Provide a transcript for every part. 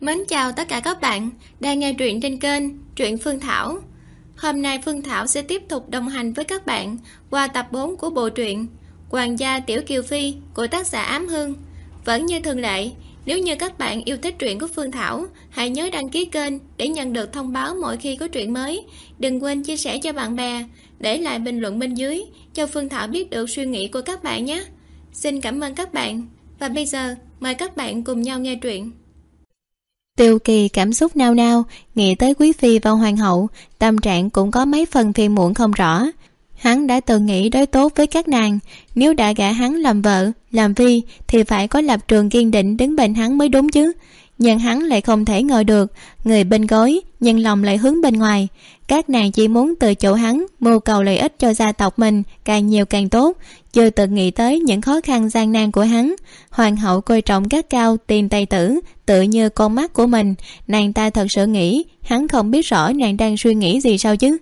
Mến chào tất cả các bạn đang nghe truyện trên kênh Truyện Phương Thảo. Hôm nay Phương Thảo sẽ tiếp tục đồng hành với các bạn qua tập 4 của bộ truyện Hoàng gia Tiểu Kiều Phi của tác giả Ám Hương. Vẫn như thường lệ, nếu như các bạn yêu thích truyện của Phương Thảo, hãy nhớ đăng ký kênh để nhận được thông báo mỗi khi có truyện mới. Đừng quên chia sẻ cho bạn bè, để lại bình luận bên dưới cho Phương Thảo biết được suy nghĩ của các bạn nhé. Xin cảm ơn các bạn. Và bây giờ, mời các bạn cùng nhau nghe truyện. Tiêu kỳ cảm xúc nao nao, nghĩ tới quý phi và hoàng hậu, tâm trạng cũng có mấy phần phiền muộn không rõ. Hắn đã từng nghĩ đối tốt với các nàng, nếu đã gả hắn làm vợ, làm phi, thì phải có lập trường kiên định đứng bên hắn mới đúng chứ. Nhưng hắn lại không thể ngờ được, người bên gối, nhưng lòng lại hướng bên ngoài. Các nàng chỉ muốn từ chỗ hắn, mưu cầu lợi ích cho gia tộc mình, càng nhiều càng tốt chưa từng nghĩ tới những khó khăn gian nan của hắn, hoàng hậu coi trọng các cao tìm tay tử, tự như con mắt của mình. Nàng ta thật sự nghĩ, hắn không biết rõ nàng đang suy nghĩ gì sao chứ.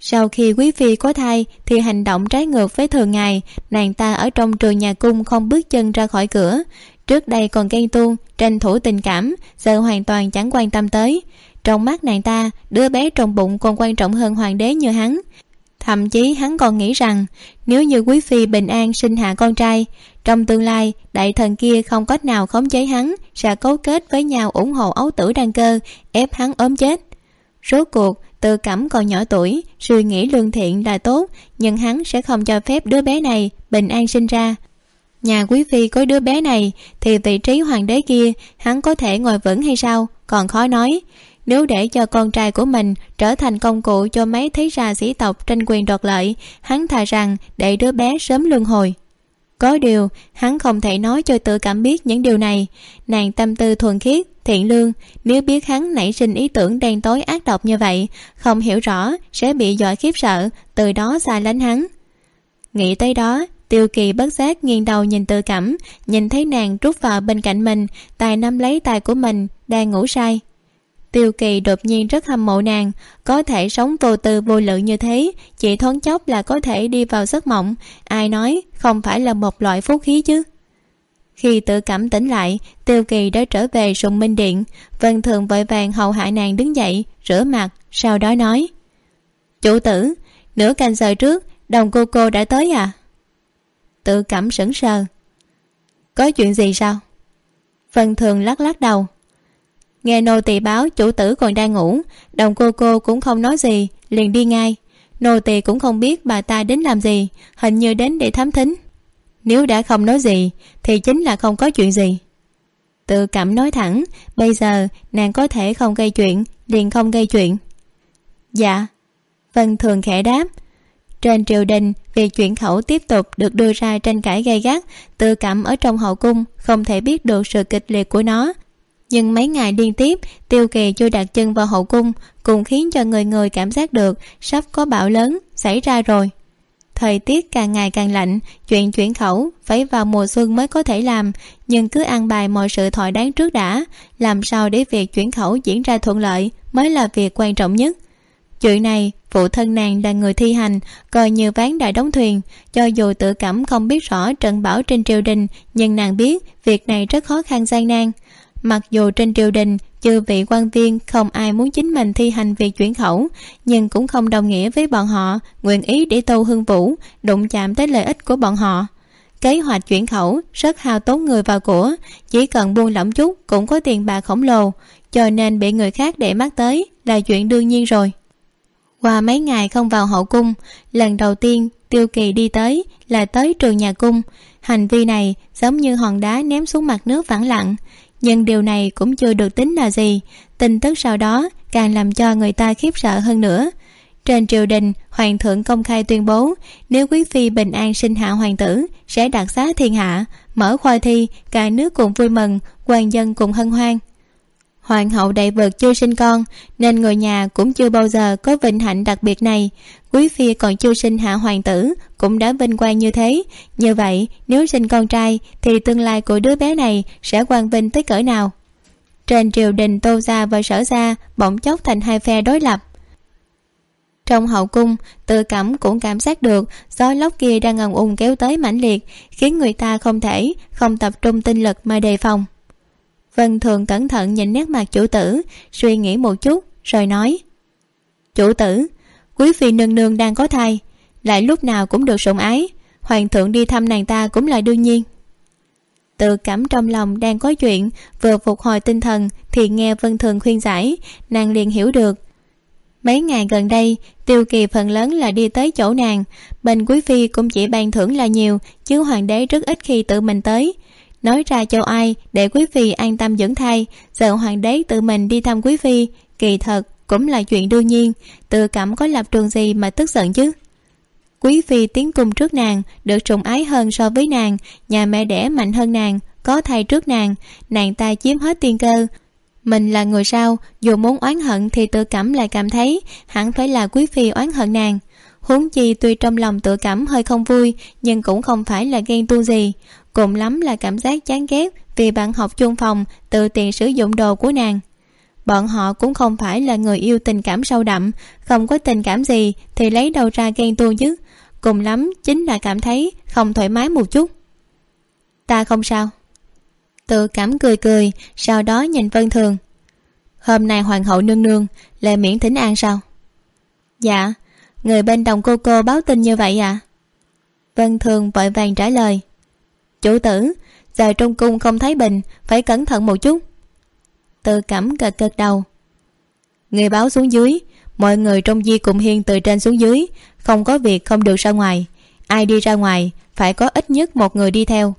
Sau khi quý phi có thai, thì hành động trái ngược với thường ngày, nàng ta ở trong trường nhà cung không bước chân ra khỏi cửa. Trước đây còn ghen tuông, tranh thủ tình cảm, giờ hoàn toàn chẳng quan tâm tới. Trong mắt nàng ta, đứa bé trong bụng còn quan trọng hơn hoàng đế như hắn thậm chí hắn còn nghĩ rằng, nếu như quý phi bình an sinh hạ con trai, trong tương lai, đại thần kia không cách nào khống chế hắn, sẽ cấu kết với nhau ủng hộ ấu tử đăng cơ, ép hắn ốm chết. Rốt cuộc tự cảm còn nhỏ tuổi, suy nghĩ lương thiện là tốt, nhưng hắn sẽ không cho phép đứa bé này bình an sinh ra. Nhà quý phi có đứa bé này, thì vị trí hoàng đế kia, hắn có thể ngồi vững hay sao, còn khó nói nếu để cho con trai của mình trở thành công cụ cho mấy thế gia sĩ tộc tranh quyền đoạt lợi, hắn thà rằng để đứa bé sớm luân hồi. Có điều, hắn không thể nói cho tự cảm biết những điều này. Nàng tâm tư thuần khiết, thiện lương, nếu biết hắn nảy sinh ý tưởng đen tối ác độc như vậy, không hiểu rõ sẽ bị dọa khiếp sợ, từ đó xa lánh hắn. Nghĩ tới đó, tiêu kỳ bất giác nghiêng đầu nhìn tự cảm, nhìn thấy nàng rút vào bên cạnh mình, tài nắm lấy tài của mình, đang ngủ say tiêu kỳ đột nhiên rất hâm mộ nàng, có thể sống vô tư vô lự như thế, chỉ thoáng chốc là có thể đi vào giấc mộng. Ai nói không phải là một loại phúc khí chứ? Khi tự cảm tỉnh lại, tiêu kỳ đã trở về sùng minh điện. Vân thường vội vàng hầu hạ nàng đứng dậy, rửa mặt, sau đó nói, chủ tử, nửa canh giờ trước, đồng cô cô đã tới à? Tự cảm sững sờ. Có chuyện gì sao? Vân thường lắc lắc đầu nghe nô tỳ báo chủ tử còn đang ngủ, đồng cô cô cũng không nói gì, liền đi ngay. Nô tỳ cũng không biết bà ta đến làm gì, hình như đến để thám thính. Nếu đã không nói gì, thì chính là không có chuyện gì. Tự cảm nói thẳng, bây giờ nàng có thể không gây chuyện, liền không gây chuyện. Dạ. Vân thường khẽ đáp. Trên triều đình, việc chuyển khẩu tiếp tục được đưa ra tranh cãi gay gắt, tự cảm ở trong hậu cung, không thể biết được sự kịch liệt của nó nhưng mấy ngày liên tiếp, tiêu kỳ chưa đặt chân vào hậu cung cũng khiến cho người người cảm giác được sắp có bão lớn xảy ra rồi. Thời tiết càng ngày càng lạnh, chuyện chuyển khẩu, phải vào mùa xuân mới có thể làm, nhưng cứ an bài mọi sự thỏa đáng trước đã, làm sao để việc chuyển khẩu diễn ra thuận lợi mới là việc quan trọng nhất. Chuyện này, phụ thân nàng là người thi hành, coi như ván đại đóng thuyền, cho dù tự cảm không biết rõ trận bão trên triều đình, nhưng nàng biết việc này rất khó khăn gian nan mặc dù trên triều đình, chư vị quan viên không ai muốn chính mình thi hành việc chuyển khẩu, nhưng cũng không đồng nghĩa với bọn họ, nguyện ý để tô hưng vũ đụng chạm tới lợi ích của bọn họ. Kế hoạch chuyển khẩu rất hao tốn người vào của, chỉ cần buông lỏng chút cũng có tiền bạc khổng lồ, cho nên bị người khác để mắt tới là chuyện đương nhiên rồi. Qua mấy ngày không vào hậu cung, lần đầu tiên tiêu kỳ đi tới là tới trường nhà cung. Hành vi này giống như hòn đá ném xuống mặt nước vắng lặng nhưng điều này cũng chưa được tính là gì. Tin tức sau đó càng làm cho người ta khiếp sợ hơn nữa. Trên triều đình, hoàng thượng công khai tuyên bố, nếu quý phi bình an sinh hạ hoàng tử, sẽ đặc xá thiên hạ, mở khoa thi, cả nước cùng vui mừng quan dân cùng hân hoan hoàng hậu đại vượt chưa sinh con, nên người nhà cũng chưa bao giờ có vinh hạnh đặc biệt này. Quý phi còn chưa sinh hạ hoàng tử, cũng đã vinh quang như thế. Như vậy, nếu sinh con trai, thì tương lai của đứa bé này sẽ quang vinh tới cỡ nào? Trên triều đình tô gia và sở gia bỗng chốc thành hai phe đối lập. Trong hậu cung, tự cảm cũng cảm giác được gió lốc kia đang ầm ùn kéo tới mãnh liệt, khiến người ta không thể không tập trung tinh lực mà đề phòng vân thường cẩn thận nhìn nét mặt chủ tử, suy nghĩ một chút, rồi nói. Chủ tử, quý phi nương nương đang có thai, lại lúc nào cũng được sủng ái, hoàng thượng đi thăm nàng ta cũng là đương nhiên. Tự cảm trong lòng đang có chuyện, vừa phục hồi tinh thần thì nghe vân thường khuyên giải, nàng liền hiểu được. Mấy ngày gần đây, tiêu kỳ phần lớn là đi tới chỗ nàng, bên quý phi cũng chỉ ban thưởng là nhiều, chứ hoàng đế rất ít khi tự mình tới nói ra cho ai, để quý phi an tâm dưỡng thai. Sợ hoàng đế tự mình đi thăm quý phi. Kỳ thật, cũng là chuyện đương nhiên. Tự cảm có lập trường gì mà tức giận chứ? Quý phi tiến cung trước nàng, được sủng ái hơn so với nàng. Nhà mẹ đẻ mạnh hơn nàng, có thai trước nàng. Nàng ta chiếm hết tiên cơ. Mình là người sao? Dù muốn oán hận thì tự cảm lại cảm thấy. Hẳn phải là quý phi oán hận nàng huống chi tuy trong lòng tự cảm hơi không vui, nhưng cũng không phải là ghen tu gì. Cùng lắm là cảm giác chán ghét vì bạn học chung phòng, tự tiện sử dụng đồ của nàng. Bọn họ cũng không phải là người yêu tình cảm sâu đậm, không có tình cảm gì thì lấy đâu ra ghen tu chứ. Cùng lắm chính là cảm thấy không thoải mái một chút. Ta không sao. Tự cảm cười cười, sau đó nhìn vân thường. Hôm nay hoàng hậu nương nương lại miễn thỉnh an sao? Dạ người bên đồng cô cô báo tin như vậy à? Vân thường vội vàng trả lời. Chủ tử, giờ trong cung không thấy bình, phải cẩn thận một chút. Tự cảm gật gật đầu. Người báo xuống dưới, mọi người trong di cùng hiên từ trên xuống dưới, không có việc không được ra ngoài. Ai đi ra ngoài, phải có ít nhất một người đi theo.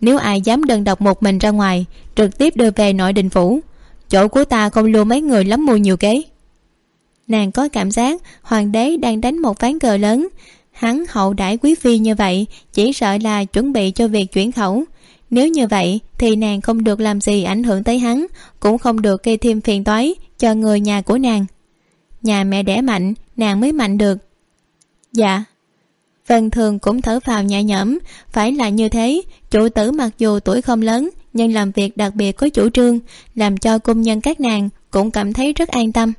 Nếu ai dám đơn độc một mình ra ngoài, trực tiếp đưa về nội đình phủ. Chỗ của ta không lưu mấy người lắm mùi nhiều kế nàng có cảm giác hoàng đế đang đánh một ván cờ lớn. Hắn hậu đãi quý phi như vậy, chỉ sợ là chuẩn bị cho việc chuyển khẩu. Nếu như vậy, thì nàng không được làm gì ảnh hưởng tới hắn, cũng không được gây thêm phiền toái cho người nhà của nàng. Nhà mẹ đẻ mạnh, nàng mới mạnh được. Dạ. Vân thường cũng thở phào nhẹ nhõm, phải là như thế, chủ tử mặc dù tuổi không lớn, nhưng làm việc đặc biệt có chủ trương, làm cho cung nhân các nàng cũng cảm thấy rất an tâm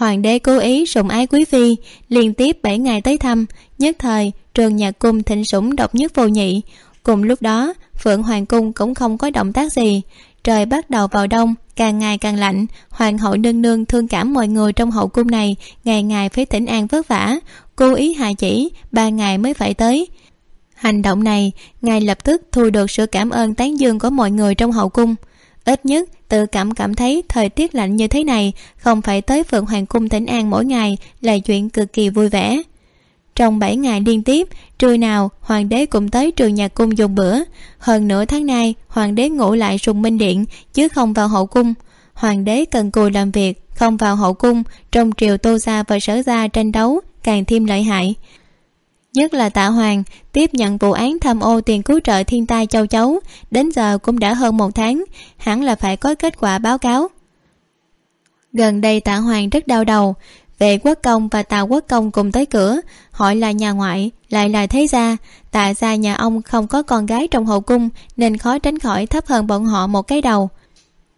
hoàng đế cố ý sủng ái quý phi, liên tiếp bảy ngày tới thăm, nhất thời trường nhạc cung thịnh sủng độc nhất vô nhị. Cùng lúc đó, phượng hoàng cung cũng không có động tác gì. Trời bắt đầu vào đông, càng ngày càng lạnh. Hoàng hậu nương nương thương cảm mọi người trong hậu cung này, ngày ngày phải tỉnh an vất vả. Cố ý hạ chỉ, ba ngày mới phải tới. Hành động này ngài lập tức thu được sự cảm ơn tán dương của mọi người trong hậu cung. Ít nhất tự cảm cảm thấy thời tiết lạnh như thế này, không phải tới phượng hoàng cung tỉnh an mỗi ngày là chuyện cực kỳ vui vẻ. Trong bảy ngày liên tiếp, trưa nào hoàng đế cũng tới trường nhà cung dùng bữa. Hơn nửa tháng nay, hoàng đế ngủ lại sùng minh điện, chứ không vào hậu cung. Hoàng đế cần cùi làm việc, không vào hậu cung, trong triều tô gia và sở gia tranh đấu, càng thêm lợi hại nhất là tạ hoàng tiếp nhận vụ án tham ô tiền cứu trợ thiên tai châu chấu, đến giờ cũng đã hơn một tháng, hẳn là phải có kết quả báo cáo. Gần đây tạ hoàng rất đau đầu vệ quốc công và tào quốc công cùng tới cửa, hỏi là nhà ngoại, lại là thế gia, tạ gia nhà ông không có con gái trong hậu cung nên khó tránh khỏi thấp hơn bọn họ một cái đầu.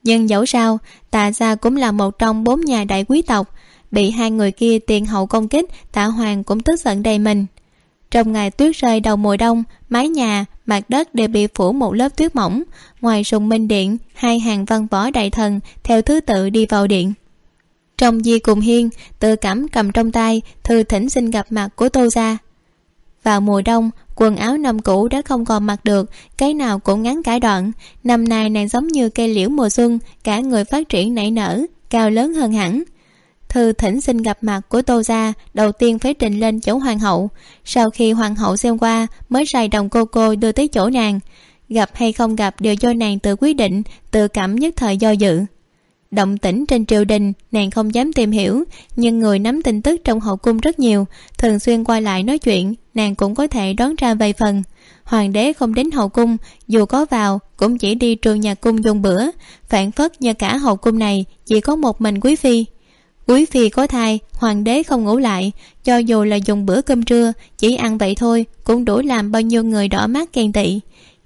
Nhưng dẫu sao, tạ gia cũng là một trong bốn nhà đại quý tộc, bị hai người kia tiền hậu công kích, tạ hoàng cũng tức giận đầy mình trong ngày tuyết rơi đầu mùa đông, mái nhà, mặt đất đều bị phủ một lớp tuyết mỏng. Ngoài sùng minh điện, hai hàng văn võ đại thần theo thứ tự đi vào điện. Trong di cùng hiên, tự cảm cầm trong tay, thư thỉnh xin gặp mặt của tô gia. Vào mùa đông, quần áo năm cũ đã không còn mặc được, cái nào cũng ngắn cả đoạn. Năm nay nàng giống như cây liễu mùa xuân, cả người phát triển nảy nở, cao lớn hơn hẳn thư thỉnh xin gặp mặt của tô gia, đầu tiên phải trình lên chỗ hoàng hậu. Sau khi hoàng hậu xem qua, mới sai đồng cô cô đưa tới chỗ nàng. Gặp hay không gặp đều do nàng tự quyết định, tự cảm nhất thời do dự. Động tĩnh trên triều đình, nàng không dám tìm hiểu, nhưng người nắm tin tức trong hậu cung rất nhiều, thường xuyên quay lại nói chuyện, nàng cũng có thể đoán ra vài phần. Hoàng đế không đến hậu cung, dù có vào, cũng chỉ đi trường nhà cung dùng bữa. Phản phất như cả hậu cung này, chỉ có một mình quý phi quý phi có thai, hoàng đế không ngủ lại, cho dù là dùng bữa cơm trưa, chỉ ăn vậy thôi, cũng đủ làm bao nhiêu người đỏ mắt ghen tị.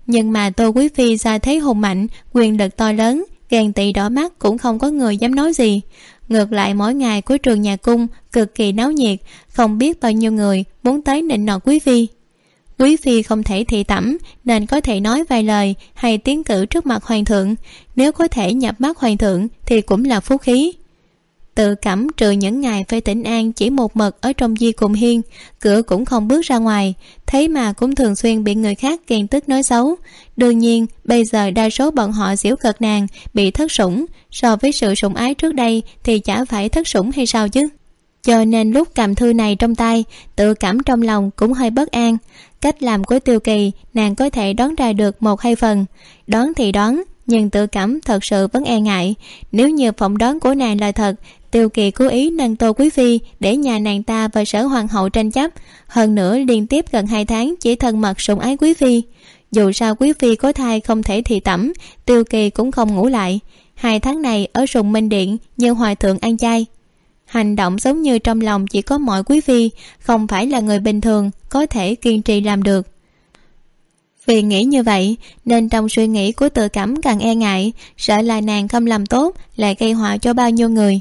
Nhưng mà tô quý phi ra thế hùng mạnh, quyền lực to lớn, ghen tị đỏ mắt cũng không có người dám nói gì. Ngược lại mỗi ngày của trường nhà cung, cực kỳ náo nhiệt, không biết bao nhiêu người muốn tới nịnh nọt quý phi. Quý phi không thể thị tẩm, nên có thể nói vài lời hay tiến cử trước mặt hoàng thượng. Nếu có thể nhập mắt hoàng thượng thì cũng là phúc khí tự cảm trừ những ngày phải tỉnh an chỉ một mật ở trong di cùng hiên, cửa cũng không bước ra ngoài. Thế mà cũng thường xuyên bị người khác ghen tức nói xấu. Đương nhiên, bây giờ đa số bọn họ giễu cợt nàng, bị thất sủng. So với sự sủng ái trước đây thì chả phải thất sủng hay sao chứ? Cho nên lúc cầm thư này trong tay, tự cảm trong lòng cũng hơi bất an. Cách làm của tiêu kỳ, nàng có thể đoán ra được một hai phần. Đoán thì đoán, nhưng tự cảm thật sự vẫn e ngại. Nếu như phỏng đoán của nàng là thật tiêu kỳ cố ý nâng tô quý phi để nhà nàng ta và sở hoàng hậu tranh chấp. Hơn nữa, liên tiếp gần hai tháng, chỉ thân mật sủng ái quý phi. Dù sao quý phi có thai không thể thị tẩm, tiêu kỳ cũng không ngủ lại. Hai tháng này ở sùng minh điện như hòa thượng ăn chay hành động giống như trong lòng chỉ có mọi quý phi, không phải là người bình thường có thể kiên trì làm được. Vì nghĩ như vậy, nên trong suy nghĩ của tự cảm càng e ngại, sợ là nàng không làm tốt, lại gây họa cho bao nhiêu người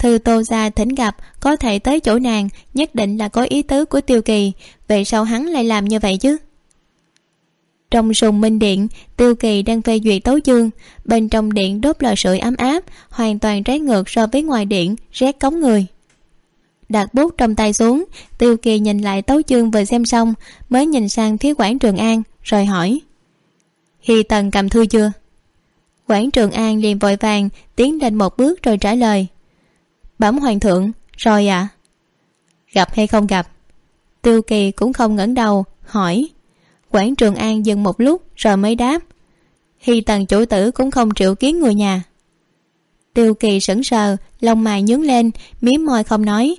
thư tô gia thỉnh gặp có thể tới chỗ nàng, nhất định là có ý tứ của tiêu kỳ. Vậy sao hắn lại làm như vậy chứ? Trong sùng minh điện, tiêu kỳ đang phê duyệt tấu chương. Bên trong điện đốt lò sưởi ấm áp, hoàn toàn trái ngược so với ngoài điện, rét cống người. Đặt bút trong tay xuống, tiêu kỳ nhìn lại tấu chương vừa xem xong, mới nhìn sang phía quảng trường an, rồi hỏi. Hi tần cầm thư chưa? Quảng trường an liền vội vàng tiến lên một bước rồi trả lời bẩm hoàng thượng, rồi ạ. À? gặp hay không gặp? Tiêu kỳ cũng không ngẩng đầu, hỏi. Quảng trường an dừng một lúc rồi mới đáp. Hi tần chủ tử cũng không triệu kiến người nhà. Tiêu kỳ sững sờ, lông mày nhướng lên, miếm môi không nói.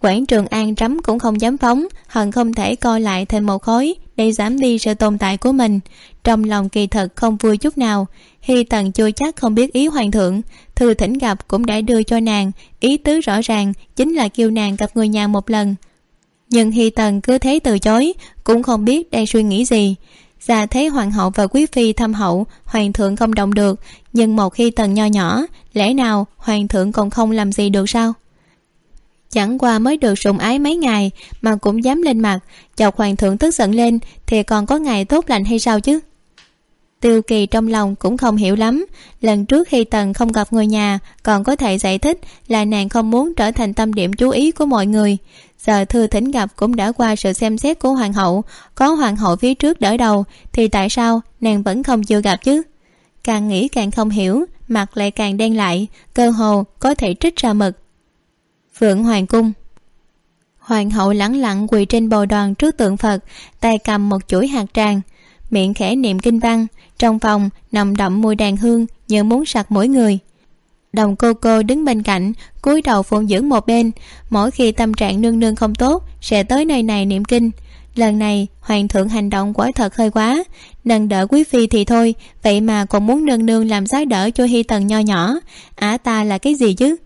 Quảng trường an trắm cũng không dám phóng, hận không thể coi lại thành một khối để giảm đi sự tồn tại của mình. Trong lòng kỳ thật không vui chút nào, hy tần chưa chắc không biết ý hoàng thượng. Thư thỉnh gặp cũng đã đưa cho nàng, ý tứ rõ ràng chính là kêu nàng gặp người nhà một lần. Nhưng hy tần cứ thế từ chối, cũng không biết đang suy nghĩ gì. Già thấy hoàng hậu và quý phi thăm hậu, hoàng thượng không động được, nhưng một khi tần nho nhỏ, lẽ nào hoàng thượng còn không làm gì được sao? Chẳng qua mới được sủng ái mấy ngày mà cũng dám lên mặt, chọc hoàng thượng tức giận lên thì còn có ngày tốt lành hay sao chứ? Tiêu kỳ trong lòng cũng không hiểu lắm, lần trước khi tần không gặp người nhà, còn có thể giải thích là nàng không muốn trở thành tâm điểm chú ý của mọi người. Giờ thư thỉnh gặp cũng đã qua sự xem xét của hoàng hậu, có hoàng hậu phía trước đỡ đầu thì tại sao nàng vẫn không chưa gặp chứ? Càng nghĩ càng không hiểu, mặt lại càng đen lại, cơ hồ có thể trích ra mực phượng hoàng cung. Hoàng hậu lẳng lặng quỳ trên bồ đoàn trước tượng phật, tay cầm một chuỗi hạt tràng, miệng khẽ niệm kinh văn, trong phòng nồng đậm mùi đàn hương như muốn sặc mỗi người. Đồng cô cô đứng bên cạnh, cúi đầu phụng dưỡng một bên, mỗi khi tâm trạng nương nương không tốt, sẽ tới nơi này niệm kinh. Lần này, hoàng thượng hành động quả thật hơi quá, nâng đỡ quý phi thì thôi, vậy mà còn muốn nương nương làm giá đỡ cho hy tần nho nhỏ ả ta là cái gì chứ?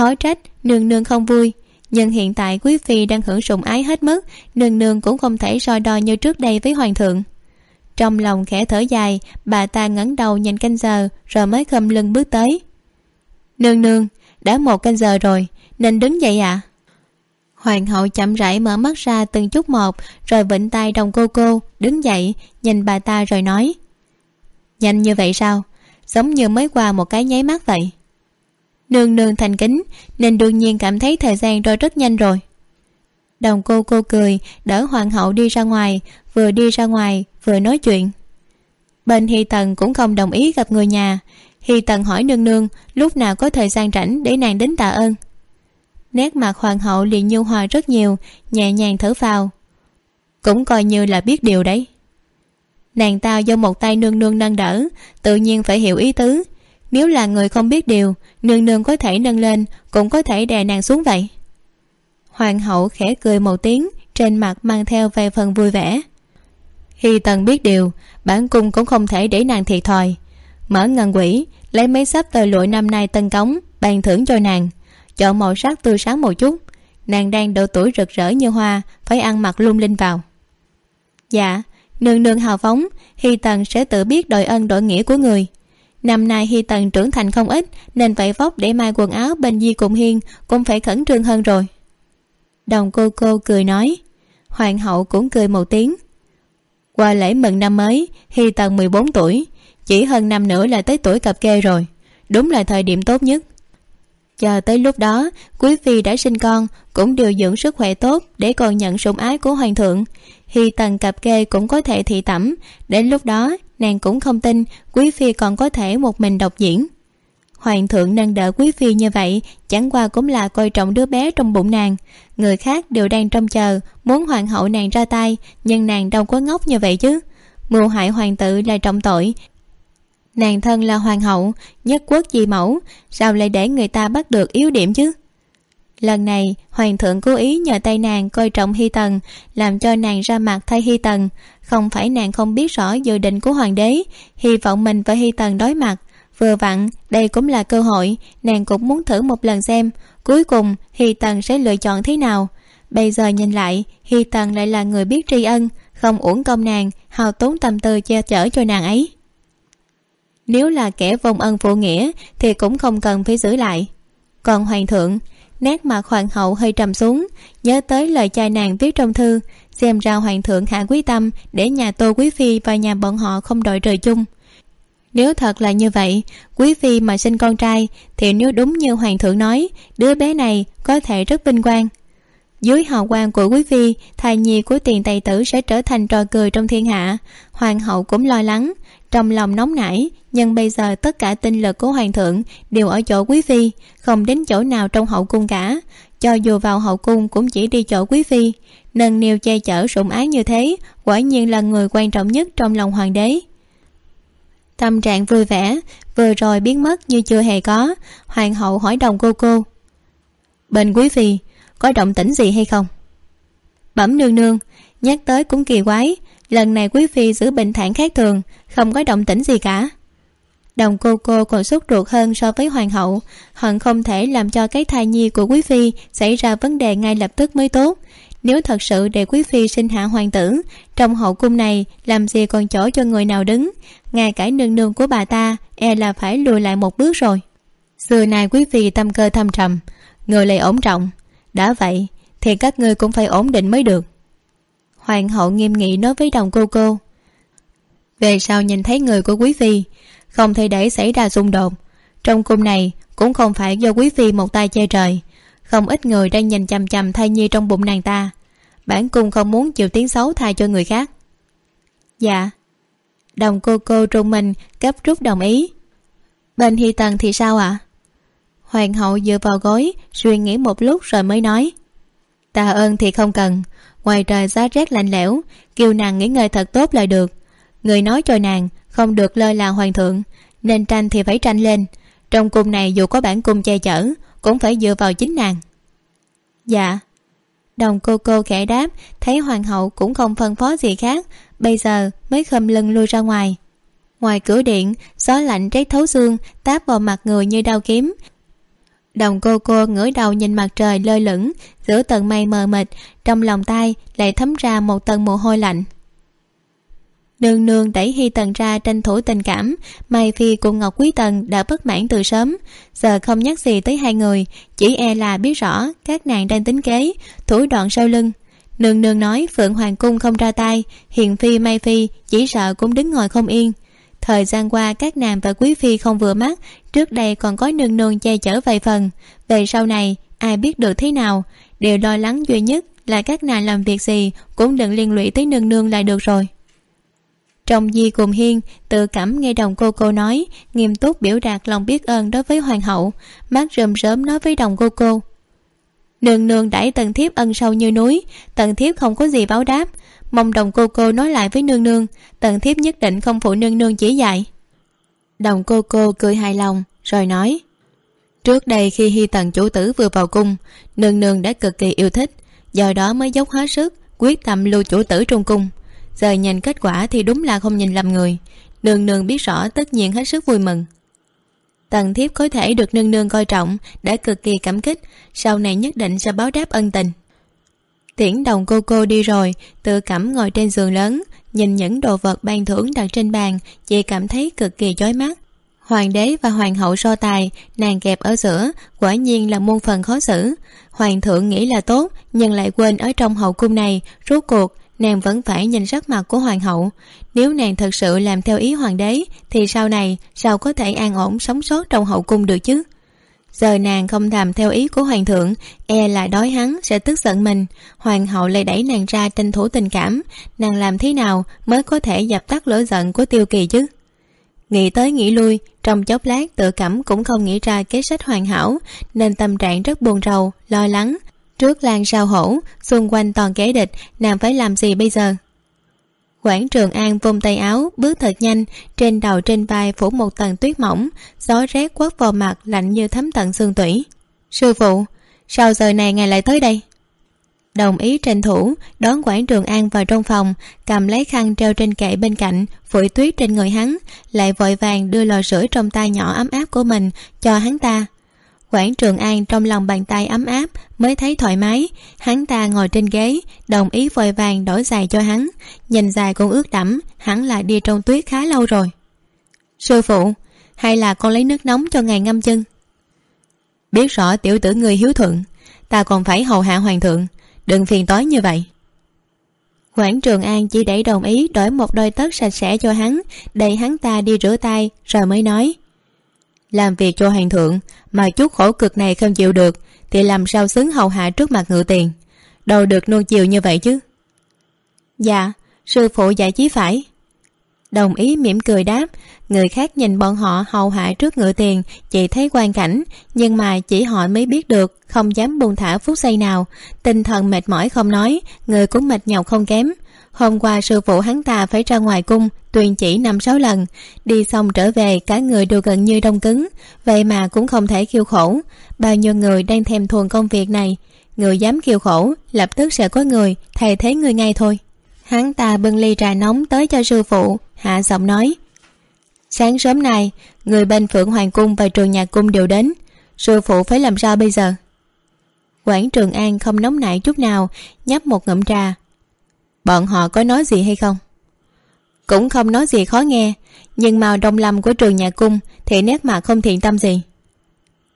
Khó trách, nương nương không vui. Nhưng hiện tại quý phi đang hưởng sủng ái hết mức, nương nương cũng không thể soi đo như trước đây với hoàng thượng. Trong lòng khẽ thở dài, bà ta ngẩng đầu nhìn canh giờ, rồi mới khâm lưng bước tới. Nương nương, đã một canh giờ rồi, nên đứng dậy ạ. À? hoàng hậu chậm rãi mở mắt ra từng chút một, rồi vịnh tay đồng cô cô, đứng dậy, nhìn bà ta rồi nói. Nhanh như vậy sao? Giống như mới qua một cái nháy mắt vậy nương nương thành kính, nên đương nhiên cảm thấy thời gian trôi rất nhanh rồi. Đồng cô cô cười, đỡ hoàng hậu đi ra ngoài, vừa đi ra ngoài, vừa nói chuyện. Bên hy tần cũng không đồng ý gặp người nhà. Hy tần hỏi nương nương, lúc nào có thời gian rảnh để nàng đến tạ ơn? Nét mặt hoàng hậu liền nhu hòa rất nhiều, nhẹ nhàng thở phào cũng coi như là biết điều đấy. Nàng ta do một tay nương nương nâng đỡ, tự nhiên phải hiểu ý tứ nếu là người không biết điều, nương nương có thể nâng lên, cũng có thể đè nàng xuống vậy. Hoàng hậu khẽ cười một tiếng, trên mặt mang theo vài phần vui vẻ. Khi tần biết điều, bản cung cũng không thể để nàng thiệt thòi. Mở ngân quỷ, lấy mấy sắp tờ lụa năm nay tân cống bàn thưởng cho nàng. Chọn màu sắc tươi sáng một chút. Nàng đang độ tuổi rực rỡ như hoa, phải ăn mặc lung linh vào. Dạ nương nương hào phóng, hy tần sẽ tự biết đội ân đội nghĩa của người năm nay hy tần trưởng thành không ít, nên vậy vóc để mai quần áo bên di cùng hiên cũng phải khẩn trương hơn rồi. Đồng cô cô cười nói, hoàng hậu cũng cười một tiếng. Qua lễ mừng năm mới, hy tần 14 tuổi, chỉ hơn năm nữa là tới tuổi cặp kê rồi, đúng là thời điểm tốt nhất. Chờ tới lúc đó, quý phi đã sinh con, cũng điều dưỡng sức khỏe tốt để còn nhận sủng ái của hoàng thượng. Hy tần cặp kê cũng có thể thị tẩm, đến lúc đó nàng cũng không tin quý phi còn có thể một mình độc diễn. Hoàng thượng nâng đỡ quý phi như vậy, chẳng qua cũng là coi trọng đứa bé trong bụng nàng. Người khác đều đang trông chờ, muốn hoàng hậu nàng ra tay, nhưng nàng đâu có ngốc như vậy chứ. Mưu hại hoàng tử là trọng tội. Nàng thân là hoàng hậu, nhất quốc di mẫu, sao lại để người ta bắt được yếu điểm chứ? Lần này, hoàng thượng cố ý nhờ tay nàng coi trọng hy tần, làm cho nàng ra mặt thay hy tần. Không phải nàng không biết rõ dự định của hoàng đế, hy vọng mình và hy tần đối mặt. Vừa vặn, đây cũng là cơ hội, nàng cũng muốn thử một lần xem, cuối cùng hy tần sẽ lựa chọn thế nào. Bây giờ nhìn lại, hy tần lại là người biết tri ân, không uổng công nàng hào tốn tâm tư che chở cho nàng ấy. Nếu là kẻ vong ân phụ nghĩa, thì cũng không cần phải giữ lại. Còn hoàng thượng nét mặt hoàng hậu hơi trầm xuống, nhớ tới lời cha nàng viết trong thư, xem ra hoàng thượng hạ quý tâm để nhà tô quý phi và nhà bọn họ không đội trời chung. Nếu thật là như vậy, quý phi mà sinh con trai thì nếu đúng như hoàng thượng nói, đứa bé này có thể rất vinh quang. Dưới hào quang của quý phi, thai nhi của tiền tài tử sẽ trở thành trò cười trong thiên hạ, hoàng hậu cũng lo lắng trong lòng nóng nảy, nhưng bây giờ tất cả tinh lực của hoàng thượng đều ở chỗ quý phi, không đến chỗ nào trong hậu cung cả. Cho dù vào hậu cung cũng chỉ đi chỗ quý phi. Nâng niu che chở sủng ái như thế, quả nhiên là người quan trọng nhất trong lòng hoàng đế. Tâm trạng vui vẻ, vừa rồi biến mất như chưa hề có. Hoàng hậu hỏi đồng cô cô, bên quý phi, có động tĩnh gì hay không? Bẩm nương nương, nhắc tới cũng kỳ quái. Lần này quý phi giữ bình thản khác thường không có động tĩnh gì cả. Đồng cô cô còn sốt ruột hơn so với hoàng hậu. Hận không thể làm cho cái thai nhi của quý phi xảy ra vấn đề ngay lập tức mới tốt. Nếu thật sự để quý phi sinh hạ hoàng tử, trong hậu cung này làm gì còn chỗ cho người nào đứng? Ngay cả nương nương của bà ta e là phải lùi lại một bước rồi. Xưa nay quý phi tâm cơ thâm trầm, người lại ổn trọng. Đã vậy, thì các ngươi cũng phải ổn định mới được. Hoàng hậu nghiêm nghị nói với đồng cô cô về sau nhìn thấy người của quý phi, không thể để xảy ra xung đột. Trong cung này cũng không phải do quý phi một tay che trời, không ít người đang nhìn chằm chằm thai nhi trong bụng nàng ta. Bản cung không muốn chịu tiếng xấu thay cho người khác. Dạ. Đồng cô cô trung minh gấp rút đồng ý. Bên hi tần thì sao ạ? À? hoàng hậu dựa vào gối, suy nghĩ một lúc rồi mới nói. Tạ ơn thì không cần, ngoài trời giá rét lạnh lẽo kêu nàng nghỉ ngơi thật tốt là được người nói cho nàng, không được lơ là hoàng thượng, nên tranh thì phải tranh lên. Trong cung này dù có bản cung che chở, cũng phải dựa vào chính nàng. Dạ. Đồng cô cô khẽ đáp, thấy hoàng hậu cũng không phân phó gì khác, bây giờ mới khâm lưng lui ra ngoài. Ngoài cửa điện, gió lạnh rét thấu xương, táp vào mặt người như đau kiếm. Đồng cô cô ngửa đầu nhìn mặt trời lơi lửng, giữa tầng mây mờ mịt, trong lòng tay lại thấm ra một tầng mồ hôi lạnh nương nương đẩy hy tần ra tranh thủ tình cảm. Mai phi cùng ngọc quý tần đã bất mãn từ sớm. Giờ không nhắc gì tới hai người, chỉ e là biết rõ các nàng đang tính kế, thủ đoạn sau lưng. Nương nương nói phượng hoàng cung không ra tay, hiền phi, mai phi chỉ sợ cũng đứng ngồi không yên. Thời gian qua các nàng và quý phi không vừa mắt, trước đây còn có nương nương che chở vài phần. Về sau này, ai biết được thế nào? Điều lo lắng duy nhất là các nàng làm việc gì cũng đừng liên lụy tới nương nương là được rồi trong di cùng hiên, tự cảm nghe đồng cô cô nói, nghiêm túc biểu đạt lòng biết ơn đối với hoàng hậu. Mắt rơm rớm nói với đồng cô cô. Nương nương đãi tần thiếp ân sâu như núi, tần thiếp không có gì báo đáp. Mong đồng cô cô nói lại với nương nương, tần thiếp nhất định không phụ nương nương chỉ dạy. Đồng cô cô cười hài lòng, rồi nói. Trước đây khi hy tần chủ tử vừa vào cung, nương nương đã cực kỳ yêu thích. Do đó mới dốc hết sức, quyết tâm lưu chủ tử trong cung giờ nhìn kết quả thì đúng là không nhìn lầm người. Nương nương biết rõ tất nhiên hết sức vui mừng. Tần thiếp có thể được nương nương coi trọng, đã cực kỳ cảm kích, sau này nhất định sẽ báo đáp ân tình. Tiễn đồng cô cô đi rồi, tự cảm ngồi trên giường lớn, nhìn những đồ vật ban thưởng đặt trên bàn chị cảm thấy cực kỳ chói mắt. Hoàng đế và hoàng hậu so tài, nàng kẹp ở giữa, quả nhiên là muôn phần khó xử. Hoàng thượng nghĩ là tốt, nhưng lại quên ở trong hậu cung này, rốt cuộc nàng vẫn phải nhìn sắc mặt của hoàng hậu. Nếu nàng thật sự làm theo ý hoàng đế, thì sau này sao có thể an ổn sống sót trong hậu cung được chứ? Giờ nàng không làm theo ý của hoàng thượng e là đói hắn sẽ tức giận mình. Hoàng hậu lại đẩy nàng ra tranh thủ tình cảm. Nàng làm thế nào mới có thể dập tắt lửa giận của tiêu kỳ chứ? Nghĩ tới nghĩ lui, trong chốc lát tự cảm cũng không nghĩ ra kế sách hoàn hảo, nên tâm trạng rất buồn rầu, lo lắng trước lan sao hổ, xung quanh toàn kẻ địch, nàng phải làm gì bây giờ? Quảng trường an vung tay áo, bước thật nhanh, trên đầu trên vai phủ một tầng tuyết mỏng, gió rét quất vào mặt, lạnh như thấm tận xương tủy. Sư phụ, sao giờ này ngài lại tới đây? Đồng ý tranh thủ, đón quảng trường an vào trong phòng, cầm lấy khăn treo trên kệ bên cạnh, phủi tuyết trên người hắn, lại vội vàng đưa lò sưởi trong tay nhỏ ấm áp của mình cho hắn ta quảng trường an trong lòng bàn tay ấm áp, mới thấy thoải mái. Hắn ta ngồi trên ghế, đồng ý vội vàng đổi giày cho hắn. Nhìn dài cũng ướt đẫm, hắn lại đi trong tuyết khá lâu rồi. Sư phụ, hay là con lấy nước nóng cho ngài ngâm chân? Biết rõ tiểu tử người hiếu thuận, ta còn phải hầu hạ hoàng thượng. Đừng phiền tối như vậy. Quảng trường an chỉ để đồng ý đổi một đôi tất sạch sẽ cho hắn, đẩy hắn ta đi rửa tay, rồi mới nói làm việc cho hoàng thượng, mà chút khổ cực này không chịu được, thì làm sao xứng hầu hạ trước mặt ngự tiền? Đâu được nuông chiều như vậy chứ? Dạ sư phụ giải chí phải. Đồng ý mỉm cười đáp, người khác nhìn bọn họ hầu hạ trước ngựa tiền, chỉ thấy quan cảnh, nhưng mà chỉ họ mới biết được, không dám buông thả phút giây nào. Tinh thần mệt mỏi không nói, người cũng mệt nhọc không kém hôm qua sư phụ hắn ta phải ra ngoài cung tuyền chỉ năm sáu lần. Đi xong trở về, cả người đều gần như đông cứng, vậy mà cũng không thể khiêu khổ. Bao nhiêu người đang thèm thuồng công việc này? Người dám khiêu khổ, lập tức sẽ có người, thay thế người ngay thôi. Hắn ta bưng ly trà nóng tới cho sư phụ, hạ giọng nói, sáng sớm nay, người bên phượng hoàng cung và trường nhạc cung đều đến. Sư phụ phải làm sao bây giờ? Quảng trường an không nóng nảy chút nào, nhấp một ngụm trà bọn họ có nói gì hay không? Cũng không nói gì khó nghe, nhưng màu đông lâm của trường nhà cung thì nét mặt không thiện tâm gì.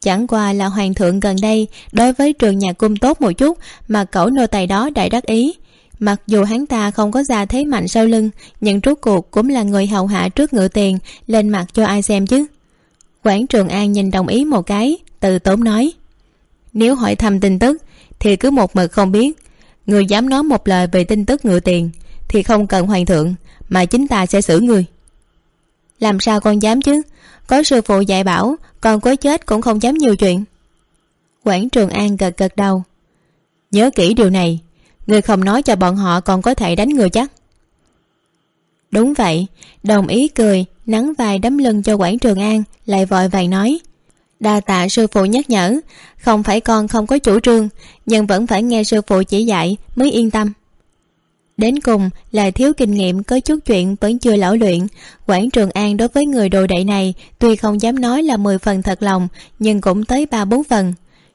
Chẳng qua là hoàng thượng gần đây đối với trường nhà cung tốt một chút mà cẩu nô tài đó đại đắc ý. Mặc dù hắn ta không có ra thế mạnh sau lưng, nhưng rốt cuộc cũng là người hầu hạ trước ngựa tiền lên mặt cho ai xem chứ. Quảng trường an nhìn đồng ý một cái, từ tốn nói. Nếu hỏi thăm tin tức, thì cứ một mực không biết người dám nói một lời về tin tức ngựa tiền thì không cần hoàng thượng, mà chính ta sẽ xử người. Làm sao con dám chứ? Có sư phụ dạy bảo, con có chết cũng không dám nhiều chuyện. Quảng trường an gật gật đầu. Nhớ kỹ điều này, người không nói cho bọn họ còn có thể đánh người chắc. Đúng vậy, đồng ý cười, nắng vai đấm lưng cho quảng trường an, lại vội vàng nói đa tạ sư phụ nhắc nhở. Không phải con không có chủ trương, nhưng vẫn phải nghe sư phụ chỉ dạy mới yên tâm. Đến cùng là thiếu kinh nghiệm, có chút chuyện vẫn chưa lão luyện. Quảng trường an đối với người đồ đệ này, tuy không dám nói là mười phần thật lòng, nhưng cũng tới ba bốn phần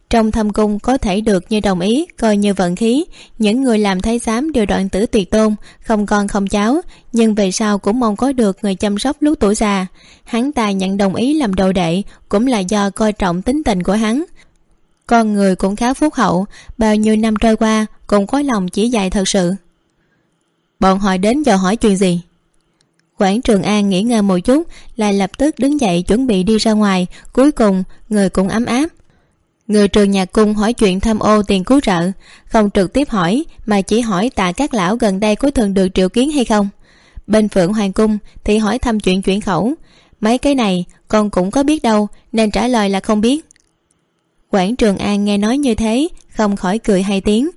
trong thâm cung có thể được như đồng ý, coi như vận khí. Những người làm thái giám đều đoạn tử tuyệt tôn, không con không cháu, nhưng về sau cũng mong có được người chăm sóc lúc tuổi già. Hắn ta nhận đồng ý làm đồ đệ, cũng là do coi trọng tính tình của hắn. Con người cũng khá phúc hậu, bao nhiêu năm trôi qua cũng có lòng chỉ dạy thật sự. Bọn họ đến giờ hỏi chuyện gì? Quảng trường an nghỉ ngơi một chút, lại lập tức đứng dậy chuẩn bị đi ra ngoài. Cuối cùng, người cũng ấm áp người trường nhạc cung hỏi chuyện tham ô tiền cứu trợ. Không trực tiếp hỏi, mà chỉ hỏi tạ các lão gần đây có thường được triệu kiến hay không. Bên phượng hoàng cung thì hỏi thăm chuyện chuyển khẩu. Mấy cái này, con cũng có biết đâu, nên trả lời là không biết. Quảng trường an nghe nói như thế, không khỏi cười hai tiếng.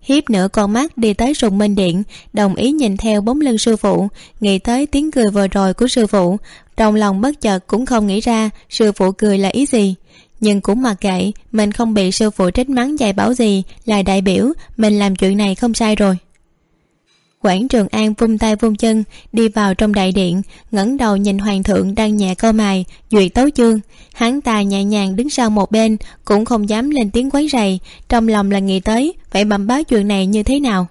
Hiếp nửa con mắt đi tới sùng minh điện, đồng ý nhìn theo bóng lưng sư phụ, nghĩ tới tiếng cười vừa rồi của sư phụ. Trong lòng bất chợt cũng không nghĩ ra, sư phụ cười là ý gì nhưng cũng mặc kệ, mình không bị sư phụ trách mắng dạy bảo gì, là đại biểu, mình làm chuyện này không sai rồi. Quảng trường an vung tay vung chân, đi vào trong đại điện, ngẩng đầu nhìn hoàng thượng đang nhẹ câu mài duyệt tấu chương. Hắn ta nhẹ nhàng đứng sau một bên, cũng không dám lên tiếng quấy rầy, trong lòng là nghĩ tới, phải bẩm báo chuyện này như thế nào.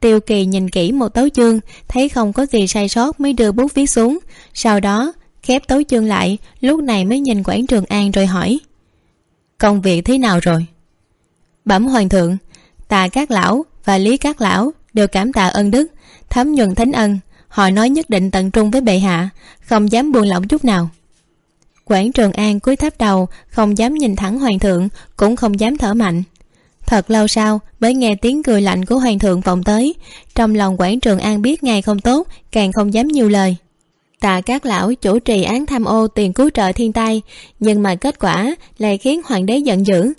Tiêu kỳ nhìn kỹ một tấu chương, thấy không có gì sai sót mới đưa bút viết xuống. Sau đó khép tấu chương lại, lúc này mới nhìn quảng trường an rồi hỏi, công việc thế nào rồi? Bẩm hoàng thượng, tà các lão và lý các lão đều cảm tạ ân đức, thấm nhuần thánh ân. Họ nói nhất định tận trung với bệ hạ, không dám buông lỏng chút nào. Quảng trường an cúi thấp đầu, không dám nhìn thẳng hoàng thượng, cũng không dám thở mạnh. Thật lâu sau mới nghe tiếng cười lạnh của hoàng thượng vọng tới. Trong lòng quảng trường an biết ngày không tốt, càng không dám nhiều lời tạ các lão chủ trì án tham ô tiền cứu trợ thiên tai, nhưng mà kết quả lại khiến hoàng đế giận dữ.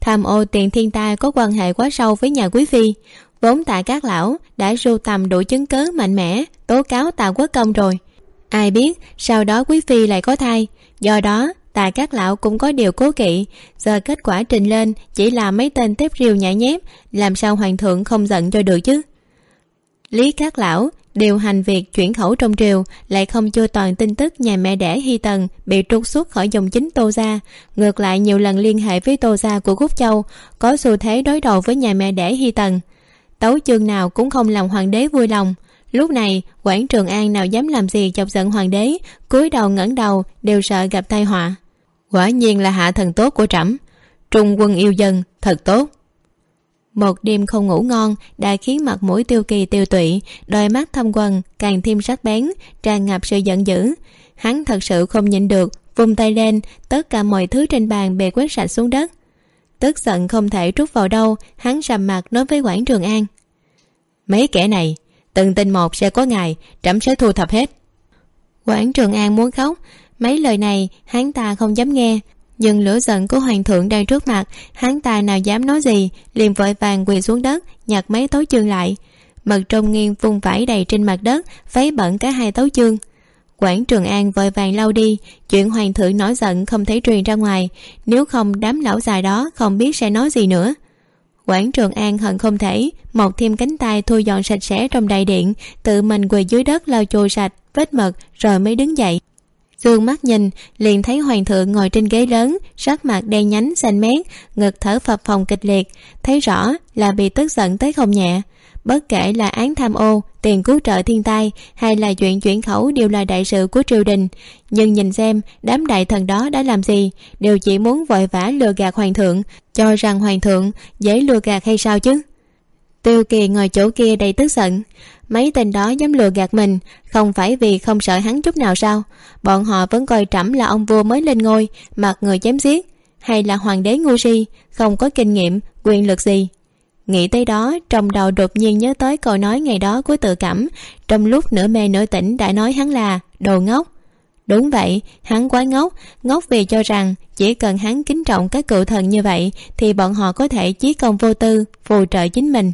Tham ô tiền thiên tai có quan hệ quá sâu với nhà quý phi, vốn tạ các lão đã sưu tầm đủ chứng cớ mạnh mẽ, tố cáo tạ quốc công rồi. Ai biết sau đó quý phi lại có thai, do đó tạ các lão cũng có điều cố kỵ, giờ kết quả trình lên chỉ là mấy tên tép riêu nhảy nhép, làm sao hoàng thượng không giận cho được chứ? Lý các lão điều hành việc chuyển khẩu trong triều lại không chưa toàn tin tức nhà mẹ đẻ hy tần bị trục xuất khỏi dòng chính tô gia. Ngược lại, nhiều lần liên hệ với tô gia của cúc châu, có xu thế đối đầu với nhà mẹ đẻ hy tần. Tấu chương nào cũng không làm hoàng đế vui lòng. Lúc này, quảng trường an nào dám làm gì chọc giận hoàng đế, cúi đầu ngẩng đầu, đều sợ gặp tai họa. Quả nhiên là hạ thần tốt của trẫm. Trung quân yêu dân, thật tốt một đêm không ngủ ngon đã khiến mặt mũi tiêu kỳ tiêu tụy, đôi mắt thâm quần càng thêm sắc bén, tràn ngập sự giận dữ. Hắn thật sự không nhịn được, vung tay lên, tất cả mọi thứ trên bàn bề quét sạch xuống đất. Tức giận không thể trút vào đâu, hắn sầm mặt nói với quảng trường an. Mấy kẻ này, từng tin một sẽ có ngày, trẫm sẽ thu thập hết. Quảng trường an muốn khóc, mấy lời này hắn ta không dám nghe nhưng lửa giận của hoàng thượng đang trước mặt, hắn ta nào dám nói gì, liền vội vàng quỳ xuống đất, nhặt mấy tấu chương lại. Mật trong nghiêng vung vải đầy trên mặt đất vấy bẩn cả hai tấu chương. Quảng trường an vội vàng lau đi, chuyện hoàng thượng nổi giận không thể truyền ra ngoài. Nếu không, đám lão già đó không biết sẽ nói gì nữa. Quảng trường an hận không thể, mọc thêm cánh tay thu dọn sạch sẽ trong đại điện, tự mình quỳ dưới đất lau chùi sạch, vết mật rồi mới đứng dậy dương mắt nhìn liền thấy hoàng thượng ngồi trên ghế lớn, sắc mặt đen nhánh, xanh mét, ngực thở phập phồng kịch liệt, thấy rõ là bị tức giận tới không nhẹ. Bất kể là án tham ô, tiền cứu trợ thiên tai, hay là chuyện chuyển khẩu đều là đại sự của triều đình. Nhưng nhìn xem, đám đại thần đó đã làm gì, đều chỉ muốn vội vã lừa gạt hoàng thượng, cho rằng hoàng thượng dễ lừa gạt hay sao chứ? Tiêu kỳ ngồi chỗ kia đầy tức giận mấy tên đó dám lừa gạt mình. Không phải vì không sợ hắn chút nào sao? Bọn họ vẫn coi trẫm là ông vua mới lên ngôi mặc người chém giết. Hay là hoàng đế ngu si, không có kinh nghiệm, quyền lực gì? Nghĩ tới đó, trong đầu đột nhiên nhớ tới câu nói ngày đó của tự cảm. Trong lúc nửa mê nửa tỉnh đã nói hắn là đồ ngốc. Đúng vậy, hắn quá ngốc. Ngốc vì cho rằng chỉ cần hắn kính trọng các cựu thần như vậy, thì bọn họ có thể chí công vô tư, phù trợ chính mình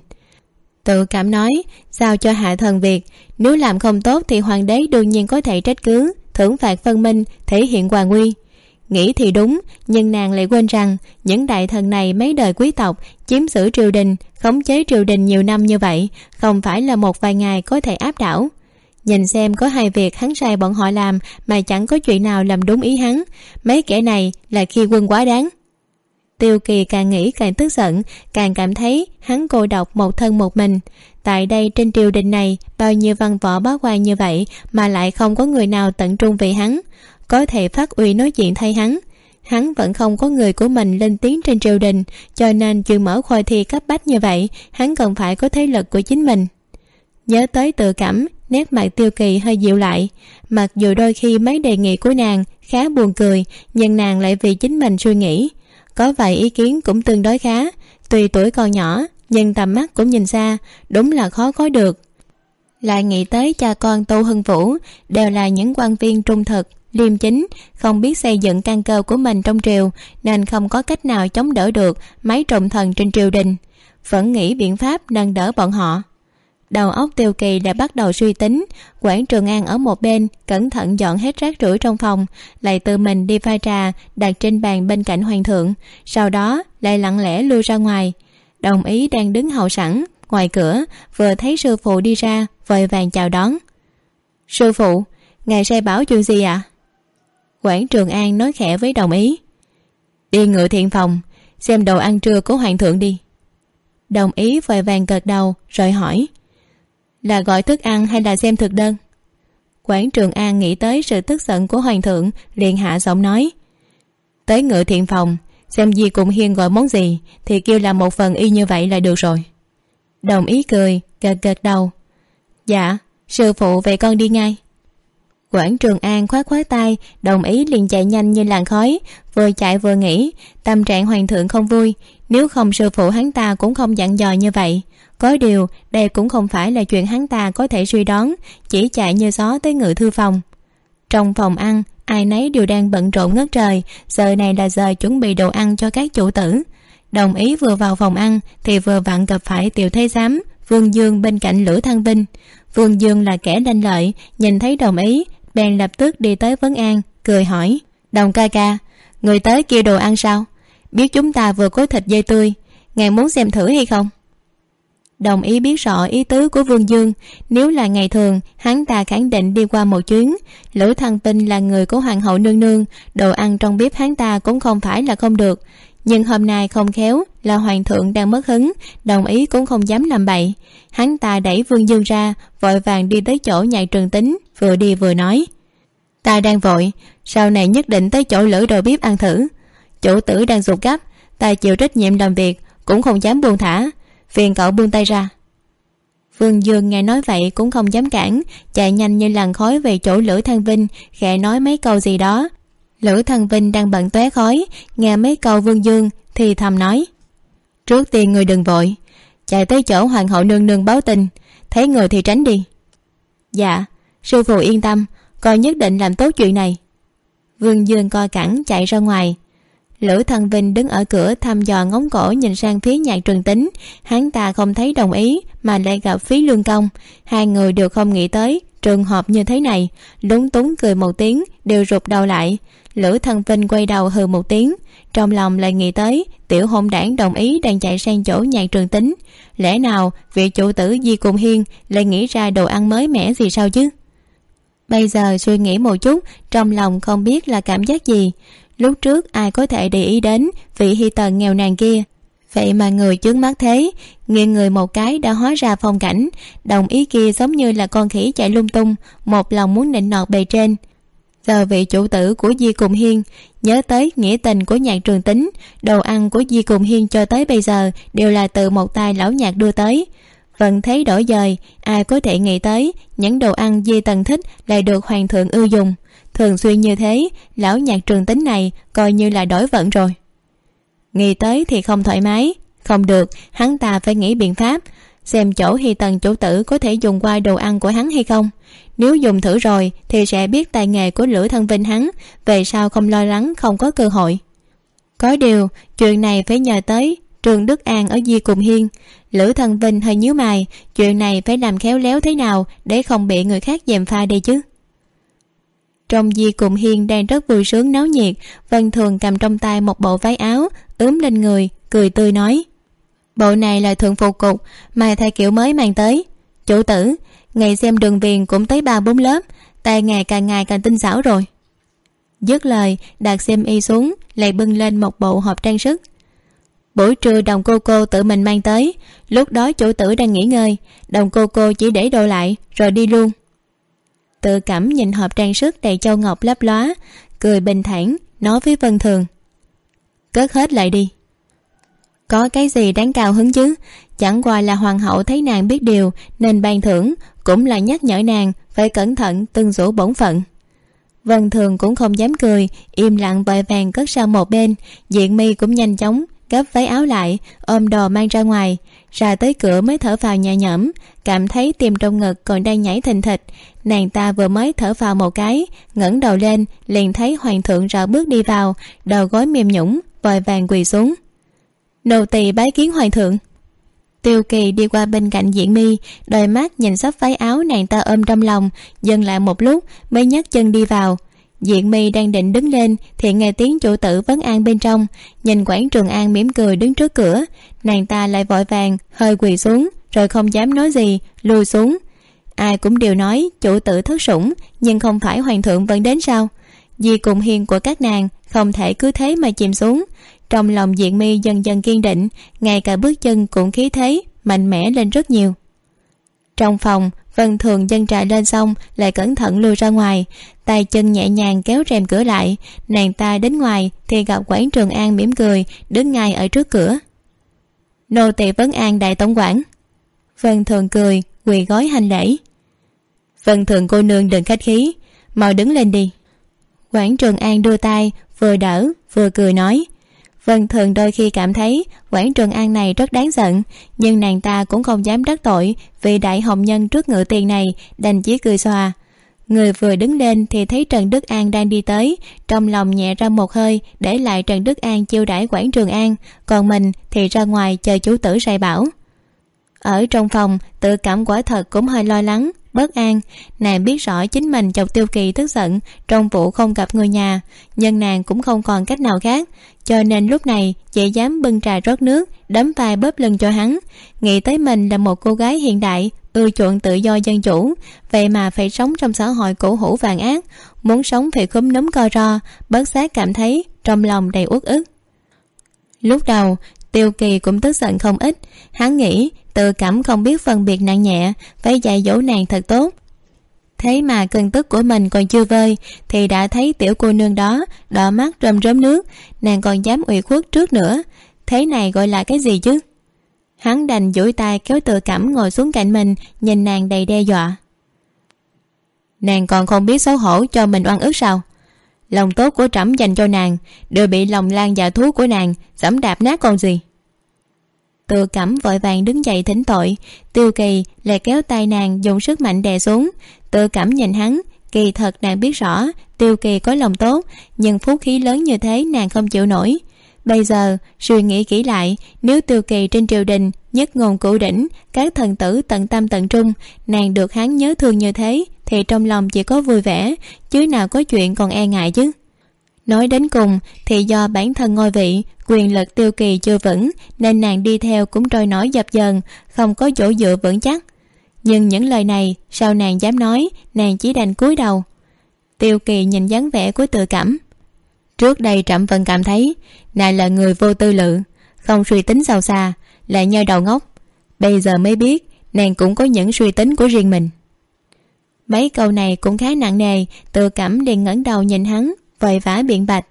tự cảm nói sao cho hạ thần việc nếu làm không tốt thì hoàng đế đương nhiên có thể trách cứ, thưởng phạt phân minh, thể hiện hoàng uy nghĩ thì đúng, nhưng nàng lại quên rằng những đại thần này mấy đời quý tộc chiếm giữ triều đình, khống chế triều đình nhiều năm như vậy, không phải là một vài ngày có thể áp đảo. Nhìn xem có hai việc hắn sai bọn họ làm mà chẳng có chuyện nào làm đúng ý hắn. Mấy kẻ này là khi quân quá đáng tiêu kỳ càng nghĩ càng tức giận, càng cảm thấy hắn cô độc một thân một mình. Tại đây trên triều đình này, bao nhiêu văn võ bá quan như vậy mà lại không có người nào tận trung vì hắn, có thể phát uy nói chuyện thay hắn. Hắn vẫn không có người của mình lên tiếng trên triều đình, cho nên chuyện mở khoa thi cấp bách như vậy, hắn cần phải có thế lực của chính mình. Nhớ tới tự cảm, nét mặt tiêu kỳ hơi dịu lại. Mặc dù đôi khi mấy đề nghị của nàng khá buồn cười, nhưng nàng lại vì chính mình suy nghĩ có vài ý kiến cũng tương đối khá. Tuy tuổi còn nhỏ, nhưng tầm mắt cũng nhìn xa, đúng là khó có được. Lại nghĩ tới cha con tô hưng vũ, đều là những quan viên trung thực, liêm chính, không biết xây dựng căn cơ của mình trong triều, nên không có cách nào chống đỡ được mấy trọng thần trên triều đình. Vẫn nghĩ biện pháp nâng đỡ bọn họ đầu óc tiêu kỳ đã bắt đầu suy tính. Quảng trường an ở một bên, cẩn thận dọn hết rác rưởi trong phòng. Lại tự mình đi pha trà, đặt trên bàn bên cạnh hoàng thượng. Sau đó, lại lặng lẽ lui ra ngoài. Đồng ý đang đứng hậu sẵn, ngoài cửa, vừa thấy sư phụ đi ra, vội vàng chào đón. Sư phụ, ngài sai bảo chuyện gì ạ? À? quảng trường an nói khẽ với đồng ý. Đi ngựa thiện phòng, xem đồ ăn trưa của hoàng thượng đi. Đồng ý vội vàng gật đầu, rồi hỏi là gọi thức ăn hay là xem thực đơn? Quảng trường an nghĩ tới sự tức giận của hoàng thượng, liền hạ giọng nói, tới ngựa thiện phòng, xem gì cùng hiên gọi món gì, thì kêu là một phần y như vậy là được rồi. Đồng ý cười, gật gật đầu. Dạ sư phụ về con đi ngay. Quảng trường an khoát khoát tay, đồng ý liền chạy nhanh như làn khói, vừa chạy vừa nghĩ, tâm trạng hoàng thượng không vui, nếu không sư phụ hắn ta cũng không dặn dò như vậy có điều, đây cũng không phải là chuyện hắn ta có thể suy đoán, chỉ chạy như gió tới ngự thư phòng. Trong phòng ăn, ai nấy đều đang bận rộn ngất trời, giờ này là giờ chuẩn bị đồ ăn cho các chủ tử. Đồng ý vừa vào phòng ăn, thì vừa vặn gặp phải tiểu thế giám, vương dương bên cạnh lữ thăng vinh. Vương dương là kẻ đanh lợi, nhìn thấy đồng ý, bèn lập tức đi tới vấn an, cười hỏi, đồng ca ca, người tới kia đồ ăn sao? Biết chúng ta vừa có thịt dây tươi, ngài muốn xem thử hay không? Đồng ý biết rõ ý tứ của vương dương. Nếu là ngày thường, hắn ta khẳng định đi qua một chuyến. Lữ thăng tinh là người của hoàng hậu nương nương, đồ ăn trong bếp hắn ta cũng không phải là không được. Nhưng hôm nay không khéo, là hoàng thượng đang mất hứng, đồng ý cũng không dám làm bậy. Hắn ta đẩy vương dương ra, vội vàng đi tới chỗ nhạc trường tính, vừa đi vừa nói. Ta đang vội, sau này nhất định tới chỗ lữ đầu bếp ăn thử. Chủ tử đang ruột gấp, ta chịu trách nhiệm làm việc, cũng không dám buông thả phiền cậu buông tay ra. Vương dương nghe nói vậy cũng không dám cản, chạy nhanh như làn khói về chỗ lữ thăng vinh, khẽ nói mấy câu gì đó. Lữ thăng vinh đang bận tóe khói, nghe mấy câu vương dương thì thầm nói, trước tiên người đừng vội, chạy tới chỗ hoàng hậu nương nương báo tin, thấy người thì tránh đi. Dạ sư phụ yên tâm, con nhất định làm tốt chuyện này. Vương dương coi cẳng chạy ra ngoài lữ thần vinh đứng ở cửa thăm dò ngóng cổ nhìn sang phía nhạc trường tính. Hắn ta không thấy đồng ý, mà lại gặp phí lương công. Hai người đều không nghĩ tới, trường hợp như thế này. Lúng túng cười một tiếng, đều rụt đầu lại. Lữ thần vinh quay đầu hừ một tiếng. Trong lòng lại nghĩ tới, tiểu hôn đảng đồng ý đang chạy sang chỗ nhạc trường tính. Lẽ nào, vị chủ tử di cùng hiên lại nghĩ ra đồ ăn mới mẻ gì sao chứ? Bây giờ suy nghĩ một chút, trong lòng không biết là cảm giác gì lúc trước ai có thể để ý đến vị hy tần nghèo nàn kia? Vậy mà người chướng mắt thế, nghiêng người một cái đã hóa ra phong cảnh. Đồng ý kia giống như là con khỉ chạy lung tung, một lòng muốn nịnh nọt bề trên. Giờ vị chủ tử của di cùng hiên, nhớ tới nghĩa tình của nhạc trường tính, đồ ăn của di cùng hiên cho tới bây giờ đều là từ một tay lão nhạc đưa tới. Vẫn thấy đổi dời, ai có thể nghĩ tới những đồ ăn di tần thích lại được hoàng thượng ưu dùng thường xuyên như thế, lão nhạc trường tính này coi như là đổi vận rồi. Nghĩ tới thì không thoải mái. Không được, hắn ta phải nghĩ biện pháp, xem chỗ hy tần chủ tử có thể dùng qua đồ ăn của hắn hay không. Nếu dùng thử rồi thì sẽ biết tài nghề của lữ thân vinh hắn, về sau không lo lắng, không có cơ hội. Có điều, chuyện này phải nhờ tới trường đức an ở di cùng hiên. Lữ thân vinh hơi nhíu mày, chuyện này phải làm khéo léo thế nào để không bị người khác dèm pha đây chứ? Trong di cùng hiên đang rất vui sướng náo nhiệt, vân thường cầm trong tay một bộ váy áo, ướm lên người, cười tươi nói, bộ này là thượng phục cục, mà thầy kiểu mới mang tới. Chủ tử, ngày xem đường viền cũng tới ba bốn lớp, tay ngày càng ngày càng tinh xảo rồi. Dứt lời đặt xem y xuống, lại bưng lên một bộ hộp trang sức. Buổi trưa đồng cô cô tự mình mang tới, lúc đó chủ tử đang nghỉ ngơi, đồng cô cô chỉ để đồ lại, rồi đi luôn tự cảm nhìn hộp trang sức đầy châu ngọc lấp lóa cười bình thản, nói với vân thường. Cất hết lại đi. Có cái gì đáng cao hứng chứ? Chẳng qua là hoàng hậu thấy nàng biết điều, nên ban thưởng, cũng là nhắc nhở nàng phải cẩn thận từng rủ bổn phận. Vân thường cũng không dám cười, im lặng vội vàng cất sang một bên diện mi cũng nhanh chóng gấp váy áo lại, ôm đồ mang ra ngoài, ra tới cửa mới thở vào nhẹ nhõm, cảm thấy tim trong ngực còn đang nhảy thình thịch nàng ta vừa mới thở vào một cái, ngẩng đầu lên, liền thấy hoàng thượng rảo bước đi vào, đầu gối mềm nhũng vội vàng quỳ xuống. Nô tỳ bái kiến hoàng thượng. Tiêu kỳ đi qua bên cạnh diện mi đôi mắt nhìn sắp váy áo nàng ta ôm trong lòng, dừng lại một lúc, mới nhấc chân đi vào. Diện mi đang định đứng lên, thì nghe tiếng chủ tử vấn an bên trong, nhìn quảng trường an mỉm cười đứng trước cửa. Nàng ta lại vội vàng, hơi quỳ xuống, rồi không dám nói gì, lùi xuống ai cũng đều nói chủ tử thất sủng, nhưng không phải hoàng thượng vẫn đến sao? Vì cùng hiền của các nàng, không thể cứ thế mà chìm xuống. Trong lòng diện mi dần dần kiên định, ngay cả bước chân cũng khí thế, mạnh mẽ lên rất nhiều. Trong phòng, vân thường dân trà lên xong, lại cẩn thận lùi ra ngoài. Tay chân nhẹ nhàng kéo rèm cửa lại. Nàng ta đến ngoài thì gặp quản trường an mỉm cười, đứng ngay ở trước cửa. Nô tỳ vấn an đại tổng quản. Vân thường cười, quỳ gói hành lễ vân thường cô nương đừng khách khí. Mau đứng lên đi. Quảng trường an đưa tay, vừa đỡ, vừa cười nói. Vân thường đôi khi cảm thấy quảng trường an này rất đáng giận, nhưng nàng ta cũng không dám đắc tội vì đại hồng nhân trước ngự tiền này đành chỉ cười xòa. Người vừa đứng lên thì thấy trần đức an đang đi tới, trong lòng nhẹ ra một hơi để lại trần đức an chiêu đãi quảng trường an, còn mình thì ra ngoài chờ chú tử sai bảo. Ở trong phòng, tự cảm quả thật cũng hơi lo lắng bất an. Nàng biết rõ chính mình chọc tiêu kỳ tức giận, trong vụ không gặp người nhà, nhưng nàng cũng không còn cách nào khác. Cho nên lúc này chị dám bưng trà rót nước, đấm vai bóp lưng cho hắn. Nghĩ tới mình là một cô gái hiện đại, ưa chuộng tự do dân chủ, vậy mà phải sống trong xã hội cổ hủ vàng ác. Muốn sống phải khúm núm co ro, bớt xác cảm thấy trong lòng đầy uất ức. Lúc đầu, tiêu kỳ cũng tức giận không ít. Hắn nghĩ tự cảm không biết phân biệt nặng nhẹ phải dạy dỗ nàng thật tốt. Thế mà cơn tức của mình còn chưa vơi, thì đã thấy tiểu cô nương đó đỏ mắt rơm rớm nước, nàng còn dám ủy khuất trước nữa. Thế này gọi là cái gì chứ? Hắn đành duỗi tay kéo tự cảm ngồi xuống cạnh mình, nhìn nàng đầy đe dọa. Nàng còn không biết xấu hổ cho mình oan ức sao? Lòng tốt của trẫm dành cho nàng, đều bị lòng lan dạ thú của nàng, dẫm đạp nát còn gì? Tự cảm vội vàng đứng dậy thỉnh tội. Tiêu kỳ lại kéo tay nàng dùng sức mạnh đè xuống. Tự cảm nhìn hắn, kỳ thật nàng biết rõ tiêu kỳ có lòng tốt, nhưng phú khí lớn như thế nàng không chịu nổi. Bây giờ, suy nghĩ kỹ lại, nếu tiêu kỳ trên triều đình nhất ngôn cửu đỉnh, các thần tử tận tâm tận trung, nàng được hắn nhớ thương như thế, thì trong lòng chỉ có vui vẻ, chứ nào có chuyện còn e ngại chứ nói đến cùng, thì do bản thân ngôi vị, quyền lực tiêu kỳ chưa vững, nên nàng đi theo cũng trôi nổi dập dần không có chỗ dựa vững chắc. Nhưng những lời này, sao nàng dám nói, nàng chỉ đành cúi đầu. Tiêu kỳ nhìn dáng vẻ của tự cảm. Trước đây trẫm vẫn cảm thấy, nàng là người vô tư lự, không suy tính sâu xa lại nhơ đầu ngốc. Bây giờ mới biết, nàng cũng có những suy tính của riêng mình. Mấy câu này cũng khá nặng nề, tự cảm liền ngẩng đầu nhìn hắn vội vã biện bạch.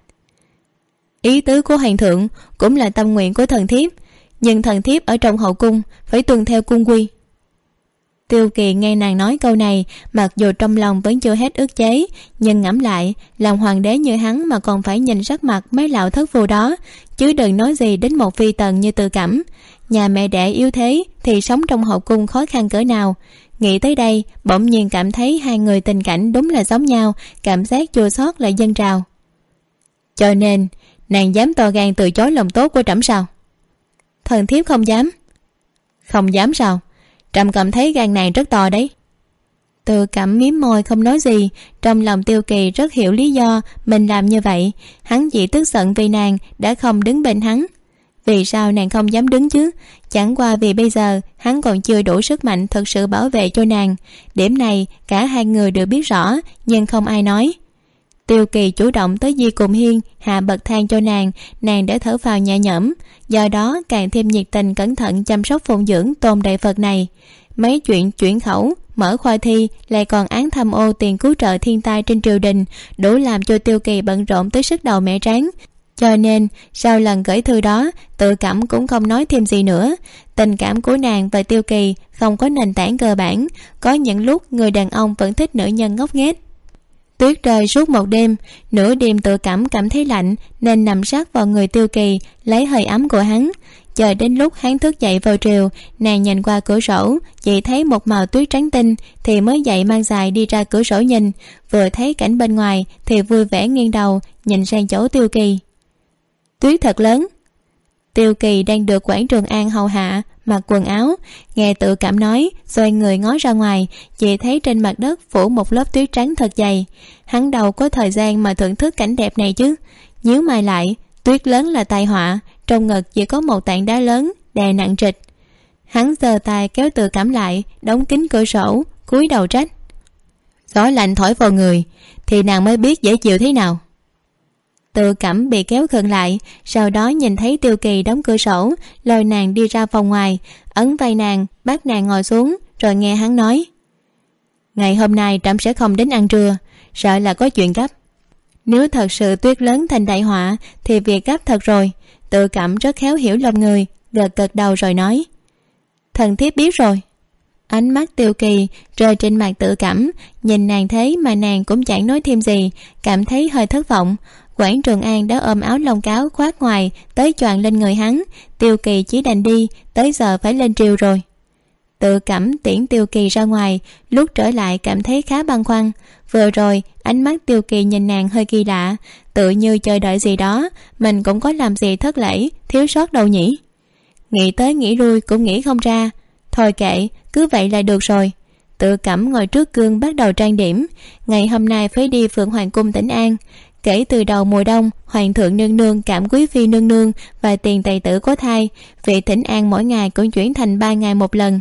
Ý tứ của hoàng thượng cũng là tâm nguyện của thần thiếp, nhưng thần thiếp ở trong hậu cung phải tuân theo cung quy. Tiêu kỳ nghe nàng nói câu này, mặc dù trong lòng vẫn chưa hết ước chế, nhưng ngẫm lại, làm hoàng đế như hắn mà còn phải nhìn sắc mặt mấy lão thất phù đó, chứ đừng nói gì đến một phi tần như tự cảm nhà mẹ đẻ yếu thế thì sống trong hậu cung khó khăn cỡ nào nghĩ tới đây, bỗng nhiên cảm thấy hai người tình cảnh đúng là giống nhau, cảm giác chua xót lại dâng trào. Cho nên, nàng dám to gan từ chối lòng tốt của trẫm sao? Thần thiếp không dám. Không dám sao? Trầm cảm thấy gan nàng rất to đấy. Từ cảm miếm môi không nói gì, trong lòng tiêu kỳ rất hiểu lý do mình làm như vậy. Hắn chỉ tức giận vì nàng đã không đứng bên hắn vì sao nàng không dám đứng chứ? Chẳng qua vì bây giờ, hắn còn chưa đủ sức mạnh thật sự bảo vệ cho nàng. Điểm này, cả hai người đều biết rõ, nhưng không ai nói. Tiêu kỳ chủ động tới di cùng hiên, hạ bậc thang cho nàng nàng đã thở vào nhẹ nhõm. Do đó, càng thêm nhiệt tình cẩn thận chăm sóc phụng dưỡng tôn đại phật này. Mấy chuyện chuyển khẩu, mở khoa thi, lại còn án tham ô tiền cứu trợ thiên tai trên triều đình, đủ làm cho tiêu kỳ bận rộn tới sức đầu mẹ tráng cho nên, sau lần gửi thư đó, tự cảm cũng không nói thêm gì nữa. Tình cảm của nàng và tiêu kỳ không có nền tảng cơ bản. Có những lúc, người đàn ông vẫn thích nữ nhân ngốc nghếch. Tuyết rơi suốt một đêm, nửa đêm tự cảm cảm thấy lạnh, nên nằm sát vào người tiêu kỳ, lấy hơi ấm của hắn. Chờ đến lúc hắn thức dậy vào triều, nàng nhìn qua cửa sổ, chỉ thấy một màu tuyết trắng tinh, thì mới dậy mang dài đi ra cửa sổ nhìn. Vừa thấy cảnh bên ngoài, thì vui vẻ nghiêng đầu, nhìn sang chỗ tiêu kỳ tuyết thật lớn. Tiêu kỳ đang được quản trường an hầu hạ, mặc quần áo, nghe tự cảm nói, xoay người ngó ra ngoài, chỉ thấy trên mặt đất phủ một lớp tuyết trắng thật dày. Hắn đâu có thời gian mà thưởng thức cảnh đẹp này chứ. Nhíu mày lại, tuyết lớn là tai họa, trong ngực chỉ có một tảng đá lớn, đè nặng trịch. Hắn giơ tay kéo tự cảm lại, đóng kín cửa sổ, cúi đầu trách. Gió lạnh thổi vào người, thì nàng mới biết dễ chịu thế nào tự cảm bị kéo khựng lại, sau đó nhìn thấy tiêu kỳ đóng cửa sổ, lôi nàng đi ra phòng ngoài, ấn vai nàng, bắt nàng ngồi xuống, rồi nghe hắn nói. Ngày hôm nay trẫm sẽ không đến ăn trưa, sợ là có chuyện gấp. Nếu thật sự tuyết lớn thành đại họa, thì việc gấp thật rồi. Tự cảm rất khéo hiểu lòng người, gật gật đầu rồi nói. Thần thiếp biết rồi. Ánh mắt tiêu kỳ rơi trên mặt tự cảm, nhìn nàng thấy mà nàng cũng chẳng nói thêm gì, cảm thấy hơi thất vọng quảng trường an đã ôm áo lông cáo khoác ngoài, tới choàng lên người hắn. Tiêu kỳ chỉ đành đi, tới giờ phải lên triều rồi. Tự cảm tiễn tiêu kỳ ra ngoài, lúc trở lại cảm thấy khá băn khoăn. Vừa rồi, ánh mắt tiêu kỳ nhìn nàng hơi kỳ lạ, tự như chờ đợi gì đó, mình cũng có làm gì thất lễ, thiếu sót đâu nhỉ? Nghĩ tới nghĩ lui cũng nghĩ không ra. Thôi kệ, cứ vậy là được rồi. Tự cẩm ngồi trước gương bắt đầu trang điểm. Ngày hôm nay phải đi phượng hoàng cung tỉnh an kể từ đầu mùa đông, hoàng thượng nương nương cảm quý phi nương nương và tiền tài tử có thai. Vị thỉnh an mỗi ngày cũng chuyển thành ba ngày một lần.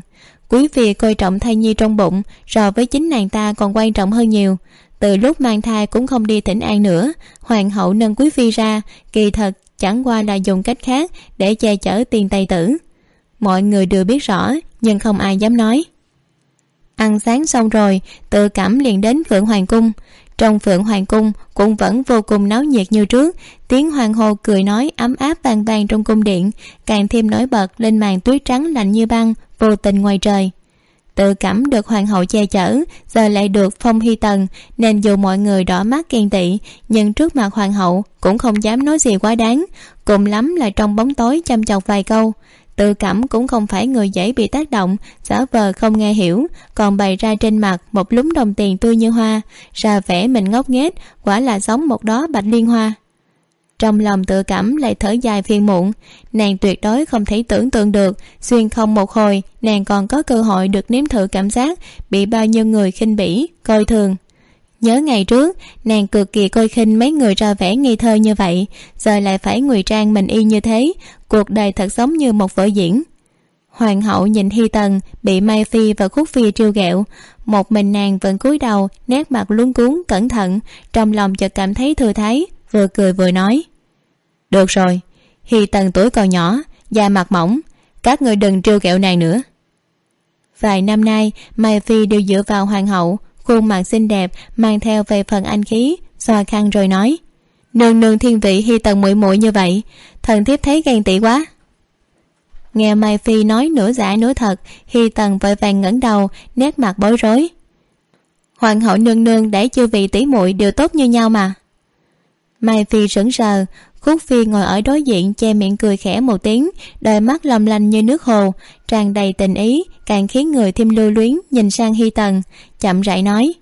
Quý phi coi trọng thai nhi trong bụng, so với chính nàng ta còn quan trọng hơn nhiều. Từ lúc mang thai cũng không đi thỉnh an nữa, hoàng hậu nâng quý phi ra, kỳ thật chẳng qua là dùng cách khác để che chở tiền tài tử. Mọi người đều biết rõ, nhưng không ai dám nói. Ăn sáng xong rồi, tự cảm liền đến phượng hoàng cung trong phượng hoàng cung cũng vẫn vô cùng náo nhiệt như trước. Tiếng hoàng hô cười nói ấm áp vang vang trong cung điện, càng thêm nổi bật lên màn tuyết trắng lạnh như băng, vô tình ngoài trời. Tự cảm được hoàng hậu che chở, giờ lại được phong hy tần, nên dù mọi người đỏ mắt ghen tị, nhưng trước mặt hoàng hậu cũng không dám nói gì quá đáng, cùng lắm là trong bóng tối chăm chọc vài câu tự cảm cũng không phải người dễ bị tác động, giả vờ không nghe hiểu, còn bày ra trên mặt một lúm đồng tiền tươi như hoa, ra vẻ mình ngốc nghếch, quả là giống một đó bạch liên hoa. Trong lòng tự cảm lại thở dài phiền muộn, nàng tuyệt đối không thể tưởng tượng được, xuyên không một hồi, nàng còn có cơ hội được nếm thử cảm giác bị bao nhiêu người khinh bỉ, coi thường nhớ ngày trước, nàng cực kỳ coi khinh mấy người ra vẻ nghi thơ như vậy, giờ lại phải ngụy trang mình y như thế, cuộc đời thật giống như một vở diễn. Hoàng hậu nhìn hy tần, bị mai phi và khúc phi trêu ghẹo. Một mình nàng vẫn cúi đầu, nét mặt luống cuống cẩn thận, trong lòng chợt cảm thấy thừa thái, vừa cười vừa nói. Được rồi, hy tần tuổi còn nhỏ, da mặt mỏng, các người đừng trêu ghẹo nàng nữa. Vài năm nay, mai phi đều dựa vào hoàng hậu khuôn mặt xinh đẹp, mang theo về phần anh khí xoa khăn rồi nói. Nương nương thiên vị hy tần muội muội như vậy, thần thiếp thấy ghen tị quá. Nghe mai phi nói nửa giả nửa thật, hy tần vội vàng ngẩng đầu, nét mặt bối rối. Hoàng hậu nương nương để chư vị tỷ muội đều tốt như nhau mà. Mai phi sững sờ khúc phi ngồi ở đối diện che miệng cười khẽ một tiếng, đôi mắt long lanh như nước hồ, tràn đầy tình ý, càng khiến người thêm lưu luyến nhìn sang hy tần, chậm rãi nói,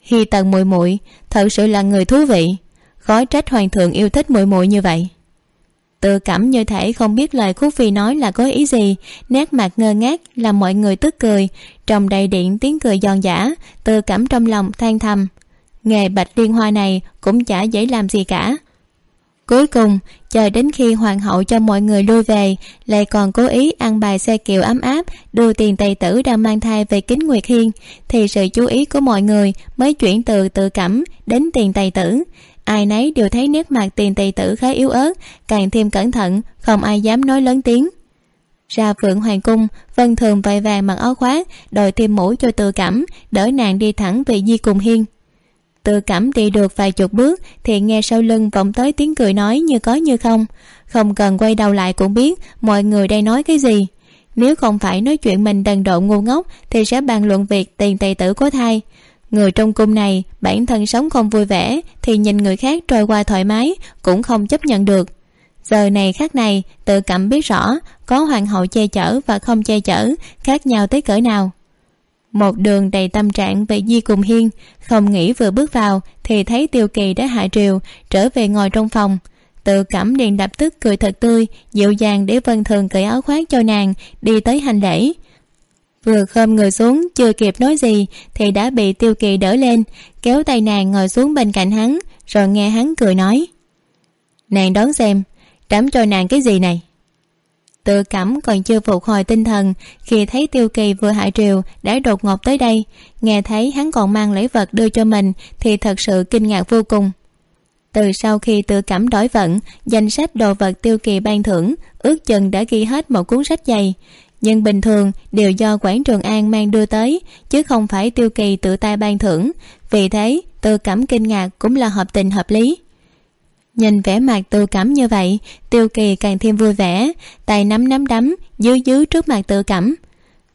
hy tần muội muội, thật sự là người thú vị, khó trách hoàng thượng yêu thích muội muội như vậy. Tự cảm như thể không biết lời khúc phi nói là có ý gì, nét mặt ngơ ngác làm mọi người tức cười, trong đầy điện tiếng cười giòn giả tự cảm trong lòng than thầm, nghề bạch liên hoa này cũng chả dễ làm gì cả cuối cùng, chờ đến khi hoàng hậu cho mọi người lui về, lại còn cố ý ăn bài xe kiệu ấm áp, đưa tiền tài tử đang mang thai về kính nguyệt hiên, thì sự chú ý của mọi người mới chuyển từ tự cảm đến tiền tài tử. Ai nấy đều thấy nét mặt tiền tài tử khá yếu ớt, càng thêm cẩn thận, không ai dám nói lớn tiếng. Ra phượng hoàng cung, vân thường vội vàng mặc áo khoác, đội thêm mũ cho tự cảm, đỡ nàng đi thẳng về di cùng hiên tự cảm đi được vài chục bước thì nghe sau lưng vọng tới tiếng cười nói như có như không. Không cần quay đầu lại cũng biết mọi người đây nói cái gì. Nếu không phải nói chuyện mình đần độn ngu ngốc thì sẽ bàn luận việc tiền tài tử có thai. Người trong cung này, bản thân sống không vui vẻ thì nhìn người khác trôi qua thoải mái cũng không chấp nhận được. Giờ này khác này, tự cảm biết rõ có hoàng hậu che chở và không che chở khác nhau tới cỡ nào một đường đầy tâm trạng về di cùng hiên, không nghĩ vừa bước vào thì thấy tiêu kỳ đã hạ triều, trở về ngồi trong phòng. Tự cảm liền lập tức cười thật tươi, dịu dàng để vân thường cởi áo khoác cho nàng, đi tới hành lễ. Vừa khom người xuống, chưa kịp nói gì, thì đã bị tiêu kỳ đỡ lên, kéo tay nàng ngồi xuống bên cạnh hắn, rồi nghe hắn cười nói. Nàng đón xem trắm cho nàng cái gì này? Tự cảm còn chưa phục hồi tinh thần khi thấy tiêu kỳ vừa hạ triều đã đột ngột tới đây. Nghe thấy hắn còn mang lễ vật đưa cho mình thì thật sự kinh ngạc vô cùng. Từ sau khi tự cảm đổi vận, danh sách đồ vật tiêu kỳ ban thưởng, ước chừng đã ghi hết một cuốn sách dày. Nhưng bình thường, đều do quảng trường an mang đưa tới, chứ không phải tiêu kỳ tự tay ban thưởng. Vì thế, tự cảm kinh ngạc cũng là hợp tình hợp lý nhìn vẻ mặt tự cảm như vậy, tiêu kỳ càng thêm vui vẻ, tay nắm nắm đấm, dứ dứ trước mặt tự cảm.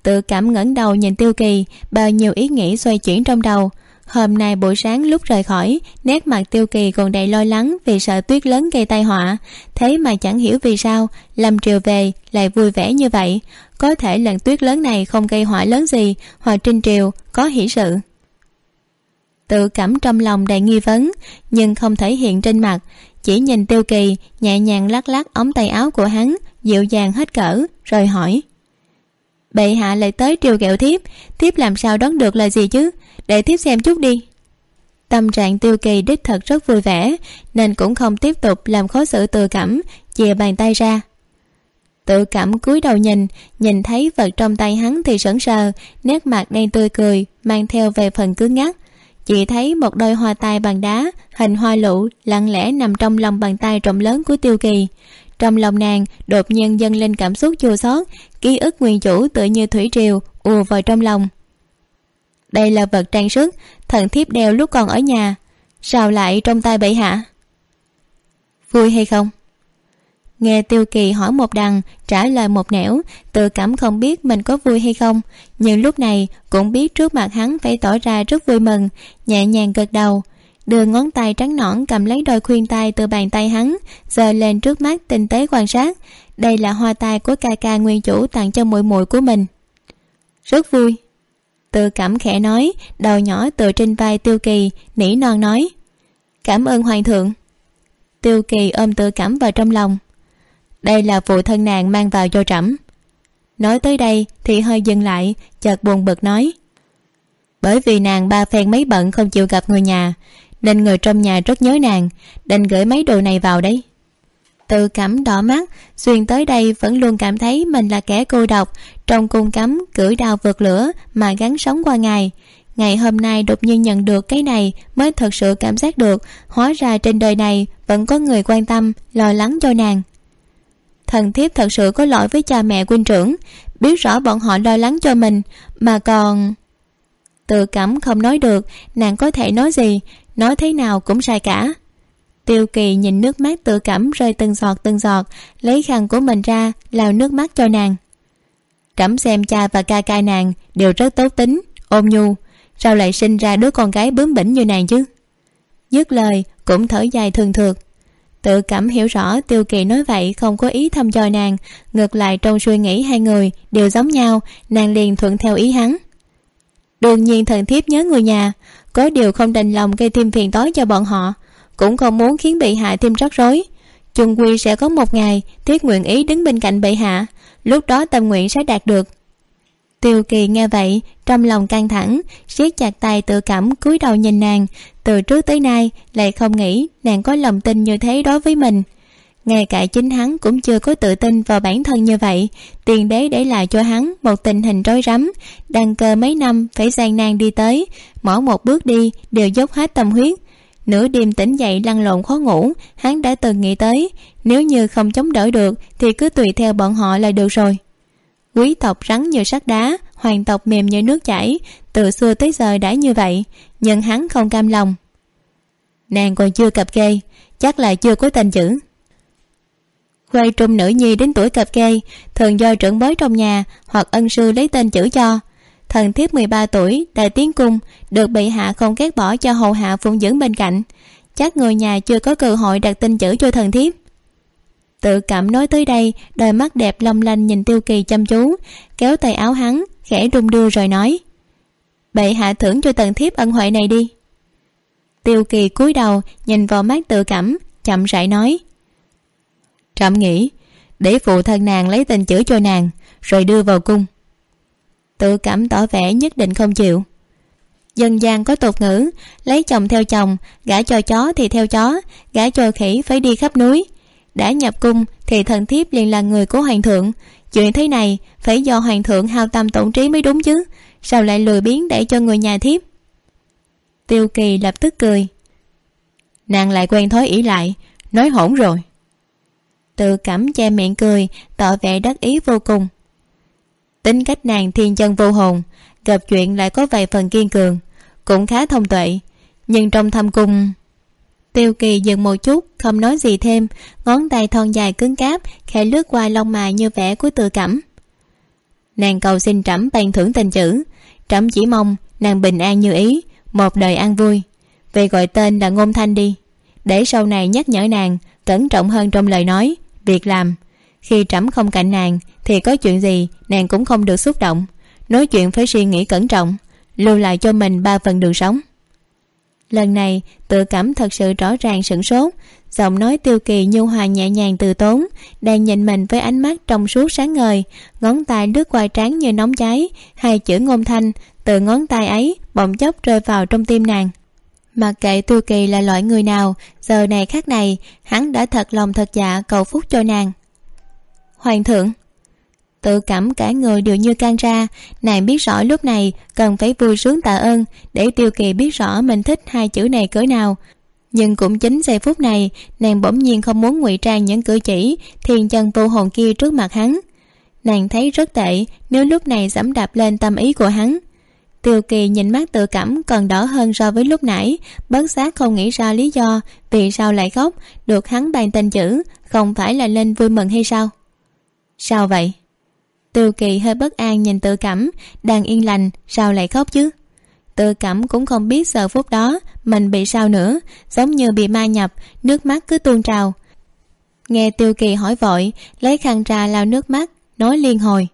Tự cảm ngẩng đầu nhìn tiêu kỳ, bao nhiêu ý nghĩ xoay chuyển trong đầu. Hôm nay buổi sáng lúc rời khỏi, nét mặt tiêu kỳ còn đầy lo lắng vì sợ tuyết lớn gây tai họa. Thế mà chẳng hiểu vì sao, lâm triều về lại vui vẻ như vậy. Có thể lần tuyết lớn này không gây họa lớn gì hoặc trinh triều có hỷ sự. Tự cảm trong lòng đầy nghi vấn, nhưng không thể hiện trên mặt chỉ nhìn tiêu kỳ, nhẹ nhàng lắc lắc ống tay áo của hắn, dịu dàng hết cỡ, rồi hỏi. Bệ hạ lại tới triều kẹo thiếp thiếp làm sao đoán được là gì chứ? Để thiếp xem chút đi. Tâm trạng tiêu kỳ đích thật rất vui vẻ, nên cũng không tiếp tục làm khó xử tự cảm chìa bàn tay ra. Tự cảm cúi đầu nhìn nhìn thấy vật trong tay hắn thì sững sờ, nét mặt đen tươi cười, mang theo về phần cứng ngắc chị thấy một đôi hoa tai bằng đá, hình hoa lụ lặng lẽ nằm trong lòng bàn tay rộng lớn của tiêu kỳ. Trong lòng nàng, đột nhiên dâng lên cảm xúc chua xót, ký ức nguyên chủ tự như thủy triều, ùa vào trong lòng. Đây là vật trang sức, thần thiếp đeo lúc còn ở nhà. Sao lại trong tay bệ hạ vui hay không? Nghe tiêu kỳ hỏi một đằng, trả lời một nẻo, tự cảm không biết mình có vui hay không. Nhưng lúc này, cũng biết trước mặt hắn phải tỏ ra rất vui mừng, nhẹ nhàng gật đầu. Đưa ngón tay trắng nõn cầm lấy đôi khuyên tay từ bàn tay hắn, giơ lên trước mắt tinh tế quan sát. Đây là hoa tai của ca ca nguyên chủ tặng cho muội muội của mình. Rất vui. Tự cảm khẽ nói, đầu nhỏ tựa trên vai tiêu kỳ, nỉ non nói. Cảm ơn hoàng thượng. Tiêu kỳ ôm tự cảm vào trong lòng đây là phụ thân nàng mang vào cho trẫm. Nói tới đây, thì hơi dừng lại, chợt buồn bực nói. Bởi vì nàng ba phen mấy bận không chịu gặp người nhà, nên người trong nhà rất nhớ nàng đành gửi mấy đồ này vào đấy. Từ cảm đỏ mắt, xuyên tới đây vẫn luôn cảm thấy mình là kẻ cô độc, trong cung cấm cưỡi đào vượt lửa mà gắn sống qua ngày. Ngày hôm nay đột nhiên nhận được cái này mới thật sự cảm giác được, hóa ra trên đời này vẫn có người quan tâm, lo lắng cho nàng thần thiếp thật sự có lỗi với cha mẹ huynh trưởng, biết rõ bọn họ lo lắng cho mình, mà còn tự cảm không nói được, nàng có thể nói gì, nói thế nào cũng sai cả. Tiêu kỳ nhìn nước mắt tự cảm rơi từng giọt từng giọt, lấy khăn của mình ra, lau nước mắt cho nàng. Trẫm xem cha và ca ca nàng đều rất tốt tính ôm nhu, sao lại sinh ra đứa con gái bướng bỉnh như nàng chứ? Dứt lời, cũng thở dài thường thượt tự cảm hiểu rõ tiêu kỳ nói vậy, không có ý thăm dò nàng. Ngược lại, trong suy nghĩ hai người đều giống nhau, nàng liền thuận theo ý hắn. Đương nhiên, thần thiếp nhớ người nhà, có điều không đành lòng gây thêm phiền toái cho bọn họ, cũng không muốn khiến bị hại thêm rắc rối. Chung quy sẽ có một ngày thiết nguyện ý đứng bên cạnh bệ hạ, lúc đó tâm nguyện sẽ đạt được tiêu kỳ nghe vậy, trong lòng căng thẳng, siết chặt tay tự cảm cúi đầu nhìn nàng. Từ trước tới nay, lại không nghĩ nàng có lòng tin như thế đối với mình. Ngay cả chính hắn cũng chưa có tự tin vào bản thân như vậy. Tiền đế để lại cho hắn một tình hình rối rắm. Đăng cơ mấy năm phải gian nan đi tới, mỗi một bước đi đều dốc hết tâm huyết. Nửa đêm tỉnh dậy lăn lộn khó ngủ, hắn đã từng nghĩ tới, nếu như không chống đỡ được thì cứ tùy theo bọn họ là được rồi quý tộc rắn như sắt đá, hoàng tộc mềm như nước chảy, từ xưa tới giờ đã như vậy, nhưng hắn không cam lòng. Nàng còn chưa cập kê, chắc là chưa có tên chữ. Quê trung nữ nhi đến tuổi cập kê, thường do trưởng bối trong nhà hoặc ân sư lấy tên chữ cho. Thần thiếp mười ba tuổi, đại tiến cung, được bị hạ không ghét bỏ cho hầu hạ phụng dưỡng bên cạnh. Chắc người nhà chưa có cơ hội đặt tên chữ cho thần thiếp tự cảm nói tới đây, đôi mắt đẹp long lanh nhìn tiêu kỳ chăm chú, kéo tay áo hắn, khẽ đung đưa rồi nói, bệ hạ thưởng cho tần thiếp ân huệ này đi. Tiêu kỳ cúi đầu, nhìn vào mắt tự cảm, chậm rãi nói, trẫm nghĩ, để phụ thân nàng lấy tình chữ cho nàng, rồi đưa vào cung. Tự cảm tỏ vẻ nhất định không chịu. Dân gian có tục ngữ, lấy chồng theo chồng, gả cho chó thì theo chó, gả cho khỉ phải đi khắp núi đã nhập cung thì thần thiếp liền là người của hoàng thượng. Chuyện thế này phải do hoàng thượng hao tâm tổn trí mới đúng chứ, sao lại lười biếng để cho người nhà thiếp? Tiêu kỳ lập tức cười. Nàng lại quen thói ỷ lại, nói hỗn rồi. Tự cảm che miệng cười, tỏ vẻ đắc ý vô cùng. Tính cách nàng thiên chân vô hồn, gặp chuyện lại có vài phần kiên cường, cũng khá thông tuệ, nhưng trong thâm cung tiêu kỳ dừng một chút, không nói gì thêm. Ngón tay thon dài cứng cáp, khẽ lướt qua lông mày như vẽ của tự cảm. Nàng cầu xin trẫm ban thưởng tên chữ. Trẫm chỉ mong nàng bình an như ý, một đời an vui. Về gọi tên là ngôn thanh đi. Để sau này nhắc nhở nàng, cẩn trọng hơn trong lời nói, việc làm. Khi trẫm không cạnh nàng, thì có chuyện gì nàng cũng không được xúc động. Nói chuyện phải suy nghĩ cẩn trọng, lưu lại cho mình ba phần đường sống lần này, tự cảm thật sự rõ ràng sửng sốt. Giọng nói tiêu kỳ nhu hòa nhẹ nhàng từ tốn, đang nhìn mình với ánh mắt trong suốt sáng ngời. Ngón tay đứt qua trán như nóng cháy, hai chữ ngôn thanh, từ ngón tay ấy bỗng chốc rơi vào trong tim nàng. Mặc kệ tiêu kỳ là loại người nào, giờ này khác này, hắn đã thật lòng thật dạ cầu phúc cho nàng. Hoàng thượng tự cảm cả người đều như can ra. Nàng biết rõ lúc này cần phải vui sướng tạ ơn để tiêu kỳ biết rõ mình thích hai chữ này cỡ nào. Nhưng cũng chính giây phút này, nàng bỗng nhiên không muốn ngụy trang những cử chỉ thiền chân vô hồn kia trước mặt hắn. Nàng thấy rất tệ nếu lúc này dẫm đạp lên tâm ý của hắn. Tiêu kỳ nhìn mắt tự cảm còn đỏ hơn so với lúc nãy, bất giác không nghĩ ra lý do vì sao lại khóc, được hắn bàn tên chữ, không phải là lên vui mừng hay sao? Sao vậy? Tiêu kỳ hơi bất an nhìn tự cảm đang yên lành, sao lại khóc chứ? Tự cảm cũng không biết giờ phút đó mình bị sao nữa, giống như bị ma nhập, nước mắt cứ tuôn trào. Nghe tiêu kỳ hỏi vội, lấy khăn trà lau nước mắt, nói liên hồi.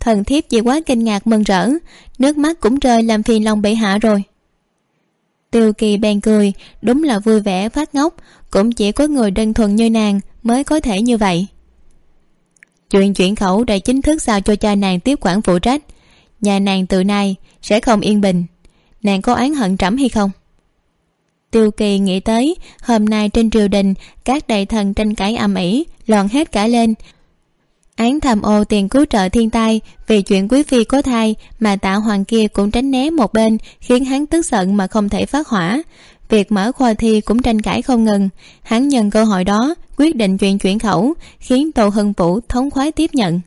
Thần thiếp vì quá kinh ngạc mừng rỡ, nước mắt cũng rơi làm phiền lòng bệ hạ rồi. Tiêu kỳ bèn cười, đúng là vui vẻ phát ngốc, cũng chỉ có người đơn thuần như nàng mới có thể như vậy chuyện chuyển khẩu đã chính thức giao cho cha nàng tiếp quản phụ trách. Nhà nàng từ nay sẽ không yên bình. Nàng có oán hận trẫm hay không? Tiêu kỳ nghĩ tới, hôm nay trên triều đình, các đại thần tranh cãi ầm ĩ, loạn hết cả lên. Án tham ô tiền cứu trợ thiên tai, vì chuyện quý phi có thai mà tạ hoàng kia cũng tránh né một bên, khiến hắn tức giận mà không thể phát hỏa. Việc mở khoa thi cũng tranh cãi không ngừng. Hắn nhân cơ hội đó quyết định chuyện chuyển khẩu, khiến tô hưng vũ thống khoái tiếp nhận.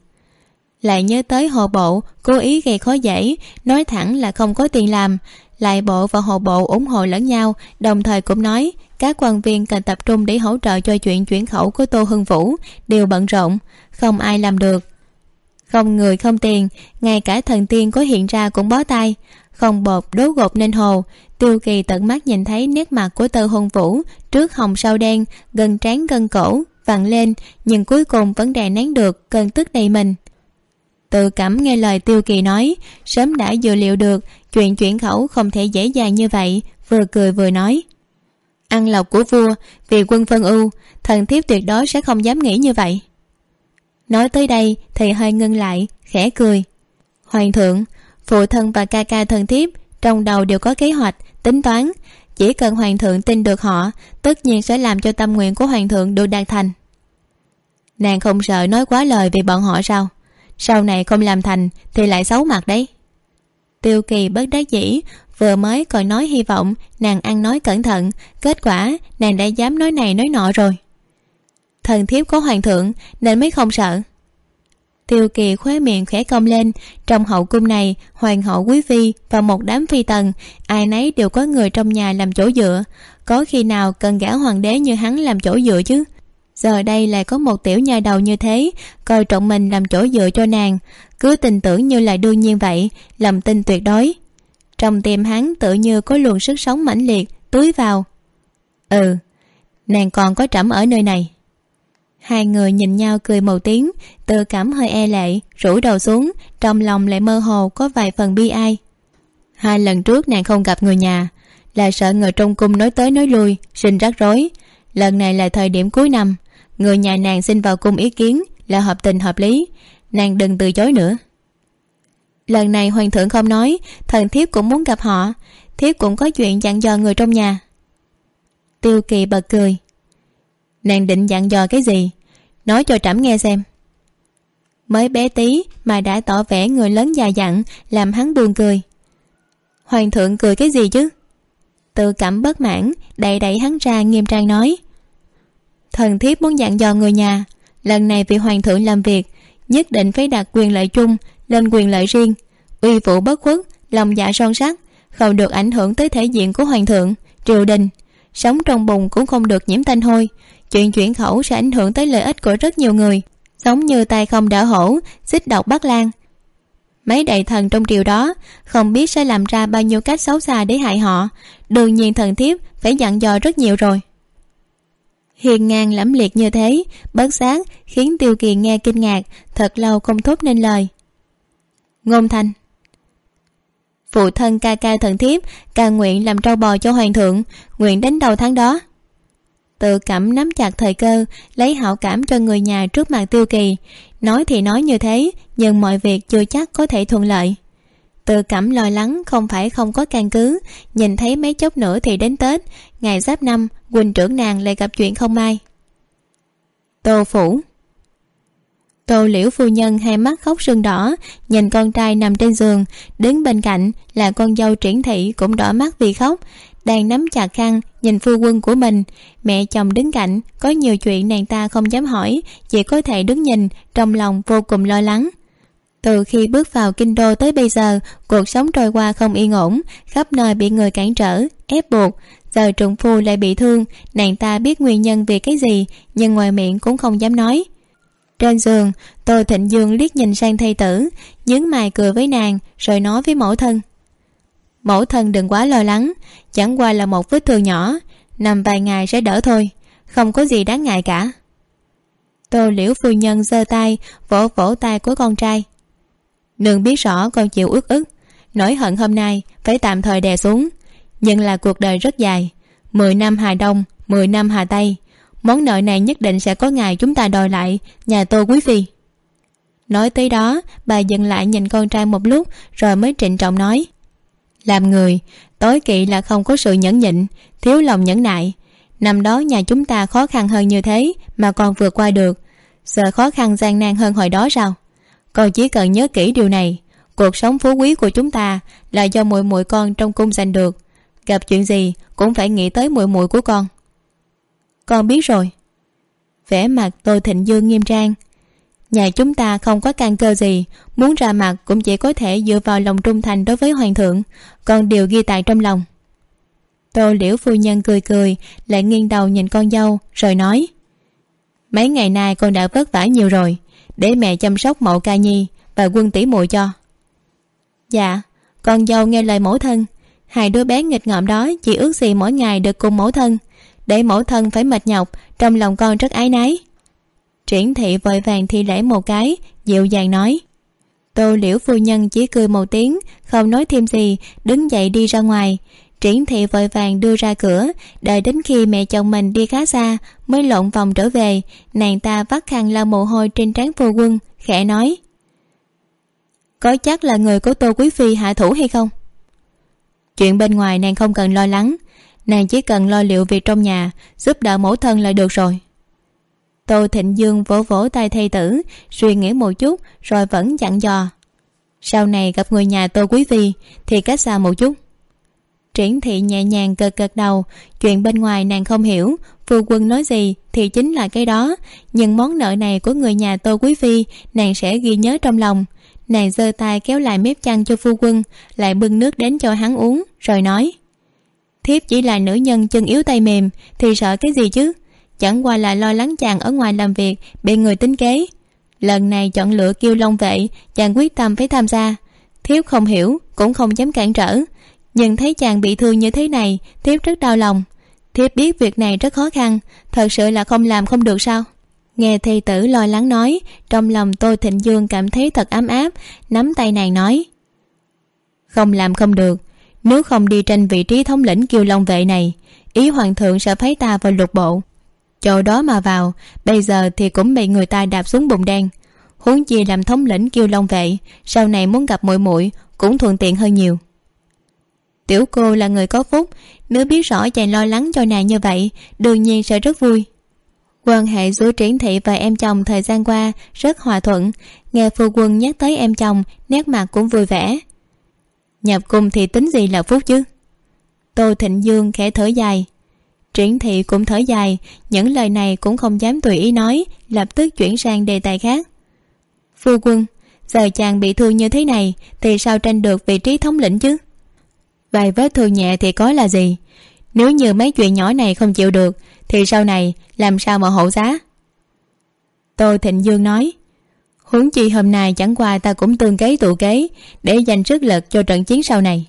Lại nhớ tới hồ bộ, cố ý gây khó dễ, nói thẳng là không có tiền làm. Lại bộ và hồ bộ ủng hộ lẫn nhau, đồng thời cũng nói, các quan viên cần tập trung để hỗ trợ cho chuyện chuyển khẩu của tô hưng vũ, đều bận rộn, không ai làm được. Không người không tiền, ngay cả thần tiên có hiện ra cũng bó tay, không bột đố gột nên hồ tiêu kỳ tận mắt nhìn thấy nét mặt của tơ hôn vũ trước hồng sau đen, gần trán gần cổ, vặn lên, nhưng cuối cùng vẫn đè nén được cơn tức đầy mình. Tự cảm nghe lời tiêu kỳ nói, sớm đã dự liệu được chuyện chuyển khẩu không thể dễ dàng như vậy, vừa cười vừa nói. Ăn lộc của vua, vì quân phân ưu, thần thiếp tuyệt đối sẽ không dám nghĩ như vậy. Nói tới đây, thì hơi ngưng lại, khẽ cười. Hoàng thượng, phụ thân và ca ca thần thiếp, trong đầu đều có kế hoạch tính toán. Chỉ cần hoàng thượng tin được họ, tất nhiên sẽ làm cho tâm nguyện của hoàng thượng được đạt thành. Nàng không sợ nói quá lời về bọn họ sao? Sau này không làm thành thì lại xấu mặt đấy. Tiêu kỳ bất đắc dĩ, vừa mới còn nói hy vọng, nàng ăn nói cẩn thận, kết quả nàng đã dám nói này nói nọ rồi. Thần thiếp có hoàng thượng, nên mới không sợ tiêu kỳ khóe miệng khẽ cong lên. Trong hậu cung này, hoàng hậu quý phi và một đám phi tần, ai nấy đều có người trong nhà làm chỗ dựa. Có khi nào cần gã hoàng đế như hắn làm chỗ dựa chứ? Giờ đây lại có một tiểu nhà đầu như thế, coi trọng mình làm chỗ dựa cho nàng. Cứ tin tưởng như là đương nhiên vậy, lòng tin tuyệt đối. Trong tim hắn tự như có luồng sức sống mãnh liệt, túi vào. Ừ nàng còn có trẫm ở nơi này hai người nhìn nhau cười một tiếng tự cảm hơi e lệ, rủ đầu xuống, trong lòng lại mơ hồ có vài phần bi ai. Hai lần trước nàng không gặp người nhà, là sợ người trong cung nói tới nói lui, sinh rắc rối. Lần này là thời điểm cuối năm, người nhà nàng xin vào cung ý kiến là hợp tình hợp lý, nàng đừng từ chối nữa. Lần này hoàng thượng không nói, thần thiếp cũng muốn gặp họ, thiếp cũng có chuyện dặn dò người trong nhà. Tiêu kỳ bật cười nàng định dặn dò cái gì? Nói cho trẫm nghe xem. Mới bé tí mà đã tỏ vẻ người lớn già dặn, làm hắn buồn cười. Hoàng thượng cười cái gì chứ? Tự cảm bất mãn, đẩy đẩy hắn ra, nghiêm trang nói. Thần thiếp muốn dặn dò người nhà, lần này vì hoàng thượng làm việc, nhất định phải đặt quyền lợi chung, lên quyền lợi riêng. Uy vũ bất khuất, lòng dạ son sắt không được ảnh hưởng tới thể diện của hoàng thượng, triều đình. Sống trong bùn cũng không được nhiễm tanh hôi chuyện chuyển khẩu sẽ ảnh hưởng tới lợi ích của rất nhiều người, giống như tay không đỡ hổ, xích độc bắt lan. Mấy đại thần trong triều đó không biết sẽ làm ra bao nhiêu cách xấu xa để hại họ. Đương nhiên thần thiếp phải dặn dò rất nhiều rồi. Hiền ngang lẫm liệt như thế, bất sáng khiến tiêu kỳ nghe kinh ngạc, thật lâu không thốt nên lời. Ngôn thanh, phụ thân ca ca thần thiếp càng nguyện làm trâu bò cho hoàng thượng, nguyện đánh đầu tháng đó tự cảm nắm chặt thời cơ, lấy hảo cảm cho người nhà trước mặt tiêu kỳ. Nói thì nói như thế, nhưng mọi việc chưa chắc có thể thuận lợi. Tự cảm lo lắng không phải không có căn cứ, nhìn thấy mấy chốc nữa thì đến tết, ngày giáp năm, quỳnh trưởng nàng lại gặp chuyện không may. Tô phủ tô liễu phu nhân hai mắt khóc sưng đỏ, nhìn con trai nằm trên giường, đứng bên cạnh là con dâu triển thị cũng đỏ mắt vì khóc, đang nắm chặt khăn nhìn phu quân của mình, mẹ chồng đứng cạnh, có nhiều chuyện nàng ta không dám hỏi, chỉ có thể đứng nhìn, trong lòng vô cùng lo lắng. Từ khi bước vào kinh đô tới bây giờ, cuộc sống trôi qua không yên ổn, khắp nơi bị người cản trở, ép buộc. Giờ trùng phu lại bị thương, nàng ta biết nguyên nhân vì cái gì, nhưng ngoài miệng cũng không dám nói. Trên giường, tô thịnh dương liếc nhìn sang thầy tử, nhướng mày cười với nàng, rồi nói với mẫu thân mẫu thân đừng quá lo lắng, chẳng qua là một vết thương nhỏ, nằm vài ngày sẽ đỡ thôi, không có gì đáng ngại cả. Tô liễu phu nhân giơ tay, vỗ vỗ tay của con trai. Nương biết rõ con chịu ức ức, nỗi hận hôm nay phải tạm thời đè xuống, nhưng là cuộc đời rất dài, mười năm hà đông, mười năm hà tây, món nợ này nhất định sẽ có ngày chúng ta đòi lại nhà tô quý phi. Nói tới đó, bà dừng lại nhìn con trai một lúc rồi mới trịnh trọng nói làm người, tối kỵ là không có sự nhẫn nhịn, thiếu lòng nhẫn nại. Năm đó nhà chúng ta khó khăn hơn như thế mà còn vượt qua được. Sợ khó khăn gian nan hơn hồi đó sao? Con chỉ cần nhớ kỹ điều này, cuộc sống phú quý của chúng ta là do muội muội con trong cung giành được. Gặp chuyện gì cũng phải nghĩ tới muội muội của con. Con biết rồi. Vẻ mặt tôi thịnh dương nghiêm trang nhà chúng ta không có căn cơ gì, muốn ra mặt cũng chỉ có thể dựa vào lòng trung thành đối với hoàng thượng, còn điều ghi tại trong lòng. Tô liễu phu nhân cười cười, lại nghiêng đầu nhìn con dâu, rồi nói, mấy ngày nay con đã vất vả nhiều rồi, để mẹ chăm sóc mậu ca nhi và quân tỷ muội cho. Dạ con dâu nghe lời mẫu thân, hai đứa bé nghịch ngợm đó chỉ ước gì mỗi ngày được cùng mẫu thân, để mẫu thân phải mệt nhọc, trong lòng con rất ái náy triển thị vội vàng thi lễ một cái, dịu dàng nói. Tô liễu phu nhân chỉ cười một tiếng, không nói thêm gì, đứng dậy đi ra ngoài. Triển thị vội vàng đưa ra cửa, đợi đến khi mẹ chồng mình đi khá xa, mới lộn vòng trở về. Nàng ta vắt khăn lau mồ hôi trên trán phu quân, khẽ nói. Có chắc là người của tô quý phi hạ thủ hay không? Chuyện bên ngoài nàng không cần lo lắng. Nàng chỉ cần lo liệu việc trong nhà, giúp đỡ mẫu thân là được rồi tô thịnh dương vỗ vỗ tay thầy tử, suy nghĩ một chút, rồi vẫn dặn dò. Sau này gặp người nhà tô quý phi, thì cách xa một chút. Triển thị nhẹ nhàng cợt cợt đầu, chuyện bên ngoài nàng không hiểu, phu quân nói gì thì chính là cái đó, nhưng món nợ này của người nhà tô quý phi nàng sẽ ghi nhớ trong lòng. Nàng giơ tay kéo lại mép chăn cho phu quân, lại bưng nước đến cho hắn uống, rồi nói, thiếp chỉ là nữ nhân chân yếu tay mềm, thì sợ cái gì chứ? Chẳng qua là lo lắng chàng ở ngoài làm việc, bị người tính kế. Lần này chọn lựa kiêu long vệ, chàng quyết tâm phải tham gia. Thiếu không hiểu, cũng không dám cản trở. Nhưng thấy chàng bị thương như thế này, thiếp rất đau lòng. Thiếp biết việc này rất khó khăn, thật sự là không làm không được sao? Nghe thầy tử lo lắng nói, trong lòng tôi thịnh dương cảm thấy thật ấm áp, nắm tay nàng nói. Không làm không được, nếu không đi tranh vị trí thống lĩnh kiều long vệ này, ý hoàng thượng sẽ phái ta vào lục bộ chỗ đó mà vào, bây giờ thì cũng bị người ta đạp xuống bùn đen. Huống chi làm thống lĩnh kiêu long vệ sau này muốn gặp muội muội cũng thuận tiện hơn nhiều. Tiểu cô là người có phúc, nếu biết rõ chàng lo lắng cho nàng như vậy, đương nhiên sẽ rất vui. Quan hệ giữa triển thị và em chồng thời gian qua rất hòa thuận, nghe phu quân nhắc tới em chồng, nét mặt cũng vui vẻ. Nhập cung thì tính gì là phúc chứ? Tô thịnh dương khẽ thở dài triển thị cũng thở dài, những lời này cũng không dám tùy ý nói, lập tức chuyển sang đề tài khác. Phu quân, giờ chàng bị thương như thế này, thì sao tranh được vị trí thống lĩnh chứ? Vài vết thương nhẹ thì có là gì? Nếu như mấy chuyện nhỏ này không chịu được, thì sau này làm sao mà hộ giá? Tô thịnh dương nói, huống chi hôm nay chẳng qua ta cũng tương kế tụ kế để dành sức lực cho trận chiến sau này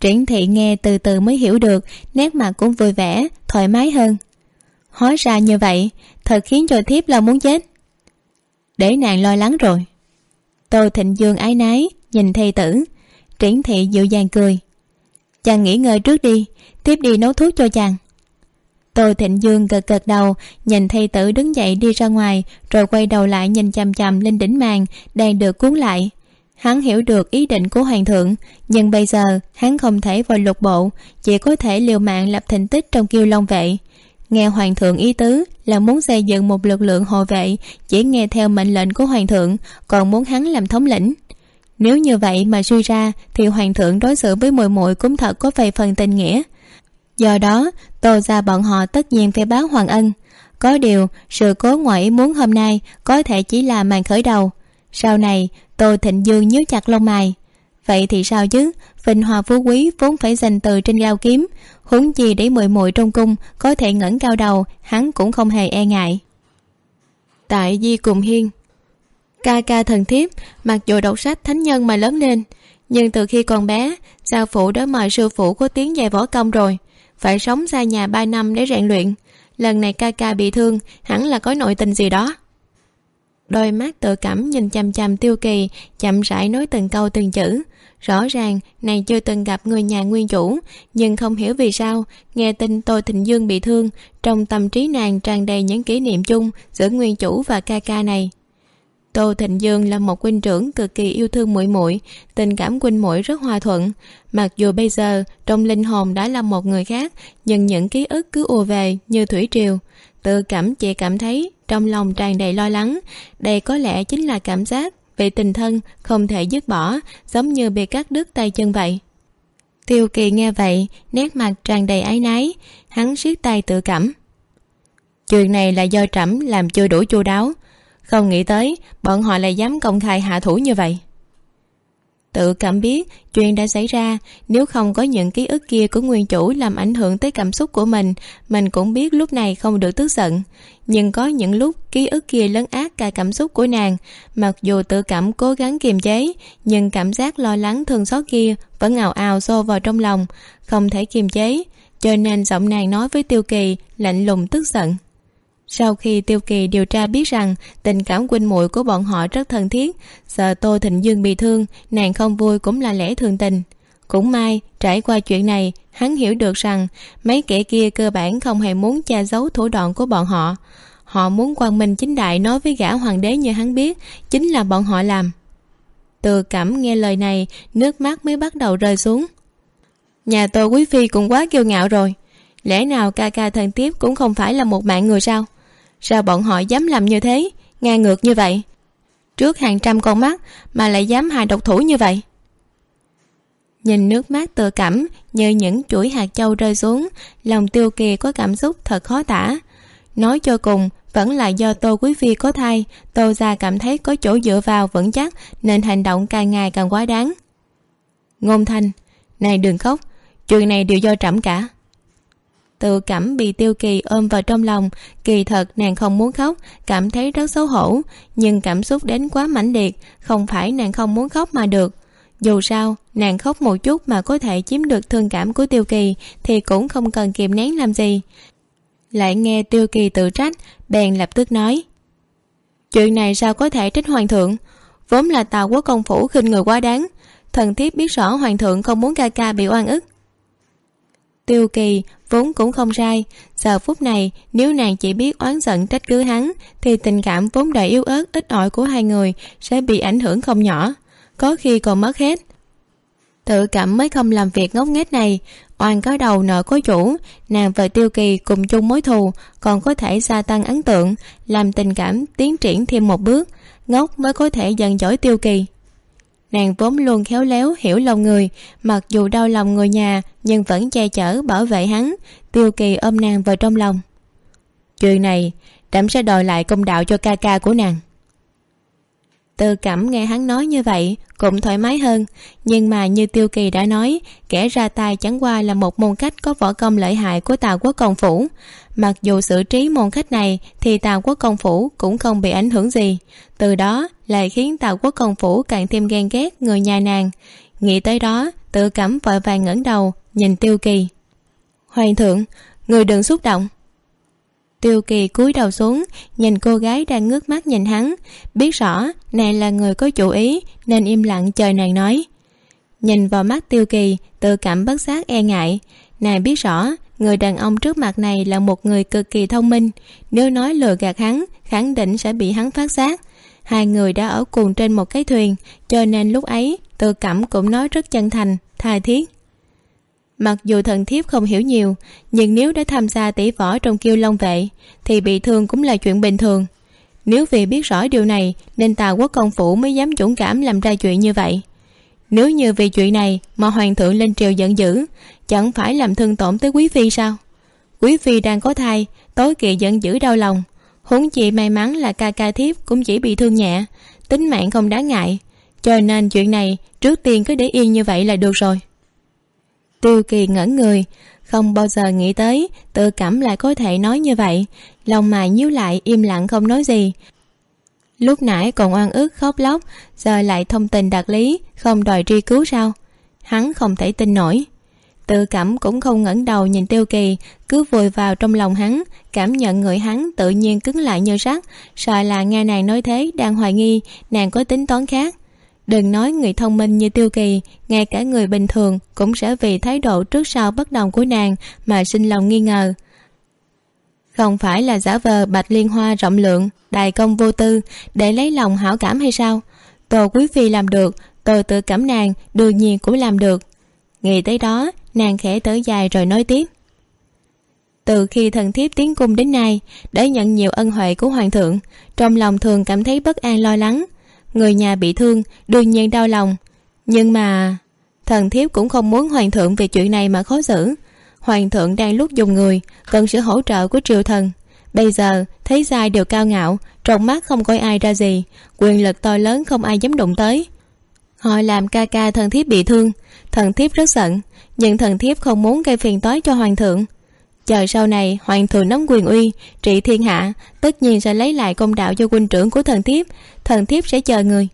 triển thị nghe từ từ mới hiểu được, nét mặt cũng vui vẻ, thoải mái hơn. Hóa ra như vậy, thật khiến cho thiếp lo muốn chết. Để nàng lo lắng rồi. Tô thịnh dương ái nái, nhìn thầy tử. Triển thị dịu dàng cười. Chàng nghỉ ngơi trước đi, tiếp đi nấu thuốc cho chàng. Tô thịnh dương gật gật đầu, nhìn thầy tử đứng dậy đi ra ngoài, rồi quay đầu lại nhìn chằm chằm lên đỉnh màn, đang được cuốn lại hắn hiểu được ý định của hoàng thượng, nhưng bây giờ hắn không thể vào lục bộ, chỉ có thể liều mạng lập thành tích trong kiêu long vệ. Nghe hoàng thượng ý tứ là muốn xây dựng một lực lượng hộ vệ, chỉ nghe theo mệnh lệnh của hoàng thượng, còn muốn hắn làm thống lĩnh. Nếu như vậy mà suy ra, thì hoàng thượng đối xử với muội muội cũng thật có vài phần tình nghĩa. Do đó, tô ra bọn họ tất nhiên phải báo hoàng ân. Có điều, sự cố ngoại ý muốn hôm nay có thể chỉ là màn khởi đầu sau này tô thịnh dương nhíu chặt lông mày. Vậy thì sao chứ? Vinh hoa phú quý vốn phải dành từ trên gao kiếm. Huống gì để muội muội trong cung có thể ngẩng cao đầu, hắn cũng không hề e ngại. Tại di cùng hiên. Ca ca thần thiếp, mặc dù đọc sách thánh nhân mà lớn lên, nhưng từ khi còn bé, gia phụ đã mời sư phụ có tiếng dạy võ công rồi. Phải sống xa nhà ba năm để rèn luyện. Lần này ca ca bị thương, hẳn là có nội tình gì đó đôi mắt tự cảm nhìn chằm chằm tiêu kỳ, chậm rãi nói từng câu từng chữ. Rõ ràng, nàng chưa từng gặp người nhà nguyên chủ, nhưng không hiểu vì sao, nghe tin tôi thịnh dương bị thương, trong tâm trí nàng tràn đầy những kỷ niệm chung giữa nguyên chủ và ca ca này. Tô thịnh dương là một huynh trưởng cực kỳ yêu thương muội muội, tình cảm huynh muội rất hòa thuận. Mặc dù bây giờ, trong linh hồn đã là một người khác, nhưng những ký ức cứ ùa về như thủy triều tự cảm chị cảm thấy, trong lòng tràn đầy lo lắng. Đây có lẽ chính là cảm giác về tình thân không thể dứt bỏ, giống như bị cắt đứt tay chân vậy. Tiêu kỳ nghe vậy, nét mặt tràn đầy áy náy. Hắn siết tay tự cảm. Chuyện này là do trẫm làm chưa đủ chu đáo. Không nghĩ tới, bọn họ lại dám công khai hạ thủ như vậy tự cảm biết chuyện đã xảy ra. Nếu không có những ký ức kia của nguyên chủ làm ảnh hưởng tới cảm xúc của mình mình cũng biết lúc này không được tức giận. Nhưng có những lúc ký ức kia lấn át cả cảm xúc của nàng. Mặc dù tự cảm cố gắng kiềm chế, nhưng cảm giác lo lắng thương xót kia vẫn ào ào xô vào trong lòng, không thể kiềm chế. Cho nên giọng nàng nói với tiêu kỳ lạnh lùng tức giận sau khi tiêu kỳ điều tra biết rằng tình cảm huynh muội của bọn họ rất thân thiết, sợ tô thịnh dương bị thương, nàng không vui cũng là lẽ thường tình. Cũng may, trải qua chuyện này, hắn hiểu được rằng mấy kẻ kia cơ bản không hề muốn che giấu thủ đoạn của bọn họ. Họ muốn quang minh chính đại nói với gã hoàng đế như hắn biết chính là bọn họ làm. Từ cảm nghe lời này, nước mắt mới bắt đầu rơi xuống. Nhà tô quý phi cũng quá kiêu ngạo rồi. Lẽ nào ca ca thần tiếp cũng không phải là một mạng người sao? Sao bọn họ dám làm như thế? Ngang ngược như vậy. Trước hàng trăm con mắt mà lại dám hại độc thủ như vậy. Nhìn nước mắt tự cảm như những chuỗi hạt châu rơi xuống, lòng tiêu kỳ có cảm xúc thật khó tả. Nói cho cùng, vẫn là do tô quý phi có thai, tô gia cảm thấy có chỗ dựa vào vững chắc nên hành động càng ngày càng quá đáng. Ngôn thanh, này đừng khóc, chuyện này đều do trẫm cả tự cảm bị tiêu kỳ ôm vào trong lòng, kỳ thật nàng không muốn khóc, cảm thấy rất xấu hổ. Nhưng cảm xúc đến quá mãnh liệt, không phải nàng không muốn khóc mà được. Dù sao, nàng khóc một chút mà có thể chiếm được thương cảm của tiêu kỳ thì cũng không cần kìm nén làm gì. Lại nghe tiêu kỳ tự trách, bèn lập tức nói, chuyện này sao có thể trách hoàng thượng? Vốn là tàu quốc công phủ khinh người quá đáng. Thần thiếp biết rõ hoàng thượng không muốn ca ca bị oan ức tiêu kỳ vốn cũng không sai. Giờ phút này, nếu nàng chỉ biết oán giận trách cứ hắn, thì tình cảm vốn đầy yếu ớt, ít ỏi của hai người sẽ bị ảnh hưởng không nhỏ. Có khi còn mất hết. Tự cảm mới không làm việc ngốc nghếch này. Oan có đầu nợ có chủ, nàng và tiêu kỳ cùng chung mối thù, còn có thể gia tăng ấn tượng, làm tình cảm tiến triển thêm một bước. Ngốc mới có thể dần dỗi tiêu kỳ nàng vốn luôn khéo léo hiểu lòng người, mặc dù đau lòng người nhà, nhưng vẫn che chở, bảo vệ hắn, tiêu kỳ ôm nàng vào trong lòng. Chuyện này trẫm sẽ đòi lại công đạo cho ca ca của nàng. Tư cẩm nghe hắn nói như vậy, cũng thoải mái hơn, nhưng mà như tiêu kỳ đã nói, kẻ ra tay chẳng qua là một môn cách có võ công lợi hại của tào quốc công phủ mặc dù xử trí môn khách này, thì tào quốc công phủ cũng không bị ảnh hưởng gì. Từ đó, lại khiến tào quốc công phủ càng thêm ghen ghét người nhà nàng. Nghĩ tới đó, tự cảm vội vàng ngẩng đầu, nhìn tiêu kỳ. Hoàng thượng, người đừng xúc động. Tiêu kỳ cúi đầu xuống, nhìn cô gái đang ngước mắt nhìn hắn. Biết rõ, nàng là người có chủ ý, nên im lặng chờ nàng nói. Nhìn vào mắt tiêu kỳ, tự cảm bất giác e ngại. Nàng biết rõ người đàn ông trước mặt này là một người cực kỳ thông minh. Nếu nói lừa gạt hắn, khẳng định sẽ bị hắn phát giác. Hai người đã ở cùng trên một cái thuyền, cho nên lúc ấy tự cảm cũng nói rất chân thành, tha thiết. Mặc dù thần thiếp không hiểu nhiều, nhưng nếu đã tham gia tỷ võ trong kiêu long vệ, thì bị thương cũng là chuyện bình thường. Nếu vì biết rõ điều này, nên tào quốc công phủ mới dám dũng cảm làm ra chuyện như vậy nếu như vì chuyện này mà hoàng thượng lên triều giận dữ, chẳng phải làm thương tổn tới quý phi sao? Quý phi đang có thai, tối kỵ giận dữ đau lòng. Huống chị may mắn là ca ca thiếp cũng chỉ bị thương nhẹ, tính mạng không đáng ngại. Cho nên chuyện này trước tiên cứ để yên như vậy là được rồi. Tiêu kỳ ngẩn người, không bao giờ nghĩ tới tự cảm lại có thể nói như vậy. Lòng mài nhíu lại, im lặng không nói gì lúc nãy còn oan ức, khóc lóc, giờ lại thông tình đạt lý, không đòi truy cứu sao? Hắn không thể tin nổi. Tự cảm cũng không ngẩng đầu nhìn tiêu kỳ, cứ vùi vào trong lòng hắn, cảm nhận người hắn tự nhiên cứng lại như sắt sợ là nghe nàng nói thế đang hoài nghi, nàng có tính toán khác. Đừng nói người thông minh như tiêu kỳ, ngay cả người bình thường cũng sẽ vì thái độ trước sau bất đồng của nàng mà sinh lòng nghi ngờ không phải là giả vờ bạch liên hoa rộng lượng, đại công vô tư, để lấy lòng hảo cảm hay sao? Tô quý phi làm được tôi tự cảm nàng đương nhiên cũng làm được. Nghĩ tới đó, nàng khẽ thở dài rồi nói tiếp. Từ khi thần thiếp tiến cung đến nay, đã nhận nhiều ân huệ của hoàng thượng, trong lòng thường cảm thấy bất an lo lắng. Người nhà bị thương, đương nhiên đau lòng. Nhưng mà, thần thiếp cũng không muốn hoàng thượng vì chuyện này mà khó xử hoàng thượng đang lúc dùng người, cần sự hỗ trợ của triều thần. Bây giờ thấy sai đều cao ngạo, trong mắt không coi ai ra gì, quyền lực to lớn không ai dám đụng tới. Họ làm ca ca thần thiếp bị thương, thần thiếp rất giận, nhưng thần thiếp không muốn gây phiền toái cho hoàng thượng. Chờ sau này, hoàng thượng nắm quyền uy, trị thiên hạ, tất nhiên sẽ lấy lại công đạo cho huynh trưởng của thần thiếp thần thiếp sẽ chờ người.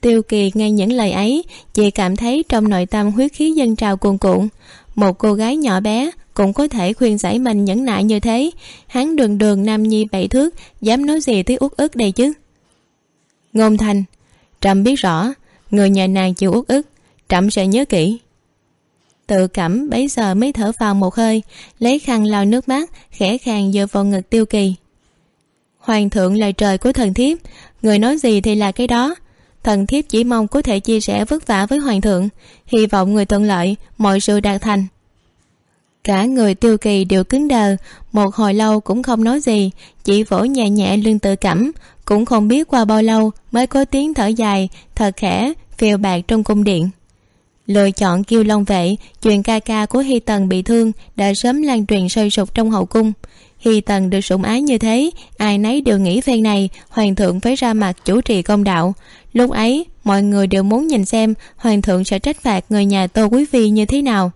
Tiêu kỳ nghe những lời ấy chị cảm thấy trong nội tâm huyết khí dân trào cuồn cuộn một cô gái nhỏ bé cũng có thể khuyên giải mình nhẫn nại như thế. Hắn đường đường nam nhi bảy thước, dám nói gì tới uất ức đây chứ? Ngôn thành trẫm biết rõ, người nhà nàng chịu uất ức. Trẫm sẽ nhớ kỹ. Tự cảm, bấy giờ mới thở vào một hơi, lấy khăn lau nước mắt, khẽ khàng dựa vào ngực tiêu kỳ. Hoàng thượng là trời của thần thiếp, người nói gì thì là cái đó thần thiếp chỉ mong có thể chia sẻ vất vả với hoàng thượng. Hy vọng người thuận lợi, mọi sự đạt thành. Cả người tiêu kỳ đều cứng đờ, một hồi lâu cũng không nói gì, chỉ vỗ nhẹ nhẹ lưng tự cảm, cũng không biết qua bao lâu mới có tiếng thở dài thật khẽ phiêu bạc trong cung điện. Lựa chọn kiêu long vệ chuyện ca ca của hy tần bị thương, đã sớm lan truyền sôi sục trong hậu cung. Hy tần được sủng ái như thế, ai nấy đều nghĩ phen này, hoàng thượng phải ra mặt chủ trì công đạo lúc ấy, mọi người đều muốn nhìn xem hoàng thượng sẽ trách phạt người nhà tô quý phi như thế nào.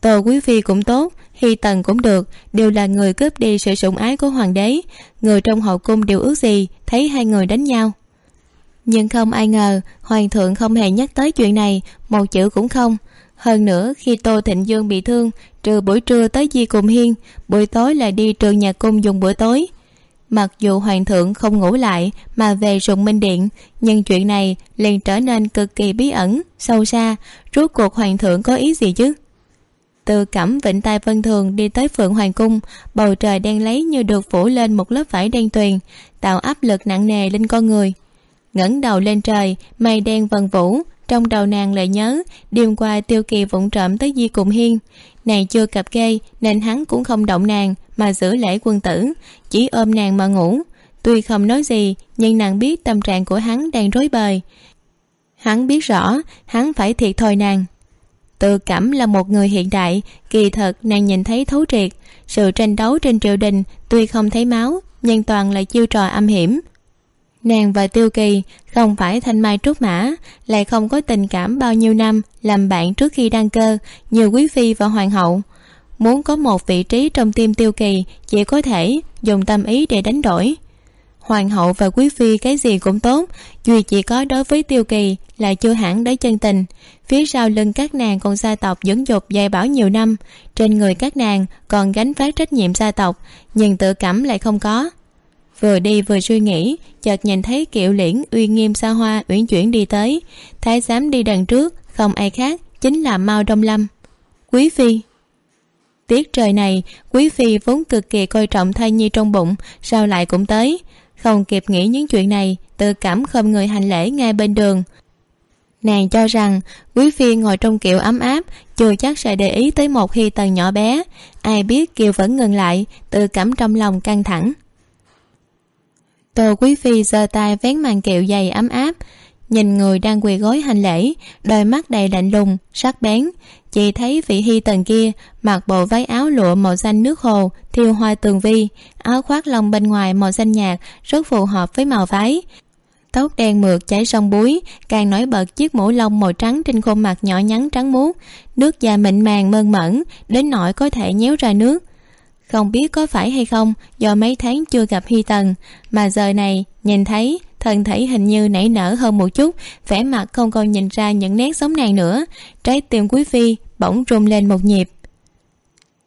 Tô quý phi cũng tốt, hy tần cũng được, đều là người cướp đi sự sủng ái của hoàng đế. Người trong hậu cung đều ước gì thấy hai người đánh nhau. Nhưng không ai ngờ, hoàng thượng không hề nhắc tới chuyện này, một chữ cũng không. Hơn nữa, khi tô thịnh dương bị thương, trừ buổi trưa tới di cùng hiên, buổi tối lại đi trường nhà cung dùng bữa tối mặc dù hoàng thượng không ngủ lại mà về sùng minh điện, nhưng chuyện này liền trở nên cực kỳ bí ẩn, sâu xa. Rốt cuộc hoàng thượng có ý gì chứ? Từ cẩm vịnh tai vân thường đi tới phượng hoàng cung, bầu trời đen lấy như được phủ lên một lớp vải đen tuyền, tạo áp lực nặng nề lên con người. Ngẩng đầu lên trời, mây đen vần vũ, trong đầu nàng lại nhớ đêm qua tiêu kỳ vụng trộm tới di cùng hiên. Nàng chưa cặp kê, nên hắn cũng không động nàng mà giữ lễ quân tử, chỉ ôm nàng mà ngủ. Tuy không nói gì, nhưng nàng biết tâm trạng của hắn đang rối bời. Hắn biết rõ, hắn phải thiệt thòi nàng. Tự cảm là một người hiện đại, kỳ thật nàng nhìn thấy thấu triệt. Sự tranh đấu trên triều đình tuy không thấy máu, nhưng toàn là chiêu trò âm hiểm. Nàng và tiêu kỳ không phải thanh mai trúc mã, lại không có tình cảm bao nhiêu năm làm bạn trước khi đăng cơ, như quý phi và hoàng hậu muốn có một vị trí trong tim tiêu kỳ, chỉ có thể dùng tâm ý để đánh đổi. Hoàng hậu và quý phi cái gì cũng tốt, duy chỉ có đối với tiêu kỳ là chưa hẳn đấy chân tình. Phía sau lưng các nàng còn gia tộc dưỡng dục dạy bảo nhiều năm. Trên người các nàng còn gánh vác trách nhiệm gia tộc, nhưng tự cảm lại không có. Vừa đi vừa suy nghĩ, chợt nhìn thấy kiệu liễn uy nghiêm xa hoa uyển chuyển đi tới. Thái giám đi đằng trước, không ai khác, chính là mao đông lâm. Quý phi! Tiết trời này, quý phi vốn cực kỳ coi trọng thai nhi trong bụng, sao lại cũng tới. Không kịp nghĩ những chuyện này, tự cảm không người hành lễ ngay bên đường. Nàng cho rằng, quý phi ngồi trong kiệu ấm áp, chưa chắc sẽ để ý tới một hy tần nhỏ bé. Ai biết kiều vẫn ngừng lại, tự cảm trong lòng căng thẳng. Tô quý phi giơ tay vén màn kiệu dày ấm áp, nhìn người đang quỳ gối hành lễ, đôi mắt đầy lạnh lùng, sắc bén chị thấy vị hy tần kia mặc bộ váy áo lụa màu xanh nước hồ, thiêu hoa tường vi, áo khoác lông bên ngoài màu xanh nhạt, rất phù hợp với màu váy. Tóc đen mượt chảy sông búi, càng nổi bật chiếc mũ lông màu trắng trên khuôn mặt nhỏ nhắn trắng muốt. Nước da mịn màng mơn mởn, đến nỗi có thể nhéo ra nước không biết có phải hay không do mấy tháng chưa gặp hy tần mà giờ này nhìn thấy thần thể hình như nảy nở hơn một chút, vẻ mặt không còn nhìn ra những nét giống nàng nữa. Trái tim quý phi bỗng rung lên một nhịp.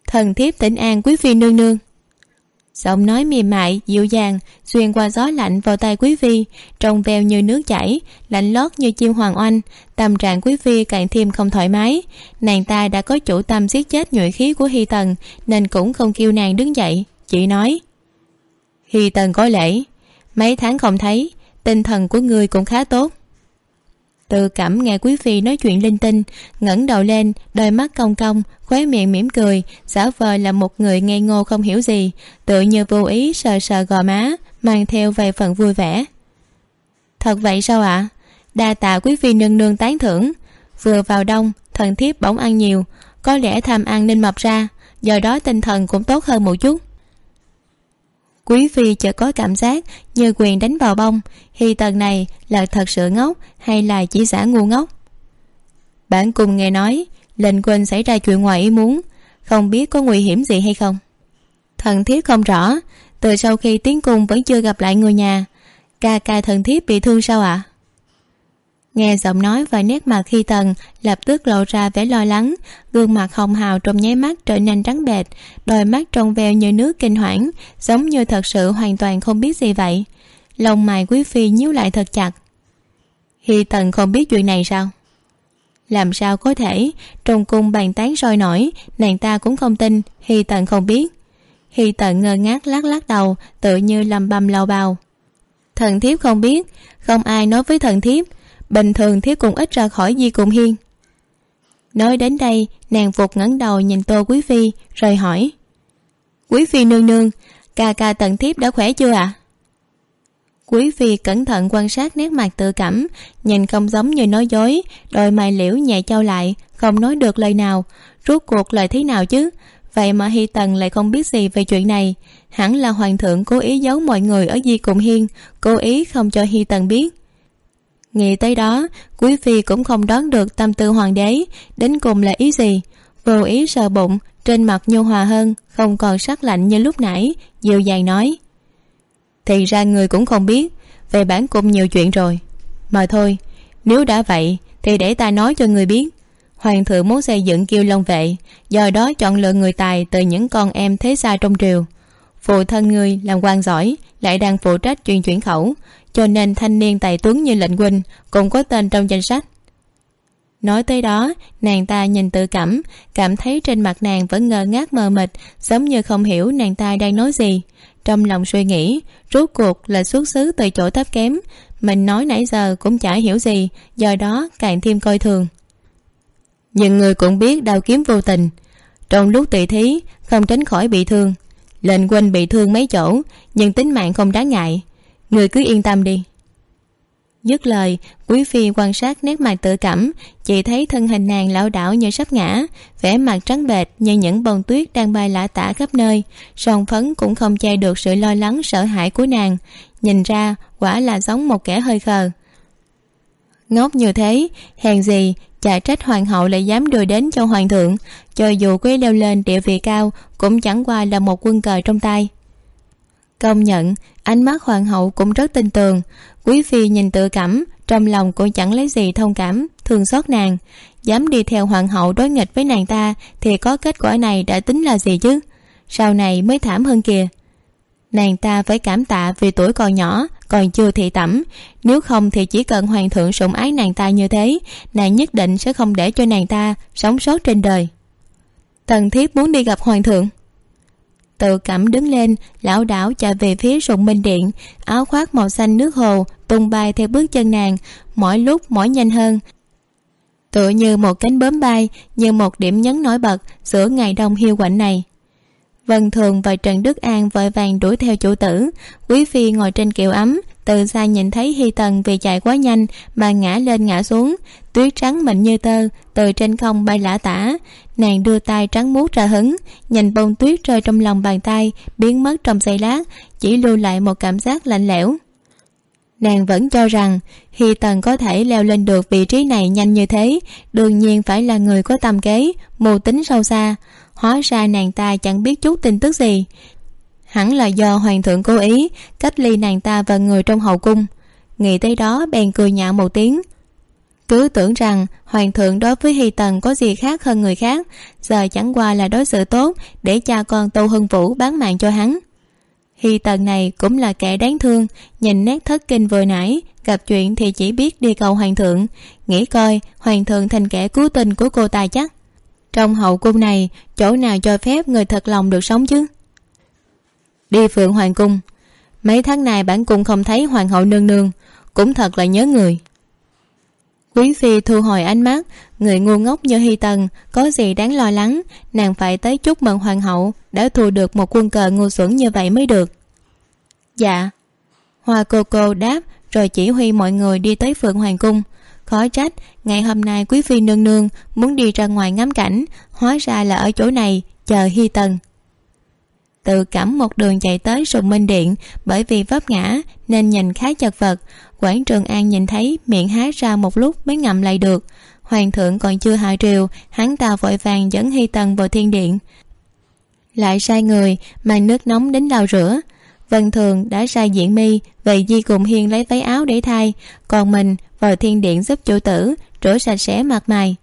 Thần thiếp tỉnh an quý phi nương nương giọng nói mềm mại, dịu dàng, xuyên qua gió lạnh vào tay quý phi. Trông veo như nước chảy, lạnh lót như chim hoàng oanh, tâm trạng quý phi càng thêm không thoải mái. Nàng ta đã có chủ tâm giết chết nhuệ khí của hy tần, nên cũng không kêu nàng đứng dậy. Chỉ nói, hy tần có lễ. Mấy tháng không thấy, tinh thần của người cũng khá tốt tự cảm nghe quý phi nói chuyện linh tinh, ngẩng đầu lên, đôi mắt cong cong, khóe miệng mỉm cười, giả vờ là một người ngây ngô không hiểu gì, tự như vô ý sờ sờ gò má, mang theo vài phần vui vẻ. Thật vậy sao ạ? À? đa tạ quý phi nương nương tán thưởng. Vừa vào đông, thần thiếp bỗng ăn nhiều, có lẽ tham ăn nên mập ra, do đó tinh thần cũng tốt hơn một chút quý phi chợt có cảm giác như quyền đánh vào bông. Hy tần này là thật sự ngốc hay là chỉ giả ngu ngốc? Bản cùng nghe nói, lệnh quên xảy ra chuyện ngoài ý muốn. Không biết có nguy hiểm gì hay không? Thần thiếp không rõ. Từ sau khi tiến cung vẫn chưa gặp lại người nhà. Ca ca thần thiếp bị thương sao ạ? à? Nghe giọng nói và nét mặt khi tần lập tức lộ ra vẻ lo lắng. Gương mặt hồng hào trong nháy mắt trở nên trắng bệch, đôi mắt trong veo như nước kinh hoảng, giống như thật sự hoàn toàn không biết gì vậy. Lông mày quý phi nhíu lại thật chặt. Khi tần không biết chuyện này sao? Làm sao có thể? Trong cung bàn tán sôi nổi, nàng ta cũng không tin hi tần không biết. Hi tần ngơ ngác lắc lắc đầu, tự như lầm bầm lầu bào thần thiếp không biết, không ai nói với thần thiếp bình thường thiếp cũng ít ra khỏi di cùng hiên. Nói đến đây, nàng phục ngẩng đầu nhìn tô quý phi, rồi hỏi. Quý phi nương nương, ca ca tận thiếp đã khỏe chưa ạ? À? quý phi cẩn thận quan sát nét mặt tự cảm, nhìn không giống như nói dối, đôi mày liễu nhẹ trao lại, không nói được lời nào. Rốt cuộc lời thế nào chứ? Vậy mà hy tần lại không biết gì về chuyện này. Hẳn là hoàng thượng cố ý giấu mọi người ở di cùng hiên, cố ý không cho hy tần biết nghĩ tới đó, quý phi cũng không đoán được tâm tư hoàng đế, đến cùng là ý gì? Vô ý sờ bụng, trên mặt nhu hòa hơn, không còn sắc lạnh như lúc nãy, dịu dàng nói. Thì ra người cũng không biết, về bản cung nhiều chuyện rồi. Mà thôi, nếu đã vậy, thì để ta nói cho người biết. Hoàng thượng muốn xây dựng kiêu long vệ, do đó chọn lựa người tài từ những con em thế gia trong triều. Phụ thân người làm quan giỏi, lại đang phụ trách truyền chuyển khẩu cho nên thanh niên tài tuấn như lệnh huynh cũng có tên trong danh sách. Nói tới đó, nàng ta nhìn tự cảm cảm thấy trên mặt nàng vẫn ngơ ngác mờ mịt, giống như không hiểu nàng ta đang nói gì. Trong lòng suy nghĩ, rốt cuộc là xuất xứ từ chỗ thấp kém, mình nói nãy giờ cũng chả hiểu gì, do đó càng thêm coi thường. Nhưng người cũng biết đau kiếm vô tình. Trong lúc tị thí, không tránh khỏi bị thương. Lệnh huynh bị thương mấy chỗ, nhưng tính mạng không đáng ngại người cứ yên tâm đi. Dứt lời, quý phi quan sát nét mặt tự cảm chị thấy thân hình nàng lảo đảo như sắp ngã, vẻ mặt trắng bệch như những bông tuyết đang bay lả tả khắp nơi son phấn cũng không che được sự lo lắng, sợ hãi của nàng. Nhìn ra, quả là giống một kẻ hơi khờ. Ngốc như thế, hèn gì chả trách hoàng hậu lại dám đưa đến cho hoàng thượng, cho dù quý leo lên địa vị cao cũng chẳng qua là một quân cờ trong tay công nhận, ánh mắt hoàng hậu cũng rất tin tường quý phi nhìn tự cảm, trong lòng cũng chẳng lấy gì thông cảm, thương xót nàng. Dám đi theo hoàng hậu đối nghịch với nàng ta, thì có kết quả này đã tính là gì chứ? Sau này mới thảm hơn kìa. Nàng ta phải cảm tạ vì tuổi còn nhỏ, còn chưa thị tẩm. Nếu không thì chỉ cần hoàng thượng sủng ái nàng ta như thế, nàng nhất định sẽ không để cho nàng ta sống sót trên đời. Tần thiếp muốn đi gặp hoàng thượng tự cảm đứng lên, lão đảo chạy về phía rụng minh điện, áo khoác màu xanh nước hồ tung bay theo bước chân nàng, mỗi lúc mỗi nhanh hơn. Tựa như một cánh bướm bay, như một điểm nhấn nổi bật giữa ngày đông hiu quạnh này. Vân thường và trần đức an vội vàng đuổi theo chủ tử, quý phi ngồi trên kiệu ấm từ xa nhìn thấy hy tần vì chạy quá nhanh mà ngã lên ngã xuống tuyết trắng mịn như tơ, từ trên không bay lả tả. Nàng đưa tay trắng muốt ra hứng, nhìn bông tuyết rơi trong lòng bàn tay, biến mất trong giây lát, chỉ lưu lại một cảm giác lạnh lẽo. Nàng vẫn cho rằng hy tần có thể leo lên được vị trí này nhanh như thế, đương nhiên phải là người có tâm kế, mưu tính sâu xa. Hóa ra nàng ta chẳng biết chút tin tức gì hẳn là do hoàng thượng cố ý, cách ly nàng ta và người trong hậu cung. Nghĩ tới đó, bèn cười nhạo một tiếng. Cứ tưởng rằng hoàng thượng đối với hy tần có gì khác hơn người khác, giờ chẳng qua là đối xử tốt để cha con tô hưng vũ bán mạng cho hắn. Hy tần này cũng là kẻ đáng thương, nhìn nét thất kinh vừa nãy, gặp chuyện thì chỉ biết đi cầu hoàng thượng, nghĩ coi hoàng thượng thành kẻ cứu tình của cô ta chắc. Trong hậu cung này, chỗ nào cho phép người thật lòng được sống chứ? Đi phượng hoàng cung. Mấy tháng này bản cung không thấy hoàng hậu nương nương, cũng thật là nhớ người. Quý phi thu hồi ánh mắt, người ngu ngốc như hy tần có gì đáng lo lắng, nàng phải tới chúc mừng hoàng hậu, đã thu được một quân cờ ngu xuẩn như vậy mới được. Dạ. Hoa cô cô đáp, rồi chỉ huy mọi người đi tới phượng hoàng cung. Khó trách, ngày hôm nay quý phi nương nương muốn đi ra ngoài ngắm cảnh, hóa ra là ở chỗ này, chờ hy tần tự cẩm một đường chạy tới sùng minh điện. Bởi vì vấp ngã, nên nhìn khá chật vật. Quảng trường an nhìn thấy, miệng há ra một lúc mới ngậm lại được. Hoàng thượng còn chưa hạ triều, hắn ta vội vàng dẫn hy tần vào thiên điện. Lại sai người, mang nước nóng đến lau rửa. Vân thường đã sai diện mi, về di cùng hiên lấy váy áo để thay. Còn mình vào thiên điện giúp chủ tử, rửa sạch sẽ mặt mày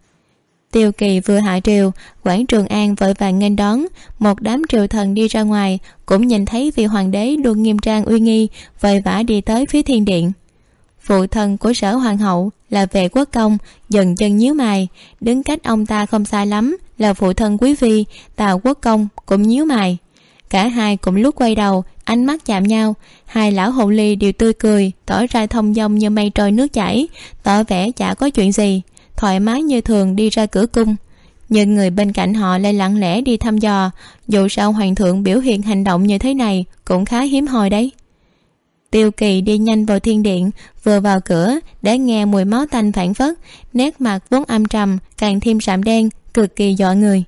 tiêu kỳ vừa hạ triều, quảng trường an vội vàng nghênh đón. Một đám triều thần đi ra ngoài, cũng nhìn thấy vị hoàng đế luôn nghiêm trang uy nghi, vội vã đi tới phía thiên điện. Phụ thân của sở hoàng hậu là vệ quốc công, dần chân nhíu mày. Đứng cách ông ta không xa lắm là phụ thân quý phi, tào quốc công cũng nhíu mày. Cả hai cùng lúc quay đầu, ánh mắt chạm nhau. Hai lão hậu ly đều tươi cười, tỏ ra thông dong như mây trôi nước chảy, tỏ vẻ chả có chuyện gì thoải mái như thường đi ra cửa cung. Nhưng người bên cạnh họ lại lặng lẽ đi thăm dò, dù sao hoàng thượng biểu hiện hành động như thế này cũng khá hiếm hoi đấy. Tiêu kỳ đi nhanh vào thiên điện, vừa vào cửa, đã nghe mùi máu tanh phản phất, nét mặt vốn âm trầm, càng thêm sạm đen, cực kỳ dọa người.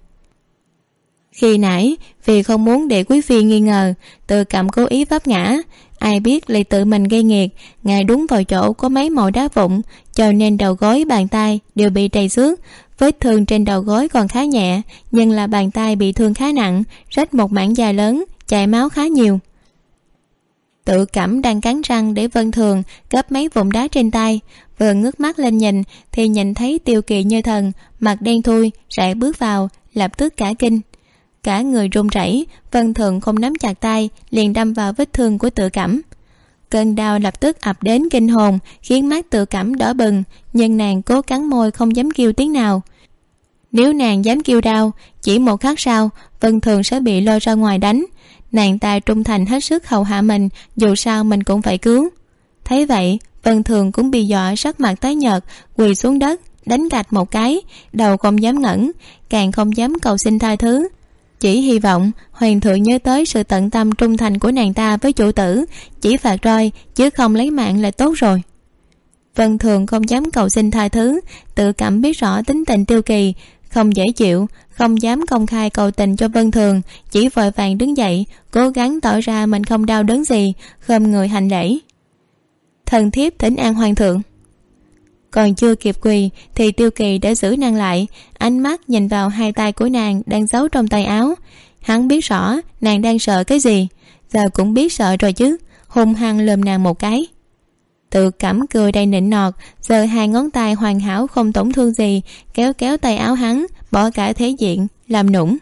Khi nãy, vì không muốn để quý phi nghi ngờ tự cảm cố ý vấp ngã ai biết lại tự mình gây nghiệt. Ngài đúng vào chỗ có mấy mồi đá vụn, cho nên đầu gối, bàn tay đều bị trầy xước. Vết thương trên đầu gối còn khá nhẹ, nhưng là bàn tay bị thương khá nặng, rách một mảng dài lớn, chảy máu khá nhiều. Tự cẩm đang cắn răng để vân thường, gấp mấy vụn đá trên tay. Vừa ngước mắt lên nhìn, thì nhìn thấy tiêu kỳ như thần, mặt đen thui rẽ bước vào, lập tức cả kinh cả người run rẩy vân thường không nắm chặt tay liền đâm vào vết thương của tự cảm, cơn đau lập tức ập đến kinh hồn khiến mắt tự cảm đỏ bừng nhưng nàng cố cắn môi không dám kêu tiếng nào. Nếu nàng dám kêu đau chỉ một khắc sau vân thường sẽ bị lôi ra ngoài đánh. Nàng ta trung thành hết sức hầu hạ mình dù sao mình cũng phải cứu. Thấy vậy vân thường cũng bị dọa sắc mặt tái nhợt quỳ xuống đất đánh gạch một cái đầu không dám ngẩng càng không dám cầu xin tha thứ chỉ hy vọng hoàng thượng nhớ tới sự tận tâm trung thành của nàng ta với chủ tử, chỉ phạt roi, chứ không lấy mạng là tốt rồi. Vân thường không dám cầu xin tha thứ, tự cảm biết rõ tính tình tiêu kỳ, không dễ chịu, không dám công khai cầu tình cho vân thường, chỉ vội vàng đứng dậy, cố gắng tỏ ra mình không đau đớn gì, khom người hành lễ. Thần thiếp thỉnh an hoàng thượng còn chưa kịp quỳ, thì tiêu kỳ đã giữ nàng lại. Ánh mắt nhìn vào hai tay của nàng đang giấu trong tay áo. Hắn biết rõ nàng đang sợ cái gì, giờ cũng biết sợ rồi chứ. Hung hăng lườm nàng một cái. Tự cảm cười đầy nịnh nọt, giờ hai ngón tay hoàn hảo không tổn thương gì, kéo kéo tay áo hắn, bỏ cả thế diện, làm nũng.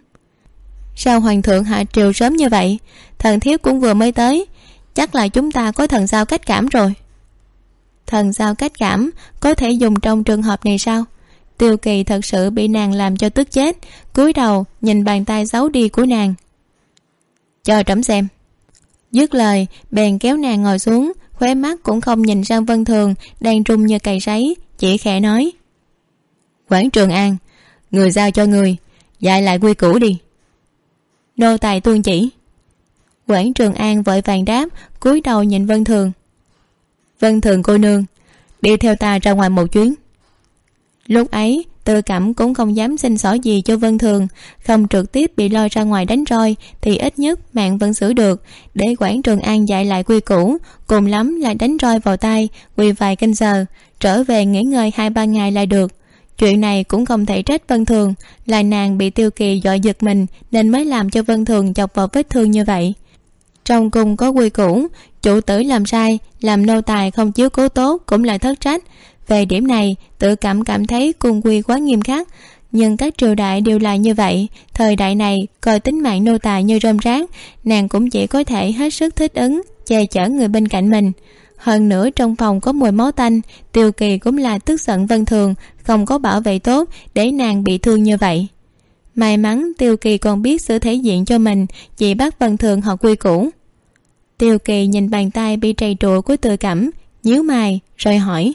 Sao hoàng thượng hạ triều sớm như vậy? Thần thiếp cũng vừa mới tới. Chắc là chúng ta có thần giao cách cảm rồi thần giao cách cảm, có thể dùng trong trường hợp này sao? Tiêu kỳ thật sự bị nàng làm cho tức chết, cúi đầu nhìn bàn tay giấu đi của nàng. Cho trẫm xem. Dứt lời, bèn kéo nàng ngồi xuống, khóe mắt cũng không nhìn sang vân thường, đang rung như cày sấy, chỉ khẽ nói. Quảng trường an, người giao cho người, dạy lại quy củ đi. Nô tài tuân chỉ. Quảng trường an vội vàng đáp, cúi đầu nhìn vân thường vân thường cô nương, đi theo ta ra ngoài một chuyến. Lúc ấy, tư cẩm cũng không dám xin xỏ gì cho vân thường, không trực tiếp bị lôi ra ngoài đánh roi thì ít nhất mạng vẫn xử được. Để quản trường an dạy lại quy củ, cùng lắm là đánh roi vào tay quỳ vài canh giờ, trở về nghỉ ngơi hai ba ngày là được. Chuyện này cũng không thể trách vân thường, là nàng bị tiêu kỳ dọa giật mình nên mới làm cho vân thường chọc vào vết thương như vậy. Trong cung có quy củ chủ tử làm sai, làm nô tài không chiếu cố tốt cũng là thất trách. Về điểm này, tự cảm cảm thấy cung quy quá nghiêm khắc. Nhưng các triều đại đều là như vậy. Thời đại này, coi tính mạng nô tài như rơm rác nàng cũng chỉ có thể hết sức thích ứng, che chở người bên cạnh mình. Hơn nữa, trong phòng có mùi máu tanh, tiêu kỳ cũng là tức giận vân thường, không có bảo vệ tốt để nàng bị thương như vậy. May mắn tiêu kỳ còn biết xử thể diện cho mình, chỉ bắt vân thường họ quy củ tiêu kỳ nhìn bàn tay bị trầy trụa của tự cẩm, nhíu mày, rồi hỏi.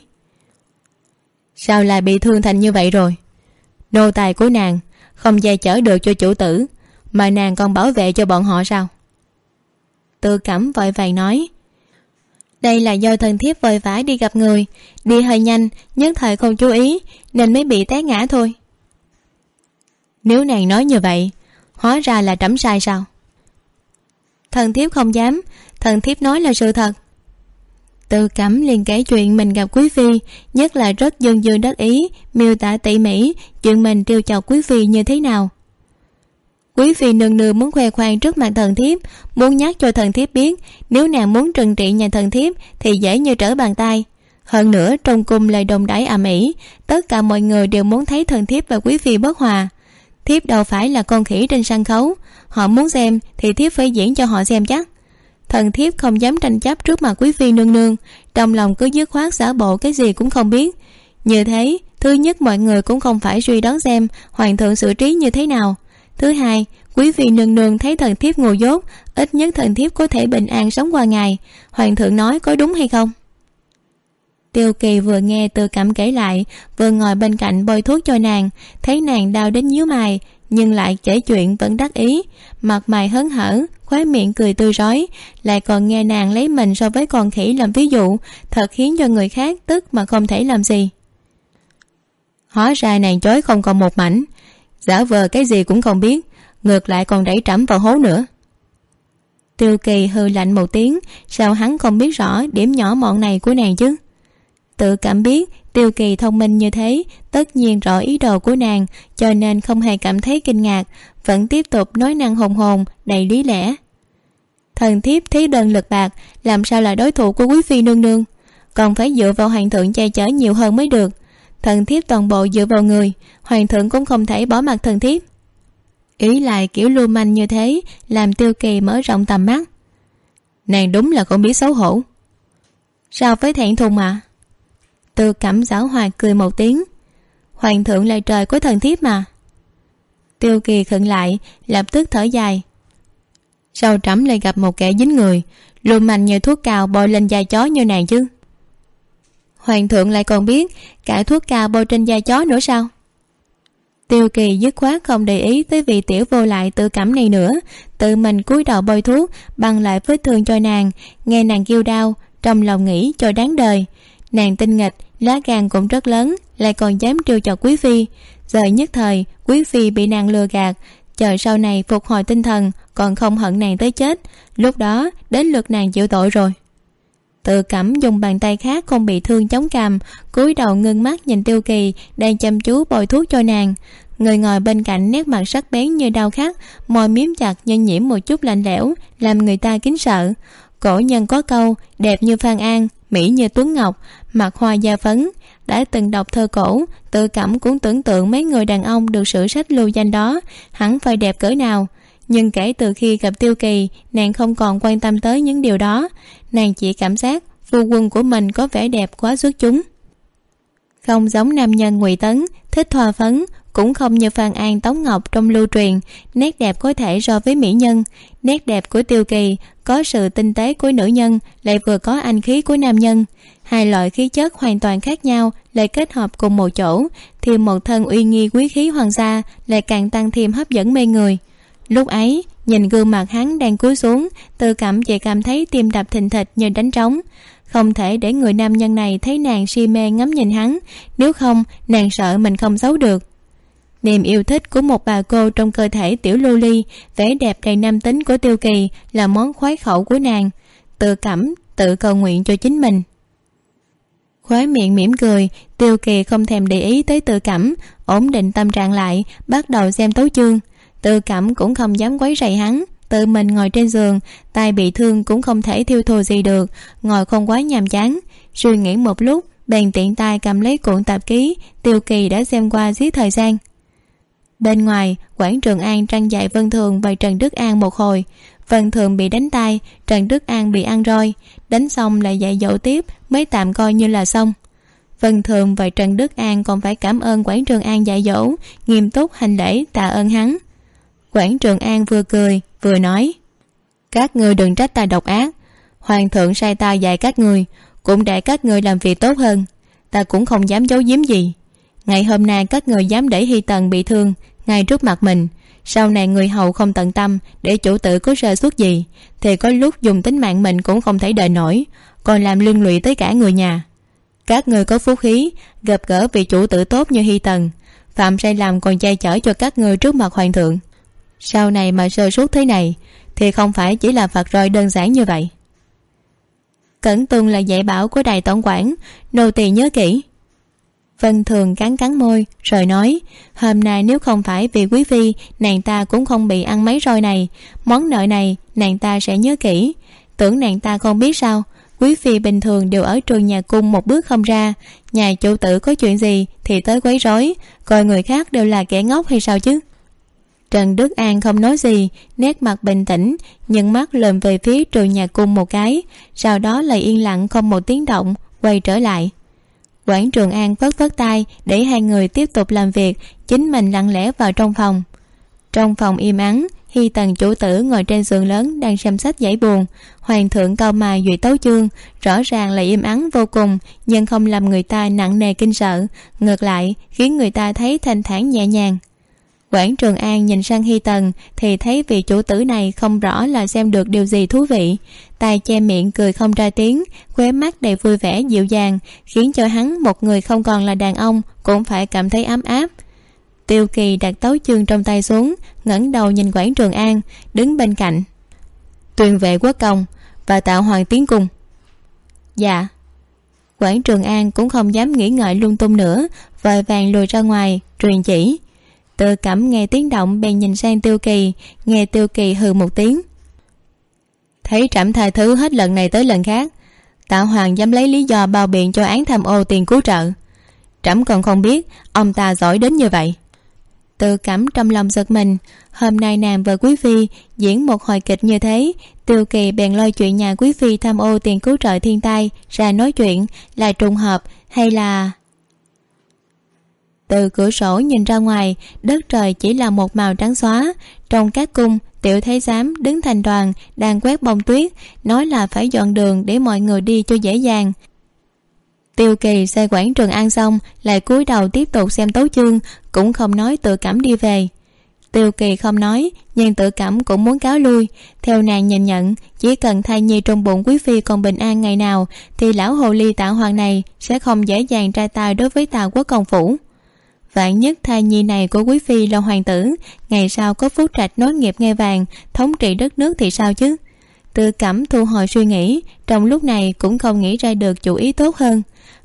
Sao lại bị thương thành như vậy rồi? Nô tài của nàng không che chở được cho chủ tử, mà nàng còn bảo vệ cho bọn họ sao? Tự cẩm vội vàng nói. Đây là do thần thiếp vội vã đi gặp người, đi hơi nhanh, nhất thời không chú ý, nên mới bị té ngã thôi. Nếu nàng nói như vậy, hóa ra là trẫm sai sao? Thần thiếp không dám thần thiếp nói là sự thật. Tự cẩm liền kể chuyện mình gặp quý phi, nhất là rất dương dương đắc ý, miêu tả tỉ mỉ, chuyện mình trêu chọc quý phi như thế nào. Quý phi nương nương muốn khoe khoang trước mặt thần thiếp, muốn nhắc cho thần thiếp biết, nếu nàng muốn trừng trị nhà thần thiếp thì dễ như trở bàn tay. Hơn nữa, trong cung lời đồng đãi ầm ĩ, tất cả mọi người đều muốn thấy thần thiếp và quý phi bất hòa. Thiếp đâu phải là con khỉ trên sân khấu, họ muốn xem thì thiếp phải diễn cho họ xem chắc thần thiếp không dám tranh chấp trước mặt quý phi nương nương, trong lòng cứ dứt khoát giả bộ cái gì cũng không biết. Như thế, thứ nhất mọi người cũng không phải suy đoán xem hoàng thượng xử trí như thế nào. Thứ hai, quý vị nương nương thấy thần thiếp ngồi dốt, ít nhất thần thiếp có thể bình an sống qua ngày. Hoàng thượng nói có đúng hay không? Tiêu kỳ vừa nghe từ cảm kể lại, vừa ngồi bên cạnh bôi thuốc cho nàng, thấy nàng đau đến nhíu mày, nhưng lại kể chuyện vẫn đắc ý mặt mày hớn hở, khóe miệng cười tươi rói, lại còn nghe nàng lấy mình so với con khỉ làm ví dụ, thật khiến cho người khác tức mà không thể làm gì. Hóa ra nàng chối không còn một mảnh. Giả vờ cái gì cũng không biết, ngược lại còn đẩy trẫm vào hố nữa. Tiêu kỳ hư lạnh một tiếng, sao hắn không biết rõ điểm nhỏ mọn này của nàng chứ? Tự cảm biết tiêu kỳ thông minh như thế, tất nhiên rõ ý đồ của nàng, cho nên không hề cảm thấy kinh ngạc, vẫn tiếp tục nói năng hồn hồn, đầy lý lẽ. Thần thiếp thấy đơn lực bạc, làm sao là đối thủ của quý phi nương nương? Còn phải dựa vào hoàng thượng che chở nhiều hơn mới được. Thần thiếp toàn bộ dựa vào người, hoàng thượng cũng không thể bỏ mặt thần thiếp. Ý lại kiểu lưu manh như thế, làm tiêu kỳ mở rộng tầm mắt. Nàng đúng là không biết xấu hổ. Sao với thẹn thùng mà tư cẩm giáo hoạt cười một tiếng. Hoàng thượng là trời của thần thiếp mà. Tiêu kỳ khựng lại, lập tức thở dài. Sau trẫm lại gặp một kẻ dính người lùm mạnh như thuốc cào bôi lên da chó như nàng chứ. Hoàng thượng lại còn biết cả thuốc cào bôi trên da chó nữa sao? Tiêu kỳ dứt khoát không để ý tới vị tiểu vô lại tự cảm này nữa, tự mình cúi đầu bôi thuốc bằng lại vết thương cho nàng, nghe nàng kêu đau, trong lòng nghĩ cho đáng đời nàng tinh nghịch, lá gan cũng rất lớn, lại còn dám trêu chọc quý phi. Giờ nhất thời, quý phi bị nàng lừa gạt, chờ sau này phục hồi tinh thần, còn không hận nàng tới chết. Lúc đó, đến lượt nàng chịu tội rồi. Tự cẩm dùng bàn tay khác không bị thương chống cằm, cúi đầu ngưng mắt nhìn tiêu kỳ, đang chăm chú bồi thuốc cho nàng. Người ngồi bên cạnh nét mặt sắc bén như đau khắc, môi miếm chặt nhưng nhiễm một chút lạnh lẽo, làm người ta kính sợ. Cổ nhân có câu, đẹp như phan an mỹ như tuấn ngọc, mặt hoa da phấn. Đã từng đọc thơ cổ, tự cảm cũng tưởng tượng mấy người đàn ông được sử sách lưu danh đó, hẳn phải đẹp cỡ nào. Nhưng kể từ khi gặp tiêu kỳ, nàng không còn quan tâm tới những điều đó. Nàng chỉ cảm giác phu quân của mình có vẻ đẹp quá xuất chúng. Không giống nam nhân ngụy tấn, thích thoa phấn cũng không như phan an, tống ngọc trong lưu truyền. Nét đẹp có thể so với mỹ nhân. Nét đẹp của tiêu kỳ, có sự tinh tế của nữ nhân, lại vừa có anh khí của nam nhân. Hai loại khí chất hoàn toàn khác nhau, lại kết hợp cùng một chỗ, thì một thân uy nghi quý khí hoàng gia lại càng tăng thêm hấp dẫn mê người. Lúc ấy, nhìn gương mặt hắn đang cúi xuống, tự cảm chỉ cảm thấy tim đập thình thịch như đánh trống. Không thể để người nam nhân này thấy nàng si mê ngắm nhìn hắn, nếu không, nàng sợ mình không giấu được niềm yêu thích của một bà cô trong cơ thể tiểu lưu ly, vẻ đẹp đầy nam tính của tiêu kỳ là món khoái khẩu của nàng. Tự cảm, tự cầu nguyện cho chính mình. Khóe miệng mỉm cười, tiêu kỳ không thèm để ý tới tự cảm, ổn định tâm trạng lại, bắt đầu xem tấu chương. Tự cảm cũng không dám quấy rầy hắn, tự mình ngồi trên giường tay bị thương cũng không thể thiêu thù gì được, ngồi không quá nhàm chán. Suy nghĩ một lúc, bèn tiện tay cầm lấy cuộn tạp ký, tiêu kỳ đã xem qua giết thời gian bên ngoài, quảng trường an trăng dạy vân thường và trần đức an một hồi. Vân thường bị đánh tay, trần đức an bị ăn roi. Đánh xong lại dạy dỗ tiếp, mới tạm coi như là xong. Vân thường và trần đức an còn phải cảm ơn quảng trường an dạy dỗ, nghiêm túc hành lễ tạ ơn hắn. Quảng trường an vừa cười, vừa nói, các ngươi đừng trách ta độc ác. Hoàng thượng sai ta dạy các ngươi, cũng để các ngươi làm việc tốt hơn. Ta cũng không dám giấu giếm gì ngày hôm nay các người dám để hy tần bị thương ngay trước mặt mình. Sau này người hầu không tận tâm để chủ tử có sơ suất gì, thì có lúc dùng tính mạng mình cũng không thể đợi nổi, còn làm liên lụy tới cả người nhà. Các người có phú khí, gặp gỡ vị chủ tử tốt như hy tần, phạm sai lầm còn che chở cho các người trước mặt hoàng thượng. Sau này mà sơ suất thế này, thì không phải chỉ là phạt roi đơn giản như vậy. Cẩn tuân là dạy bảo của đài tổng quản, nô tỳ nhớ kỹ vân thường cắn cắn môi, rồi nói, hôm nay nếu không phải vì quý phi, nàng ta cũng không bị ăn mấy roi này. Món nợ này, nàng ta sẽ nhớ kỹ. Tưởng nàng ta không biết sao, quý phi bình thường đều ở trường nhà cung một bước không ra. Nhà chủ tử có chuyện gì thì tới quấy rối, coi người khác đều là kẻ ngốc hay sao chứ? Trần đức an không nói gì, nét mặt bình tĩnh, nhưng mắt lườm về phía trường nhà cung một cái. Sau đó lại yên lặng không một tiếng động, quay trở lại quảng trường an phất phất tay để hai người tiếp tục làm việc, chính mình lặng lẽ vào trong phòng. Trong phòng im ắng, hy tần chủ tử ngồi trên giường lớn đang xem sách giải buồn. Hoàng thượng cao mài duy tấu chương rõ ràng là im ắng vô cùng, nhưng không làm người ta nặng nề kinh sợ. Ngược lại, khiến người ta thấy thanh thản nhẹ nhàng quảng trường an nhìn sang hy tần thì thấy vị chủ tử này không rõ là xem được điều gì thú vị. Tài che miệng cười không ra tiếng, khóe mắt đầy vui vẻ dịu dàng, khiến cho hắn một người không còn là đàn ông cũng phải cảm thấy ấm áp. Tiêu kỳ đặt tấu chương trong tay xuống, ngẩng đầu nhìn quảng trường an, đứng bên cạnh. Tuyền vệ quốc công và tạo hoàng tiến cung. Dạ. Quảng trường an cũng không dám nghĩ ngợi lung tung nữa, vội vàng lùi ra ngoài, truyền chỉ tự cảm nghe tiếng động, bèn nhìn sang tiêu kỳ. Nghe tiêu kỳ hừ một tiếng. Thấy trẫm thai thứ hết lần này tới lần khác, tạ hoàng dám lấy lý do bao biện cho án tham ô tiền cứu trợ. Trẫm còn không biết ông ta giỏi đến như vậy. Tự cảm trong lòng giật mình. Hôm nay nàng và quý phi diễn một hồi kịch như thế, tiêu kỳ bèn lôi chuyện nhà quý phi tham ô tiền cứu trợ thiên tai, ra nói chuyện là trùng hợp hay là từ cửa sổ nhìn ra ngoài, đất trời chỉ là một màu trắng xóa. Trong các cung, tiểu thái giám đứng thành đoàn, đang quét bông tuyết, nói là phải dọn đường để mọi người đi cho dễ dàng. Tiêu kỳ xe quảng trường an xong, lại cúi đầu tiếp tục xem tấu chương, cũng không nói tự cảm đi về. Tiêu kỳ không nói, nhưng tự cảm cũng muốn cáo lui. Theo nàng nhìn nhận, chỉ cần thai nhi trong bụng quý phi còn bình an ngày nào, thì lão hồ ly tạ hoàng này sẽ không dễ dàng trai tay đối với tào quốc công phủ vạn nhất thai nhi này của quý phi là hoàng tử, ngày sau có phúc trạch nối nghiệp nghe vàng, thống trị đất nước thì sao chứ? Tự cẩm thu hồi suy nghĩ, trong lúc này cũng không nghĩ ra được chủ ý tốt hơn.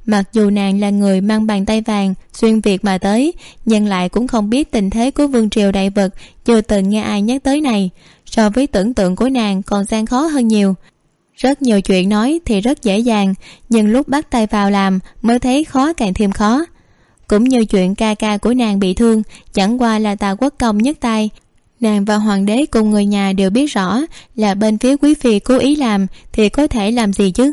Mặc dù nàng là người mang bàn tay vàng, xuyên việt mà tới, nhưng lại cũng không biết tình thế của vương triều đại vật chưa từng nghe ai nhắc tới này. So với tưởng tượng của nàng còn gian khó hơn nhiều. Rất nhiều chuyện nói thì rất dễ dàng, nhưng lúc bắt tay vào làm mới thấy khó càng thêm khó cũng như chuyện ca ca của nàng bị thương, chẳng qua là tào quốc công nhất tay. Nàng và hoàng đế cùng người nhà đều biết rõ là bên phía quý phi cố ý làm thì có thể làm gì chứ.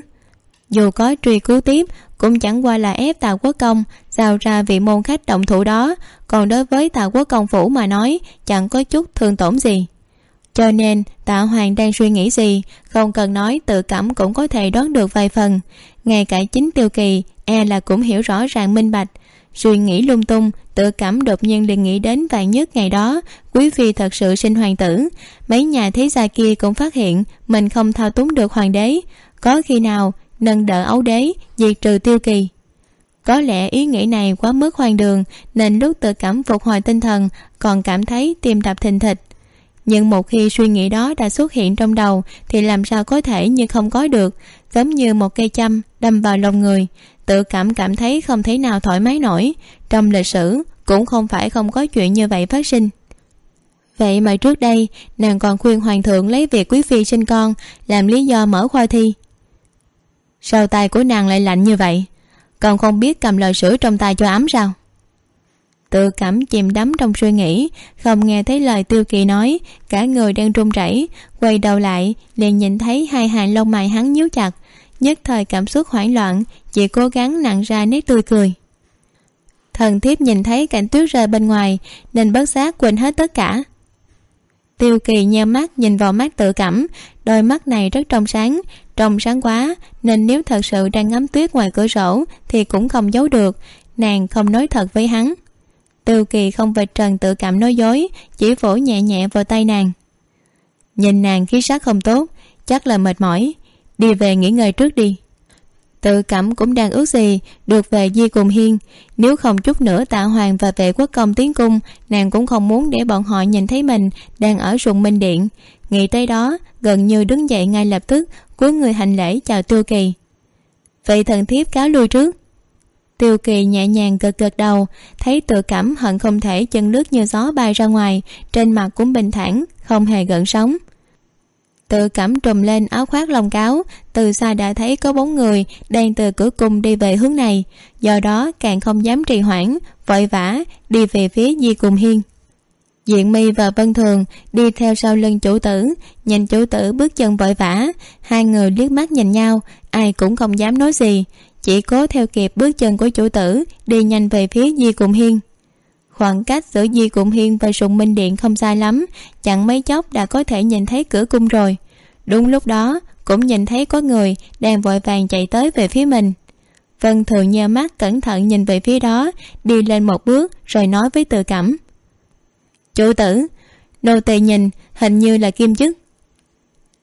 Dù có truy cứu tiếp, cũng chẳng qua là ép tào quốc công giao ra vị môn khách động thủ đó. Còn đối với tào quốc công phủ mà nói, chẳng có chút thương tổn gì. Cho nên tạ hoàng đang suy nghĩ gì, không cần nói tự cảm cũng có thể đoán được vài phần. Ngay cả chính tiêu kỳ e là cũng hiểu rõ ràng minh bạch suy nghĩ lung tung, tự cảm đột nhiên liền nghĩ đến vạn nhất ngày đó. Quý phi thật sự sinh hoàng tử. Mấy nhà thế gia kia cũng phát hiện mình không thao túng được hoàng đế. Có khi nào nâng đỡ ấu đế, diệt trừ tiêu kỳ? Có lẽ ý nghĩ này quá mức hoang đường, nên lúc tự cảm phục hồi tinh thần, còn cảm thấy tim đập thình thịch. Nhưng một khi suy nghĩ đó đã xuất hiện trong đầu, thì làm sao có thể như không có được, giống như một cây châm đâm vào lòng người tự cảm cảm thấy không thể nào thoải mái nổi. Trong lịch sử, cũng không phải không có chuyện như vậy phát sinh. Vậy mà trước đây, nàng còn khuyên hoàng thượng lấy việc quý phi sinh con, làm lý do mở khoa thi. Sao tay của nàng lại lạnh như vậy. Còn không biết cầm lời sữa trong tay cho ấm sao? Tự cảm chìm đắm trong suy nghĩ, không nghe thấy lời tiêu kỳ nói, cả người đang run rẩy, quay đầu lại, liền nhìn thấy hai hàng lông mày hắn nhíu chặt nhất thời cảm xúc hoảng loạn, chị cố gắng nặng ra nét tươi cười. Thần thiếp nhìn thấy cảnh tuyết rơi bên ngoài, nên bất giác quên hết tất cả. Tiêu kỳ nheo mắt nhìn vào mắt tự cảm, đôi mắt này rất trong sáng trong sáng quá, nên nếu thật sự đang ngắm tuyết ngoài cửa sổ thì cũng không giấu được, nàng không nói thật với hắn. Tiêu kỳ không vạch trần tự cảm nói dối, chỉ vỗ nhẹ nhẹ vào tay nàng. Nhìn nàng khí sắc không tốt, chắc là mệt mỏi đi về nghỉ ngơi trước đi. Tự cảm cũng đang ước gì được về di cùng hiên. Nếu không chút nữa tạ hoàng và vệ quốc công tiến cung, nàng cũng không muốn để bọn họ nhìn thấy mình đang ở sùng minh điện. Nghĩ tới đó, gần như đứng dậy ngay lập tức, cuối người hành lễ chào tiêu kỳ. Vậy thần thiếp cáo lui trước. Tiêu kỳ nhẹ nhàng gật gật đầu, thấy tự cảm hận không thể chân lướt như gió bay ra ngoài, trên mặt cũng bình thản, không hề gợn sóng tự cảm trùm lên áo khoác lông cáo, từ xa đã thấy có bốn người đang từ cửa cung đi về hướng này. Do đó, càng không dám trì hoãn, vội vã đi về phía di cùng hiên. Diện mi và vân thường đi theo sau lưng chủ tử, nhìn chủ tử bước chân vội vã, hai người liếc mắt nhìn nhau, ai cũng không dám nói gì, chỉ cố theo kịp bước chân của chủ tử đi nhanh về phía di cùng hiên khoảng cách giữa di cụm hiên và sùng minh điện không xa lắm, chẳng mấy chốc đã có thể nhìn thấy cửa cung rồi. Đúng lúc đó, cũng nhìn thấy có người đang vội vàng chạy tới về phía mình. Vân thường nheo mắt cẩn thận nhìn về phía đó, đi lên một bước rồi nói với tự cảm: chủ tử, nô tỳ nhìn, hình như là kim chức.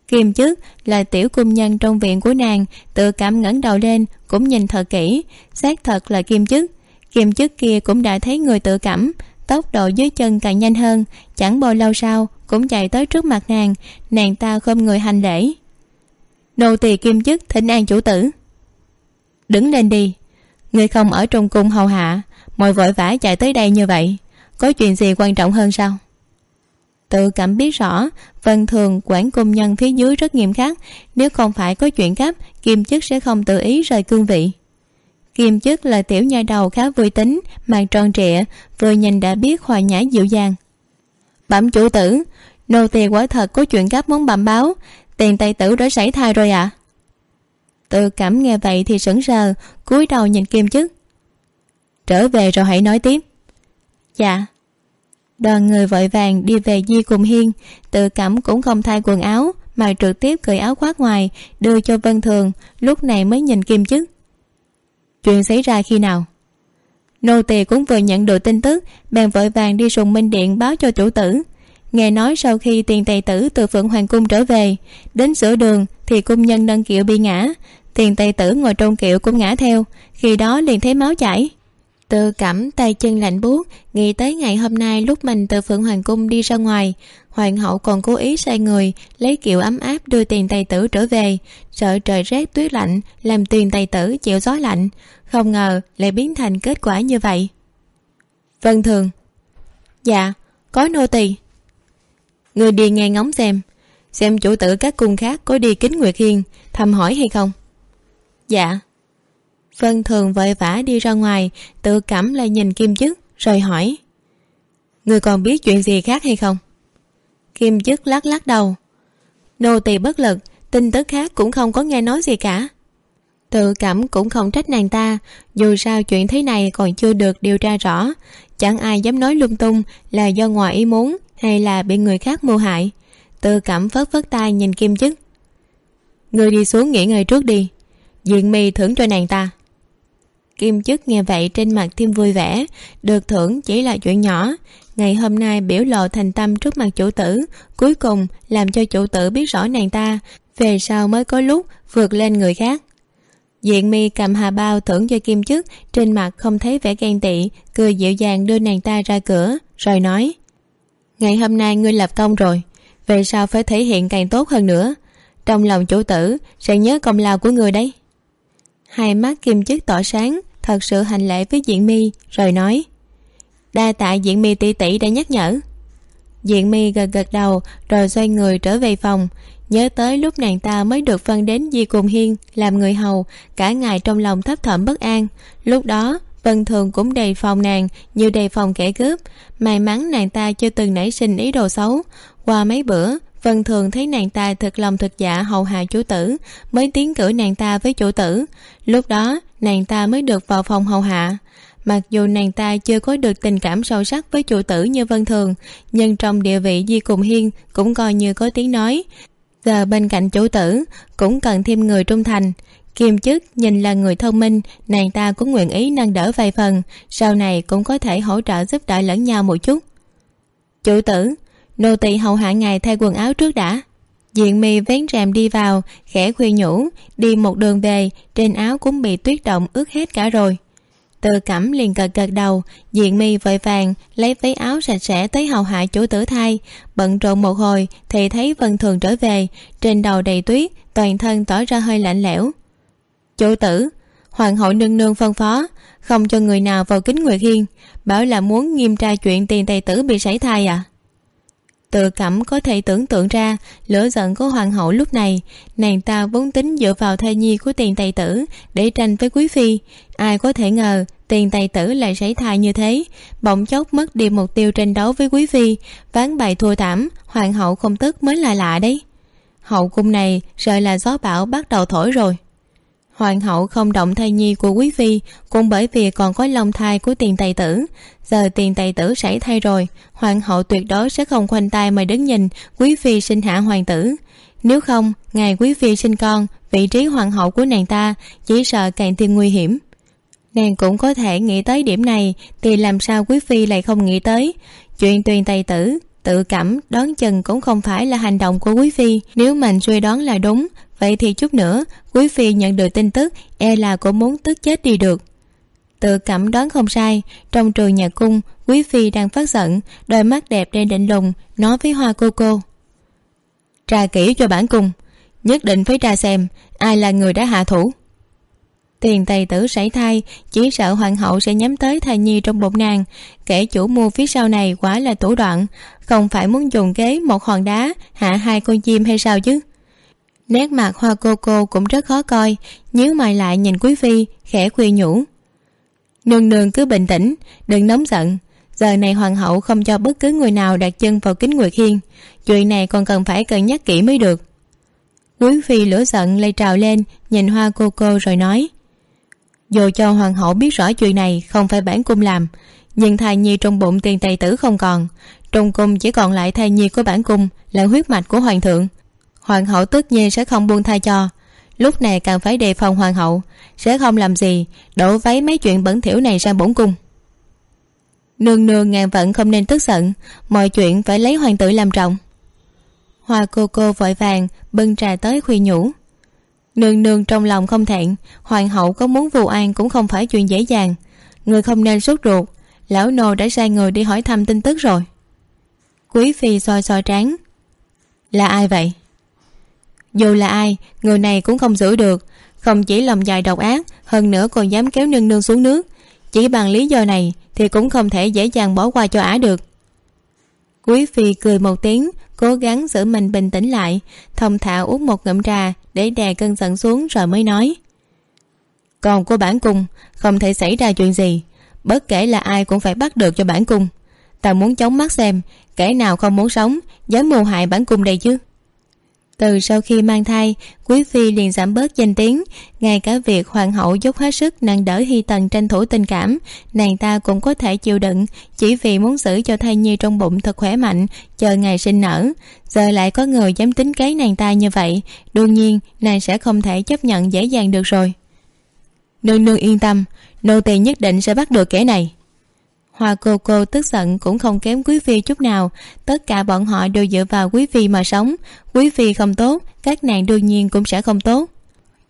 Kim chức là tiểu cung nhân trong viện của nàng tự cảm ngẩng đầu lên cũng nhìn thật kỹ, xác thật là kim chức kiềm chức kia cũng đã thấy người tự cảm. Tốc độ dưới chân càng nhanh hơn, chẳng bao lâu sau cũng chạy tới trước mặt nàng nàng ta khom người hành lễ. Nô tỳ kim chức, thỉnh an chủ tử. Đứng lên đi người không ở trong cung hầu hạ mọi vội vã chạy tới đây như vậy, có chuyện gì quan trọng hơn sao? Tự cảm biết rõ, vân thường quản cung nhân phía dưới rất nghiêm khắc, nếu không phải có chuyện gấp kim chức sẽ không tự ý rời cương vị. Kiêm chức là tiểu nha đầu khá vui tính màn tròn trịa, vừa nhìn đã biết hòa nhã dịu dàng. Bẩm chủ tử, nô tỳ quả thật có chuyện gấp muốn bẩm báo, tiền tài tử đã sảy thai rồi ạ. À? tự cảm nghe vậy thì sững sờ, cúi đầu nhìn kim chức. Trở về rồi hãy nói tiếp. Dạ. Đoàn người vội vàng đi về di cùng hiên, tự cảm cũng không thay quần áo, mà trực tiếp cởi áo khoác ngoài, đưa cho vân thường, lúc này mới nhìn kim chức chuyện xảy ra khi nào? Nô tỳ cũng vừa nhận được tin tức, bèn vội vàng đi sùng minh điện báo cho chủ tử. Nghe nói sau khi tiền tài tử từ phượng hoàng cung trở về, đến giữa đường thì cung nhân nâng kiệu bị ngã. Tiền tài tử ngồi trong kiệu cũng ngã theo, khi đó liền thấy máu chảy tự cảm tay chân lạnh buốt, nghĩ tới ngày hôm nay lúc mình từ phượng hoàng cung đi ra ngoài. Hoàng hậu còn cố ý sai người, lấy kiệu ấm áp đưa tiền tài tử trở về. Sợ trời rét tuyết lạnh, làm tiền tài tử chịu gió lạnh. Không ngờ lại biến thành kết quả như vậy. Vân thường. Dạ có nô tỳ. Người đi nghe ngóng xem. Xem chủ tử các cung khác có đi kính nguyệt hiên, thăm hỏi hay không? Dạ vân thường vội vã đi ra ngoài, tự cảm lại nhìn kim chức, rồi hỏi. Người còn biết chuyện gì khác hay không? Kim chức lắc lắc đầu. Nô tỳ bất lực, tin tức khác cũng không có nghe nói gì cả. Tự cảm cũng không trách nàng ta, dù sao chuyện thế này còn chưa được điều tra rõ. Chẳng ai dám nói lung tung là do ngoài ý muốn hay là bị người khác mưu hại. Tự cảm phớt phớt tay nhìn kim chức. Người đi xuống nghỉ ngơi trước đi. Diện mi thưởng cho nàng ta kim chức nghe vậy trên mặt thêm vui vẻ. Được thưởng chỉ là chuyện nhỏ. Ngày hôm nay biểu lộ thành tâm trước mặt chủ tử, cuối cùng làm cho chủ tử biết rõ nàng ta. Về sau mới có lúc vượt lên người khác. Diện mi cầm hà bao thưởng cho kim chức, trên mặt không thấy vẻ ghen tị, cười dịu dàng đưa nàng ta ra cửa, rồi nói, ngày hôm nay ngươi lập công rồi, về sau phải thể hiện càng tốt hơn nữa. Trong lòng chủ tử sẽ nhớ công lao của ngươi đấy hai mắt kim chức tỏ sáng, thật sự hành lễ với diện mi rồi nói, đa tạ diện mi tỷ tỷ đã nhắc nhở. Diện mi gật gật đầu, rồi xoay người trở về phòng. Nhớ tới lúc nàng ta mới được phân đến di cùng hiên làm người hầu, cả ngày trong lòng thấp thỏm bất an. Lúc đó, vân thường cũng đề phòng nàng như đề phòng kẻ cướp. May mắn nàng ta chưa từng nảy sinh ý đồ xấu. Qua mấy bữa vân thường thấy nàng ta thực lòng thực dạ hầu hạ chủ tử, mới tiến cử nàng ta với chủ tử. Lúc đó, nàng ta mới được vào phòng hầu hạ. Mặc dù nàng ta chưa có được tình cảm sâu sắc với chủ tử như vân thường, nhưng trong địa vị di cùng hiên cũng coi như có tiếng nói. Giờ bên cạnh chủ tử, cũng cần thêm người trung thành. Kiêm chức nhìn là người thông minh, nàng ta cũng nguyện ý nâng đỡ vài phần, sau này cũng có thể hỗ trợ giúp đỡ lẫn nhau một chút. Chủ tử nô tỳ hầu hạ ngài thay quần áo trước đã. Diện mi vén rèm đi vào, khẽ khuyên nhủ, đi một đường về, trên áo cũng bị tuyết động ướt hết cả rồi. Từ cẩm liền cật cật đầu, diện mi vội vàng lấy váy áo sạch sẽ tới hầu hạ chủ tử thay. Bận rộn một hồi, thì thấy vân thường trở về, trên đầu đầy tuyết, toàn thân tỏ ra hơi lạnh lẽo. Chủ tử, hoàng hậu nương nương phân phó, không cho người nào vào kính nguyệt hiên, bảo là muốn nghiêm tra chuyện tiền tài tử bị sảy thai à? Tự cảm có thể tưởng tượng ra, lửa giận của hoàng hậu lúc này. Nàng ta vốn tính dựa vào thai nhi của tiền tài tử để tranh với quý phi. Ai có thể ngờ, tiền tài tử lại sảy thai như thế. Bỗng chốc mất đi mục tiêu tranh đấu với quý phi. Ván bài thua thảm, hoàng hậu không tức mới là lạ đấy. Hậu cung này rồi là gió bão bắt đầu thổi rồi hoàng hậu không động thai nhi của quý phi, cũng bởi vì còn có lòng thai của tiền tài tử. Giờ tiền tài tử sảy thai rồi, hoàng hậu tuyệt đối sẽ không khoanh tay mà đứng nhìn quý phi sinh hạ hoàng tử. Nếu không, ngày quý phi sinh con, vị trí hoàng hậu của nàng ta chỉ sợ càng thêm nguy hiểm. Nàng cũng có thể nghĩ tới điểm này, thì làm sao quý phi lại không nghĩ tới? Chuyện tuyền tài tử, tự cảm, đón chừng cũng không phải là hành động của quý phi. Nếu mình suy đoán là đúng vậy thì chút nữa, quý phi nhận được tin tức e là cũng muốn tức chết đi được. Tự cảm đoán không sai, trong trường nhà cung, quý phi đang phát giận, đôi mắt đẹp đen định lùng, nói với hoa cô cô. Tra kỹ cho bản cung, nhất định phải tra xem ai là người đã hạ thủ. Tiền tài tử sảy thai, chỉ sợ hoàng hậu sẽ nhắm tới thai nhi trong bụng nàng, kẻ chủ mua phía sau này quả là thủ đoạn, không phải muốn dùng kế một hòn đá, hạ hai con chim hay sao chứ? Nét mặt hoa cô cô cũng rất khó coi, nhíu mày lại nhìn quý phi, khẽ khuyên nhủ. Nương nương cứ bình tĩnh, đừng nóng giận. Giờ này hoàng hậu không cho bất cứ người nào đặt chân vào kính nguyệt hiên. Chuyện này còn cần phải cân nhắc kỹ mới được. Quý phi lửa giận lây trào lên, nhìn hoa cô cô rồi nói. Dù cho hoàng hậu biết rõ chuyện này, không phải bản cung làm, nhưng thai nhi trong bụng tiền tài tử không còn. Trong cung chỉ còn lại thai nhi của bản cung là huyết mạch của hoàng thượng hoàng hậu tất nhiên sẽ không buông tha cho. Lúc này càng phải đề phòng hoàng hậu. Sẽ không làm gì, đổ váy mấy chuyện bẩn thỉu này sang bổn cung. Nương nương ngàn vận không nên tức giận, mọi chuyện phải lấy hoàng tử làm trọng. Hoa cô cô vội vàng bưng trà tới khuyên nhủ. Nương nương trong lòng không thẹn, hoàng hậu có muốn vụ an cũng không phải chuyện dễ dàng. Người không nên sốt ruột, lão nô đã sai người đi hỏi thăm tin tức rồi. Quý phi soi soi trán. Là ai vậy? Dù là ai, người này cũng không giữ được. Không chỉ lòng dài độc ác, hơn nữa còn dám kéo nương nương xuống nước. Chỉ bằng lý do này thì cũng không thể dễ dàng bỏ qua cho ả được. Quý phi cười một tiếng, cố gắng giữ mình bình tĩnh lại. Thông thả uống một ngụm trà để đè cơn giận xuống rồi mới nói. Còn cô bản cung, không thể xảy ra chuyện gì. Bất kể là ai cũng phải bắt được cho bản cung. Ta muốn chống mắt xem, kẻ nào không muốn sống, dám mưu hại bản cung đây chứ? Từ sau khi mang thai, quý phi liền giảm bớt danh tiếng. Ngay cả việc hoàng hậu dốc hết sức nâng đỡ hy tần tranh thủ tình cảm, nàng ta cũng có thể chịu đựng. Chỉ vì muốn giữ cho thai nhi trong bụng thật khỏe mạnh, chờ ngày sinh nở. Giờ lại có người dám tính kế nàng ta như vậy, đương nhiên nàng sẽ không thể chấp nhận dễ dàng được rồi. Nương nương yên tâm, nô tỳ nhất định sẽ bắt được kẻ này hoa cô cô tức giận cũng không kém quý phi chút nào. Tất cả bọn họ đều dựa vào quý phi mà sống. Quý phi không tốt, các nàng đương nhiên cũng sẽ không tốt.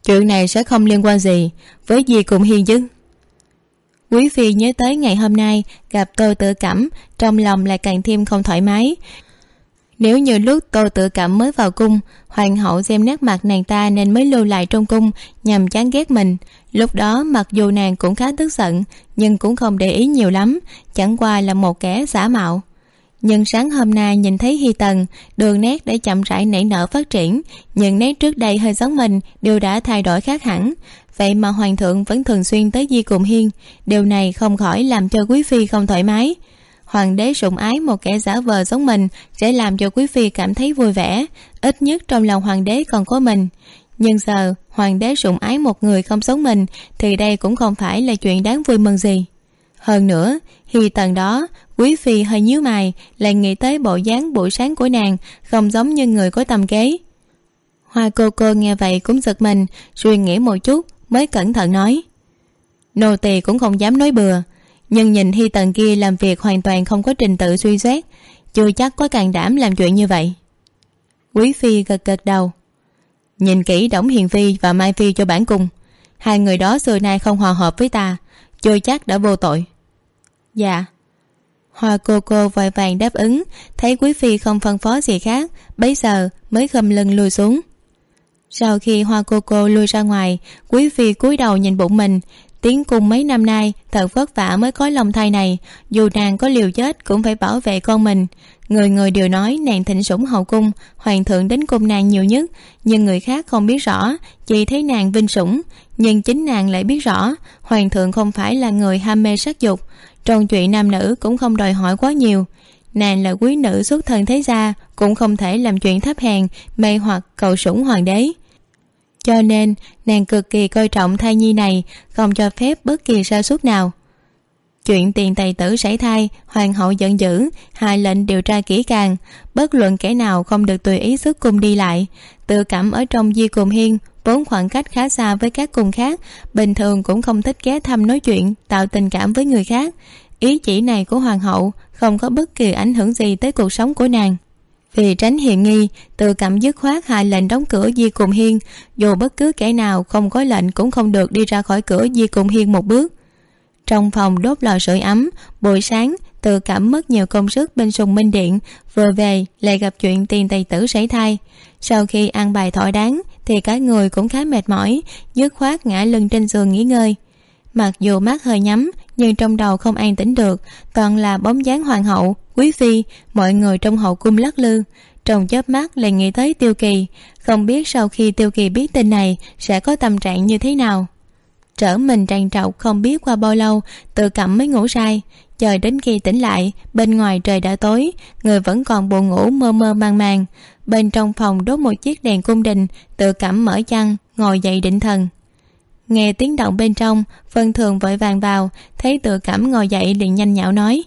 Chuyện này sẽ không liên quan gì với gì cùng hiền chứ. Quý phi nhớ tới ngày hôm nay gặp tôi tự cảm, trong lòng lại càng thêm không thoải mái nếu như lúc tôi tự cảm mới vào cung, hoàng hậu xem nét mặt nàng ta nên mới lưu lại trong cung, nhằm chán ghét mình. Lúc đó, mặc dù nàng cũng khá tức giận, nhưng cũng không để ý nhiều lắm, chẳng qua là một kẻ giả mạo. Nhưng sáng hôm nay nhìn thấy hy tần, đường nét để chậm rãi nảy nở phát triển những nét trước đây hơi giống mình đều đã thay đổi khác hẳn. Vậy mà hoàng thượng vẫn thường xuyên tới di cùng hiên, điều này không khỏi làm cho quý phi không thoải mái hoàng đế sủng ái một kẻ giả vờ giống mình sẽ làm cho quý phi cảm thấy vui vẻ, ít nhất trong lòng hoàng đế còn có mình. Nhưng giờ, hoàng đế sủng ái một người không giống mình, thì đây cũng không phải là chuyện đáng vui mừng gì. Hơn nữa khi tần đó, quý phi hơi nhíu mày, lại nghĩ tới bộ dáng buổi sáng của nàng, không giống như người có tầm kế. Hoa cô cô nghe vậy cũng giật mình, suy nghĩ một chút, mới cẩn thận nói. Nô tỳ cũng không dám nói bừa nhưng nhìn hy tần kia làm việc hoàn toàn không có trình tự suy xét, chưa chắc có càng đảm làm chuyện như vậy. Quý phi gật gật đầu. Nhìn kỹ đổng hiền phi và mai phi cho bản cung, hai người đó xưa nay không hòa hợp với ta, chưa chắc đã vô tội. Dạ. Hoa cô cô vội vàng đáp ứng, thấy quý phi không phân phó gì khác, bấy giờ mới khâm lưng lùi xuống. Sau khi hoa cô cô lui ra ngoài, quý phi cúi đầu nhìn bụng mình tiến cung mấy năm nay, thật vất vả mới có lòng thai này. Dù nàng có liều chết cũng phải bảo vệ con mình. Người người đều nói nàng thịnh sủng hậu cung, hoàng thượng đến cung nàng nhiều nhất. Nhưng người khác không biết rõ, chỉ thấy nàng vinh sủng. Nhưng chính nàng lại biết rõ, hoàng thượng không phải là người ham mê sắc dục. Trong chuyện nam nữ cũng không đòi hỏi quá nhiều. Nàng là quý nữ xuất thân thế gia, cũng không thể làm chuyện thấp hèn, mê hoặc cầu sủng hoàng đế cho nên nàng cực kỳ coi trọng thai nhi này, không cho phép bất kỳ sa sút nào. Chuyện tiền tài tử sảy thai, hoàng hậu giận dữ hai lệnh điều tra kỹ càng, bất luận kẻ nào không được tùy ý xuất cung đi lại. Tự cảm ở trong di cùng hiên, vốn khoảng cách khá xa với các cung khác, bình thường cũng không thích ghé thăm nói chuyện, tạo tình cảm với người khác. Ý chỉ này của hoàng hậu không có bất kỳ ảnh hưởng gì tới cuộc sống của nàng vì tránh hiểm nghi, từ cảm dứt khoát hai lệnh đóng cửa di cùng hiên. Dù bất cứ kẻ nào không có lệnh cũng không được đi ra khỏi cửa di cùng hiên một bước. Trong phòng đốt lò sưởi ấm, buổi sáng, từ cảm mất nhiều công sức bên sùng minh điện, vừa về lại gặp chuyện tiền tài tử sảy thai. Sau khi ăn bài thỏa đáng, thì cả người cũng khá mệt mỏi, dứt khoát ngã lưng trên giường nghỉ ngơi. Mặc dù mắt hơi nhắm nhưng trong đầu không an tĩnh được, toàn là bóng dáng hoàng hậu, quý phi, mọi người trong hậu cung lắc lư. Trong chớp mắt lại nghĩ tới tiêu kỳ, không biết sau khi tiêu kỳ biết tin này sẽ có tâm trạng như thế nào. Trở mình tràn trọc không biết qua bao lâu, tự cẩm mới ngủ say. Chờ đến khi tỉnh lại, bên ngoài trời đã tối, người vẫn còn buồn ngủ mơ mơ màng màng. Bên trong phòng đốt một chiếc đèn cung đình, tự cẩm mở chăn, ngồi dậy định thần nghe tiếng động bên trong, vân thường vội vàng vào, thấy tự cảm ngồi dậy liền nhanh nhạo nói.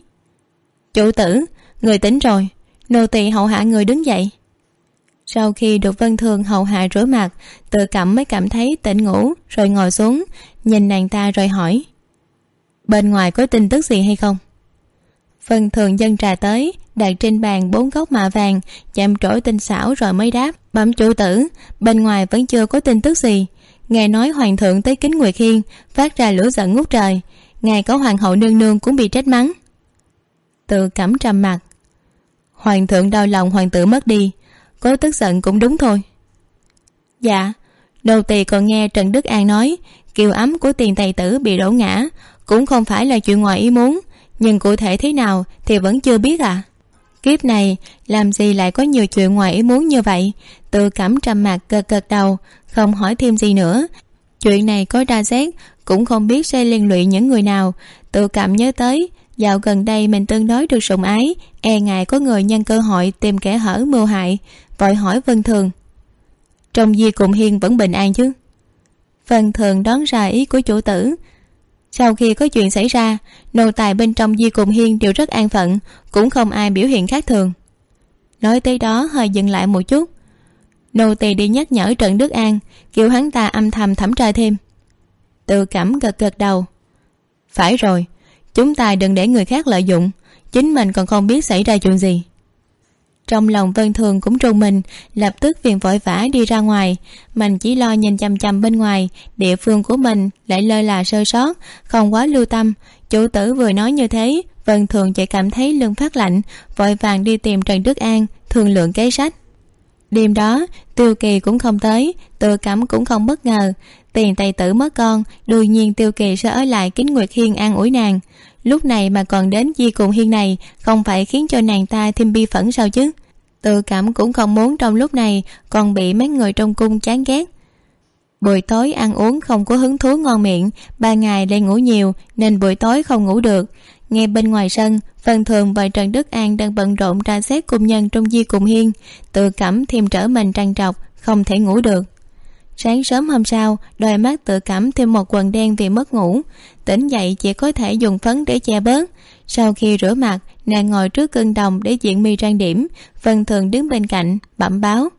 Chủ tử, người tỉnh rồi, nô tỳ hậu hạ người đứng dậy. Sau khi được vân thường hậu hạ rửa mặt, tự cảm mới cảm thấy tỉnh ngủ rồi ngồi xuống, nhìn nàng ta rồi hỏi. Bên ngoài có tin tức gì hay không? Vân thường dân trà tới, đặt trên bàn bốn góc mạ vàng, chạm trỗi tinh xảo rồi mới đáp. Bẩm chủ tử, bên ngoài vẫn chưa có tin tức gì nghe nói hoàng thượng tới kính nguyệt hiên, phát ra lửa giận ngút trời. Ngài có hoàng hậu nương nương cũng bị trách mắng. Tự cảm trầm mặt hoàng thượng đau lòng hoàng tử mất đi. Có tức giận cũng đúng thôi. Dạ đầu tỳ còn nghe trần đức an nói, kiều ấm của tiền tài tử bị đổ ngã, cũng không phải là chuyện ngoài ý muốn, nhưng cụ thể thế nào thì vẫn chưa biết à kiếp này, làm gì lại có nhiều chuyện ngoài ý muốn như vậy? Tự cảm trầm mặt gật gật đầu, không hỏi thêm gì nữa. Chuyện này có ra xét, cũng không biết sẽ liên lụy những người nào. Tự cảm nhớ tới, dạo gần đây mình tương đối được sủng ái e ngại có người nhân cơ hội tìm kẻ hở mưu hại, vội hỏi vân thường. Trong di cùng hiên vẫn bình an chứ? Vân thường đón ra ý của chủ tử sau khi có chuyện xảy ra, nô tài bên trong di cùng hiên đều rất an phận, cũng không ai biểu hiện khác thường. Nói tới đó, hơi dừng lại một chút. Nô tỳ đi nhắc nhở trần đức an, kêu hắn ta âm thầm thẩm tra thêm. Tự cảm gật gật đầu. Phải rồi, chúng ta đừng để người khác lợi dụng, chính mình còn không biết xảy ra chuyện gì trong lòng vân thường cũng trùng mình, lập tức liền vội vã đi ra ngoài. Mình chỉ lo nhìn chằm chằm bên ngoài, địa phương của mình lại lơ là sơ sót, không quá lưu tâm. Chủ tử vừa nói như thế, vân thường chỉ cảm thấy lưng phát lạnh, vội vàng đi tìm trần đức an, thương lượng kế sách. Đêm đó, tiêu kỳ cũng không tới, tự cảm cũng không bất ngờ. Tiền tài tử mất con, đương nhiên tiêu kỳ sẽ ở lại kính nguyệt hiên an ủi nàng lúc này mà còn đến di cùng hiên này, không phải khiến cho nàng ta thêm bi phẫn sao chứ? Tự cảm cũng không muốn trong lúc này còn bị mấy người trong cung chán ghét. Buổi tối ăn uống không có hứng thú ngon miệng, ba ngày lại ngủ nhiều nên buổi tối không ngủ được. Nghe bên ngoài sân phần thường và trần đức an đang bận rộn tra xét cung nhân trong di cùng hiên. Tự cảm thêm trở mình trằn trọc, không thể ngủ được sáng sớm hôm sau đòi mắt tự cảm thêm một quần đen vì mất ngủ. Tỉnh dậy chỉ có thể dùng phấn để che bớt. Sau khi rửa mặt, nàng ngồi trước cân đồng để diện mi trang điểm vân thường đứng bên cạnh, bẩm báo.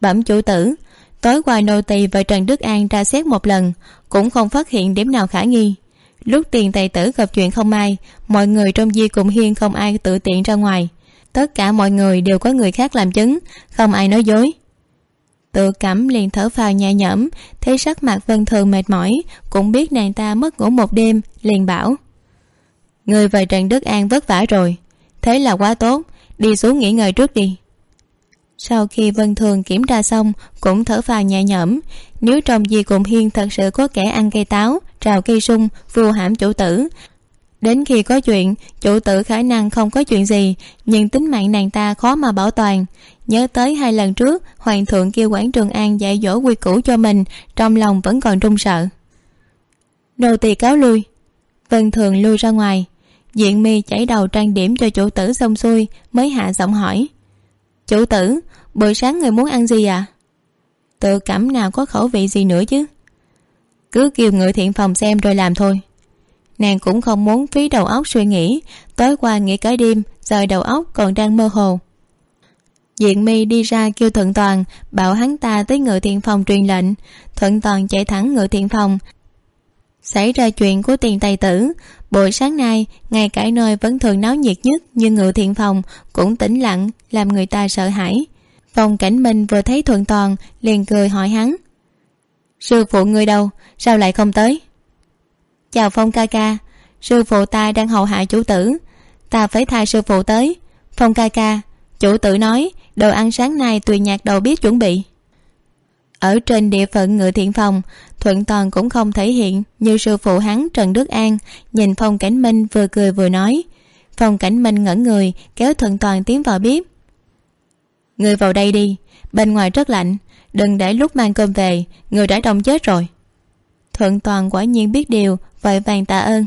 Bẩm chủ tử, tối qua nô tỳ và trần đức an tra xét một lần, cũng không phát hiện điểm nào khả nghi. Lúc tiền tài tử gặp chuyện không may mọi người trong di cùng hiên không ai tự tiện ra ngoài. Tất cả mọi người đều có người khác làm chứng, không ai nói dối tự cảm liền thở phào nhẹ nhõm, thấy sắc mặt vân thường mệt mỏi, cũng biết nàng ta mất ngủ một đêm, liền bảo, người và trần đức an vất vả rồi, thế là quá tốt, đi xuống nghỉ ngơi trước đi. Sau khi vân thường kiểm tra xong, cũng thở phào nhẹ nhõm, nếu trong di cùng hiên thật sự có kẻ ăn cây táo, trào cây sung vua hãm chủ tử, đến khi có chuyện, chủ tử khả năng không có chuyện gì, nhưng tính mạng nàng ta khó mà bảo toàn nhớ tới hai lần trước, hoàng thượng kêu quản trường an dạy dỗ quy củ cho mình, trong lòng vẫn còn run sợ. Nô tỳ cáo lui. Vân thường lui ra ngoài. Diện mi chảy đầu trang điểm cho chủ tử xong xuôi, mới hạ giọng hỏi. Chủ tử, buổi sáng người muốn ăn gì à tự cảm nào có khẩu vị gì nữa chứ? Cứ kêu ngự thiện phòng xem rồi làm thôi. Nàng cũng không muốn phí đầu óc suy nghĩ. Tối qua nghĩ cả đêm, giờ đầu óc còn đang mơ hồ diện mi đi ra kêu thuận toàn, bảo hắn ta tới ngự thiện phòng truyền lệnh. Thuận toàn chạy thẳng ngự thiện phòng. Xảy ra chuyện của tiền tài tử. Buổi sáng nay, ngay cả nơi vẫn thường náo nhiệt nhất như ngự thiện phòng cũng tĩnh lặng, làm người ta sợ hãi. Phòng cảnh minh vừa thấy thuận toàn, liền cười hỏi hắn. Sư phụ người đâu? Sao lại không tới? Chào phong ca ca. Sư phụ ta đang hầu hạ chủ tử. Ta phải thay sư phụ tới. Phong ca ca chủ tử nói, đồ ăn sáng nay tùy nhạc đầu biết chuẩn bị. Ở trên địa phận ngự thiện phòng, thuận toàn cũng không thể hiện như sư phụ hắn trần đức an nhìn phong cảnh minh vừa cười vừa nói. Phong cảnh minh ngẩn người, kéo thuận toàn tiến vào bếp. Người vào đây đi, bên ngoài rất lạnh, đừng để lúc mang cơm về, người đã đông chết rồi. Thuận toàn quả nhiên biết điều, vội vàng tạ ơn.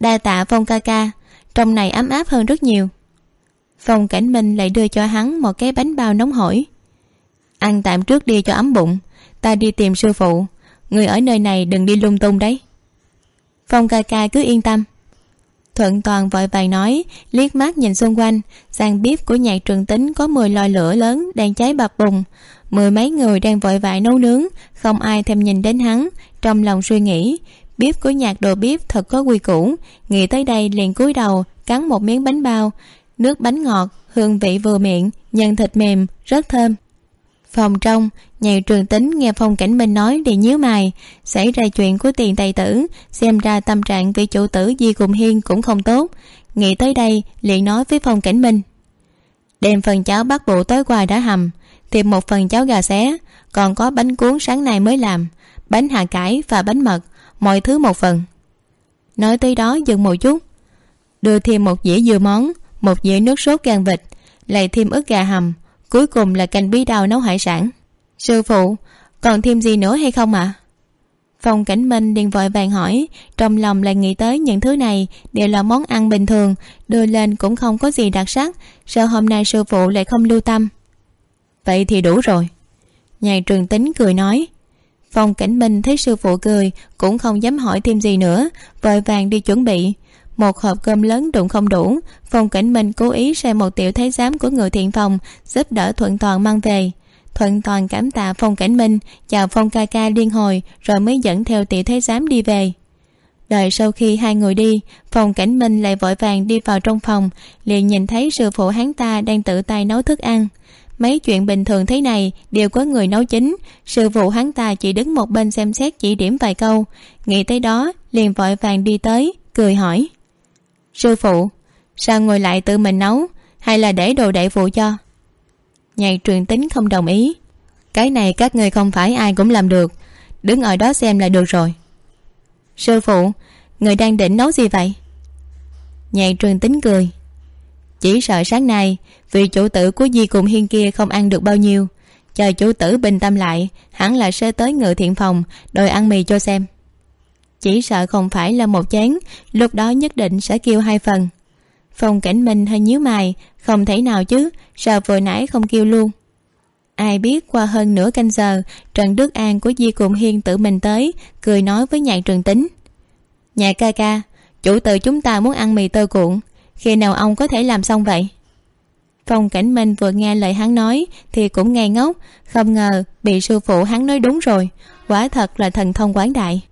Đa tạ phong ca ca, trong này ấm áp hơn rất nhiều phong cảnh minh lại đưa cho hắn một cái bánh bao nóng hổi. Ăn tạm trước đi cho ấm bụng, ta đi tìm sư phụ. Người ở nơi này đừng đi lung tung đấy. Phong ca ca cứ yên tâm. Thuận toàn vội vàng nói, liếc mắt nhìn xung quanh sàn bếp của nhạc trường tính có mười lò lửa lớn đang cháy bập bùng. Mười mấy người đang vội vã nấu nướng, không ai thèm nhìn đến hắn. Trong lòng suy nghĩ, bếp của nhạc đồ bếp thật có quy củ. Nghĩ tới đây liền cúi đầu, cắn một miếng bánh bao nước bánh ngọt, hương vị vừa miệng, nhân thịt mềm, rất thơm. Phòng trong nhạc trường tính nghe phong cảnh minh nói thì nhíu mày. Xảy ra chuyện của tiền tài tử, xem ra tâm trạng vị chủ tử di cùng hiên cũng không tốt. Nghĩ tới đây, liền nói với phong cảnh minh. Đem phần cháo bắt bộ tối qua đã hầm thêm một phần cháo gà xé, còn có bánh cuốn sáng nay mới làm, bánh hà cải và bánh mật, mọi thứ một phần. Nói tới đó dừng một chút. Đưa thêm một dĩa dưa món một dĩa nước sốt gan vịt, lại thêm ức gà hầm, cuối cùng là canh bí đao nấu hải sản. Sư phụ, còn thêm gì nữa hay không ạ? À? phong cảnh minh liền vội vàng hỏi, trong lòng lại nghĩ tới những thứ này, đều là món ăn bình thường đưa lên cũng không có gì đặc sắc sợ hôm nay sư phụ lại không lưu tâm? Vậy thì đủ rồi. Nhà trường tính cười nói. Phong cảnh minh thấy sư phụ cười, cũng không dám hỏi thêm gì nữa, vội vàng đi chuẩn bị một hộp cơm lớn đụng không đủ, phong cảnh minh cố ý sai một tiểu thái giám của người thiện phòng giúp đỡ thuận toàn mang về. Thuận toàn cảm tạ phong cảnh minh, chào phong ca ca liên hồi, rồi mới dẫn theo tiểu thái giám đi về. Đợi sau khi hai người đi, phong cảnh minh lại vội vàng đi vào trong phòng, liền nhìn thấy sư phụ hắn ta đang tự tay nấu thức ăn. Mấy chuyện bình thường thế này đều có người nấu chính sư phụ hắn ta chỉ đứng một bên xem xét chỉ điểm vài câu. Nghĩ tới đó, liền vội vàng đi tới, cười hỏi sư phụ, sao ngồi lại tự mình nấu, hay là để đồ đệ phụ cho? Nhạc truyền tính không đồng ý. Cái này các người không phải ai cũng làm được. Đứng ở đó xem là được rồi. Sư phụ, người đang định nấu gì vậy? Nhạc truyền tính cười. Chỉ sợ sáng nay, vì chủ tử của di cùng hiên kia không ăn được bao nhiêu, chờ chủ tử bình tâm lại, hẳn là sẽ tới ngự thiện phòng, đòi ăn mì cho xem chỉ sợ không phải là một chén lúc đó nhất định sẽ kêu hai phần. Phong cảnh minh hơi nhíu mày, không thể nào chứ, sao vừa nãy không kêu luôn? Ai biết qua hơn nửa canh giờ, trần đức an của di cùng hiên tự mình tới, cười nói với nhạc trường tính. Nhà ca ca, chủ tử chúng ta muốn ăn mì tơ cuộn, khi nào ông có thể làm xong vậy? Phong cảnh minh vừa nghe lời hắn nói thì cũng ngây ngốc, không ngờ bị sư phụ hắn nói đúng rồi, quả thật là thần thông quán đại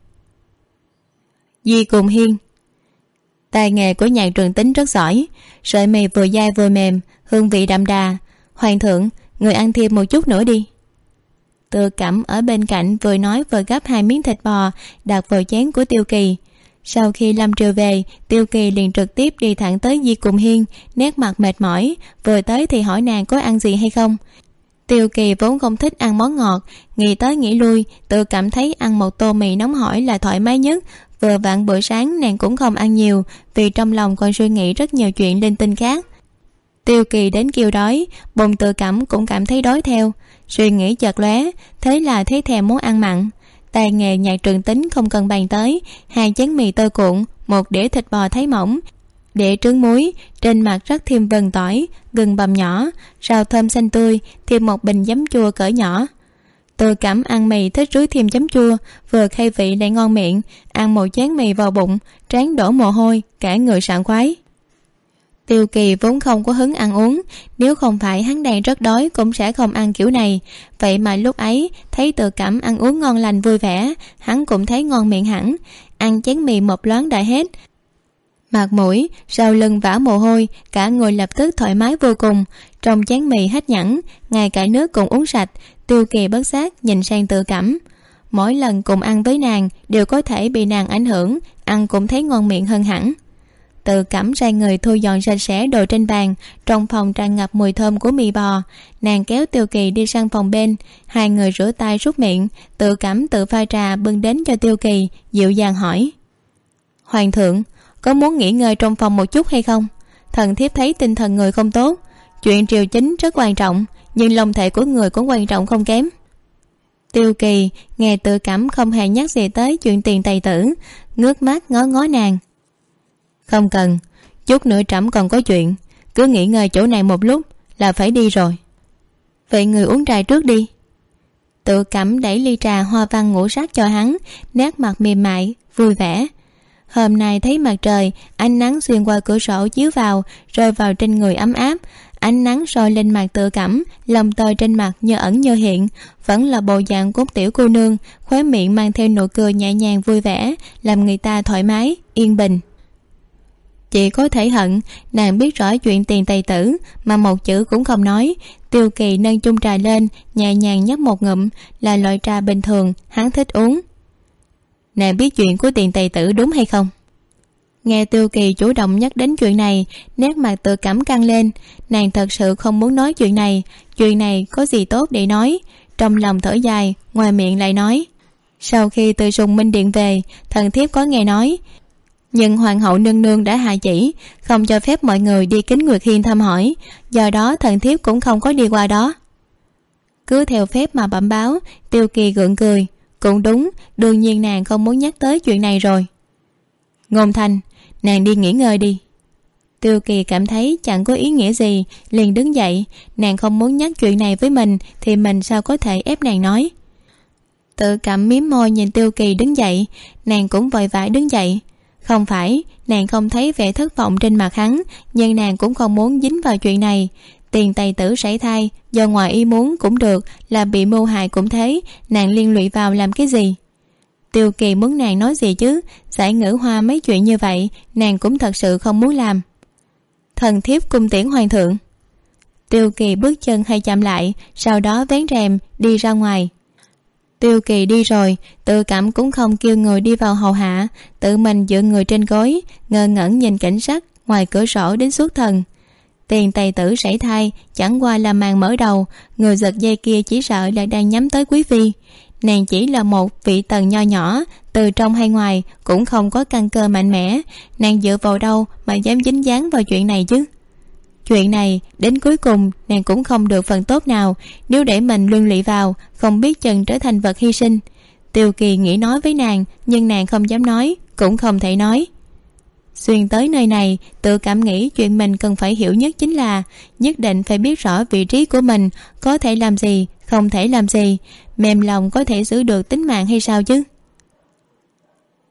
di cùng hiên. Tài nghề của nhạc trường tính rất giỏi, sợi mì vừa dai vừa mềm, hương vị đậm đà. Hoàng thượng, người ăn thêm một chút nữa đi. Tự cảm ở bên cạnh vừa nói vừa gắp hai miếng thịt bò, đặt vào chén của tiêu kỳ. Sau khi lâm triều về, tiêu kỳ liền trực tiếp đi thẳng tới di cùng hiên, nét mặt mệt mỏi, vừa tới thì hỏi nàng có ăn gì hay không. Tiêu kỳ vốn không thích ăn món ngọt, nghĩ tới nghĩ lui tự cảm thấy ăn một tô mì nóng hổi là thoải mái nhất vừa vặn buổi sáng, nàng cũng không ăn nhiều, vì trong lòng còn suy nghĩ rất nhiều chuyện linh tinh khác. Tiêu kỳ đến kêu đói bồn tự cảm cũng cảm thấy đói theo. Suy nghĩ chợt lóe, thế là thấy thèm muốn ăn mặn. Tài nghề nhạc trường tính không cần bàn tới, hai chén mì tơi cuộn, một đĩa thịt bò thái mỏng. Đĩa trứng muối, trên mặt rất thêm vần tỏi, gừng bầm nhỏ, rau thơm xanh tươi, thêm một bình giấm chua cỡ nhỏ tôi cảm ăn mì thích rưới thêm chấm chua, vừa khai vị lại ngon miệng, ăn một chén mì vào bụng trán đổ mồ hôi, cả người sảng khoái. Tiêu kỳ vốn không có hứng ăn uống, nếu không phải hắn đang rất đói cũng sẽ không ăn kiểu này. Vậy mà lúc ấy, thấy tự cảm ăn uống ngon lành vui vẻ, hắn cũng thấy ngon miệng hẳn. Ăn chén mì một loáng đã hết mặt mũi, sau lưng vã mồ hôi, cả người lập tức thoải mái vô cùng. Trong chén mì hết nhẵn, ngay cả nước cũng uống sạch, tiêu kỳ bất giác nhìn sang tự cảm. Mỗi lần cùng ăn với nàng đều có thể bị nàng ảnh hưởng, ăn cũng thấy ngon miệng hơn hẳn. Tự cảm ra người thu dọn sạch sẽ đồ trên bàn, trong phòng tràn ngập mùi thơm của mì bò. Nàng kéo tiêu kỳ đi sang phòng bên, hai người rửa tay rút miệng, tự cảm tự pha trà bưng đến cho tiêu kỳ, dịu dàng hỏi. Hoàng thượng có muốn nghỉ ngơi trong phòng một chút hay không? Thần thiếp thấy tinh thần người không tốt. Chuyện triều chính rất quan trọng, nhưng lòng thể của người cũng quan trọng không kém. Tiêu kỳ nghe tự cảm không hề nhắc gì tới chuyện tiền tài tử, ngước mắt ngó ngó nàng. Không cần, chút nữa trẫm còn có chuyện, cứ nghỉ ngơi chỗ này một lúc là phải đi rồi. Vậy người uống trà trước đi. Tự cảm đẩy ly trà hoa văn ngũ sắc cho hắn, nét mặt mềm mại, vui vẻ hôm nay thấy mặt trời, ánh nắng xuyên qua cửa sổ chiếu vào, rơi vào trên người ấm áp. Ánh nắng soi lên mặt tự cảm, lòng tôi trên mặt như ẩn như hiện. Vẫn là bộ dạng cốt tiểu cô nương, khóe miệng mang theo nụ cười nhẹ nhàng vui vẻ, làm người ta thoải mái, yên bình. Chị có thể hận, nàng biết rõ chuyện tiền tài tử, mà một chữ cũng không nói. Tiêu kỳ nâng chung trà lên, nhẹ nhàng nhấp một ngụm, là loại trà bình thường, hắn thích uống nàng biết chuyện của tiền tài tử đúng hay không? Nghe tiêu kỳ chủ động nhắc đến chuyện này, nét mặt tự cảm căng lên. Nàng thật sự không muốn nói chuyện này. Chuyện này có gì tốt để nói? Trong lòng thở dài, ngoài miệng lại nói, sau khi từ sùng minh điện về, thần thiếp có nghe nói. Nhưng hoàng hậu nương nương đã hạ chỉ, không cho phép mọi người đi kính nguyệt hiên thăm hỏi. Do đó thần thiếp cũng không có đi qua đó. Cứ theo phép mà bẩm báo, tiêu kỳ gượng cười cũng đúng, đương nhiên nàng không muốn nhắc tới chuyện này rồi. Ngôn thanh, nàng đi nghỉ ngơi đi. Tiêu kỳ cảm thấy chẳng có ý nghĩa gì, liền đứng dậy. Nàng không muốn nhắc chuyện này với mình, thì mình sao có thể ép nàng nói? Tự cảm miếm môi nhìn tiêu kỳ đứng dậy, nàng cũng vội vã đứng dậy. Không phải, nàng không thấy vẻ thất vọng trên mặt hắn, nhưng nàng cũng không muốn dính vào chuyện này tiền tài tử sảy thai, do ngoài ý muốn cũng được, là bị mưu hại cũng thế, nàng liên lụy vào làm cái gì? Tiêu kỳ muốn nàng nói gì chứ? Giải ngữ hoa mấy chuyện như vậy, nàng cũng thật sự không muốn làm. Thần thiếp cung tiễn hoàng thượng. Tiêu kỳ bước chân hay chậm lại, sau đó vén rèm, đi ra ngoài. Tiêu kỳ đi rồi, tự cảm cũng không kêu người đi vào hầu hạ, tự mình dựa người trên gối, ngơ ngẩn nhìn cảnh sắc, ngoài cửa sổ đến suốt thần tiền tài tử sảy thai, chẳng qua là màn mở đầu. Người giật dây kia chỉ sợ là đang nhắm tới quý phi. Nàng chỉ là một vị tần nho nhỏ, từ trong hay ngoài cũng không có căn cơ mạnh mẽ. Nàng dựa vào đâu mà dám dính dáng vào chuyện này chứ? Chuyện này, đến cuối cùng, nàng cũng không được phần tốt nào. Nếu để mình luân lị vào, không biết chừng trở thành vật hy sinh. Tiêu kỳ nghĩ nói với nàng, nhưng nàng không dám nói, cũng không thể nói xuyên tới nơi này, tự cảm nghĩ chuyện mình cần phải hiểu nhất chính là nhất định phải biết rõ vị trí của mình, có thể làm gì, không thể làm gì, mềm lòng có thể giữ được tính mạng hay sao chứ?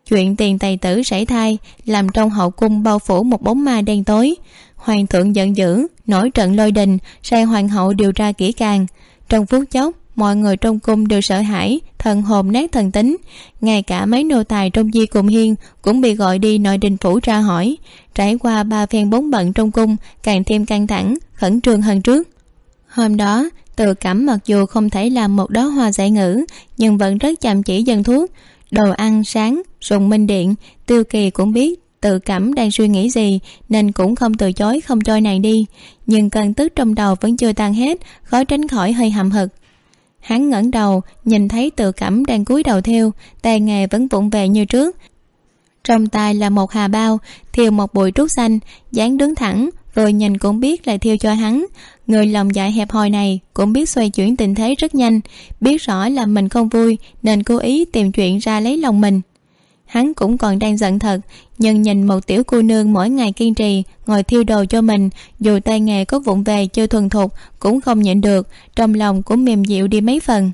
Chuyện tiền tài tử sảy thai làm trong hậu cung bao phủ một bóng ma đen tối. Hoàng thượng giận dữ, nổi trận lôi đình, sai hoàng hậu điều tra kỹ càng. Trong phút chốc mọi người trong cung đều sợ hãi, thần hồn nát thần tính. Ngay cả mấy nô tài trong di cùng hiên cũng bị gọi đi nội đình phủ tra hỏi. Trải qua ba phen bốn bận trong cung, càng thêm căng thẳng, khẩn trương hơn trước. Hôm đó tự cảm mặc dù không thể làm một đó hoa giải ngữ, nhưng vẫn rất chăm chỉ dân thuốc. Đồ ăn sáng, sùng minh điện, tiêu kỳ cũng biết tự cảm đang suy nghĩ gì, nên cũng không từ chối, không cho nàng đi. Nhưng cơn tức trong đầu vẫn chưa tan hết, khó tránh khỏi hơi hậm hực hắn ngẩng đầu, nhìn thấy tự cảm đang cúi đầu theo tay nghề vẫn vụng về như trước. Trong tay là một hà bao, thiêu một bụi trúc xanh, dáng đứng thẳng, rồi nhìn cũng biết là thiêu cho hắn. Người lòng dạ hẹp hòi này cũng biết xoay chuyển tình thế rất nhanh, biết rõ là mình không vui, nên cố ý tìm chuyện ra lấy lòng mình hắn cũng còn đang giận thật, nhưng nhìn một tiểu cô nương mỗi ngày kiên trì, ngồi thiêu đồ cho mình, dù tay nghề có vụng về chưa thuần thục, cũng không nhịn được, trong lòng cũng mềm dịu đi mấy phần.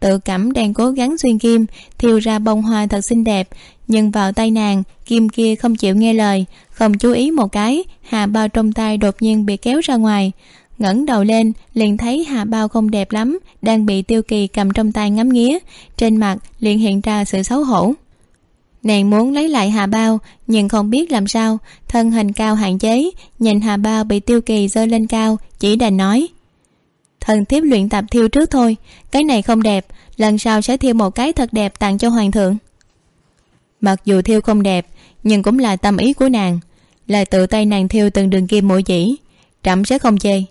Tự cảm đang cố gắng xuyên kim, thiêu ra bông hoa thật xinh đẹp, nhưng vào tay nàng, kim kia không chịu nghe lời, không chú ý một cái, hà bao trong tay đột nhiên bị kéo ra ngoài. ngẩng đầu lên, liền thấy hà bao không đẹp lắm, đang bị tiêu kỳ cầm trong tay ngắm nghía, trên mặt liền hiện ra sự xấu hổ nàng muốn lấy lại hà bao, nhưng không biết làm sao. Thân hình cao hạn chế, nhìn hà bao bị tiêu kỳ giơ lên cao, chỉ đành nói, thần thiếp luyện tập thiêu trước thôi, cái này không đẹp, lần sau sẽ thiêu một cái thật đẹp tặng cho hoàng thượng. Mặc dù thiêu không đẹp, nhưng cũng là tâm ý của nàng. Là tự tay nàng thiêu từng đường kim mỗi chỉ, trẫm sẽ không chê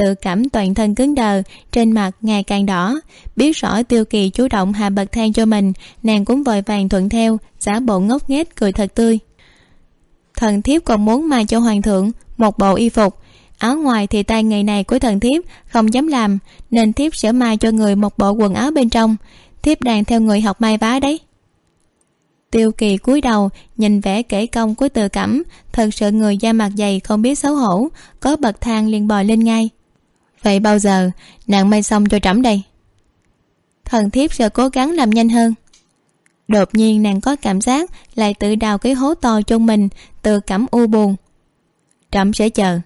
tự cảm toàn thân cứng đờ, trên mặt ngày càng đỏ. Biết rõ tiêu kỳ chủ động hạ bậc thang cho mình, nàng cũng vội vàng thuận theo, giả bộ ngốc nghếch cười thật tươi. Thần thiếp còn muốn mai cho hoàng thượng, một bộ y phục. Áo ngoài thì tay ngày này của thần thiếp không dám làm, nên thiếp sẽ mai cho người một bộ quần áo bên trong. Thiếp đang theo người học mai vá đấy. Tiêu kỳ cúi đầu, nhìn vẻ kể công của tự cẩm thật sự người da mặt dày không biết xấu hổ, có bậc thang liền bò lên ngay vậy bao giờ nàng may xong cho trẫm đây? Thần thiếp sẽ cố gắng làm nhanh hơn. Đột nhiên nàng có cảm giác lại tự đào cái hố to trong mình, tự cảm u buồn. Trẫm sẽ chờ.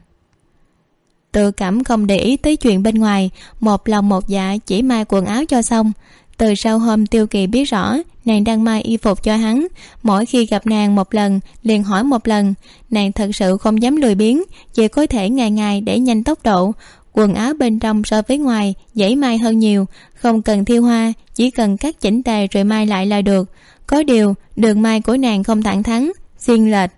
Tự cảm không để ý tới chuyện bên ngoài, một lòng một dạ chỉ mai quần áo cho xong. Từ sau hôm tiêu kỳ biết rõ nàng đang mai y phục cho hắn, mỗi khi gặp nàng một lần, liền hỏi một lần, nàng thật sự không dám lười biếng, chỉ có thể ngày ngày để nhanh tốc độ quần áo bên trong so với ngoài, dễ may hơn nhiều. Không cần thiêu hoa, chỉ cần cắt chỉnh tề rồi may lại là được. Có điều, đường may của nàng không thẳng thắn, xiên lệch.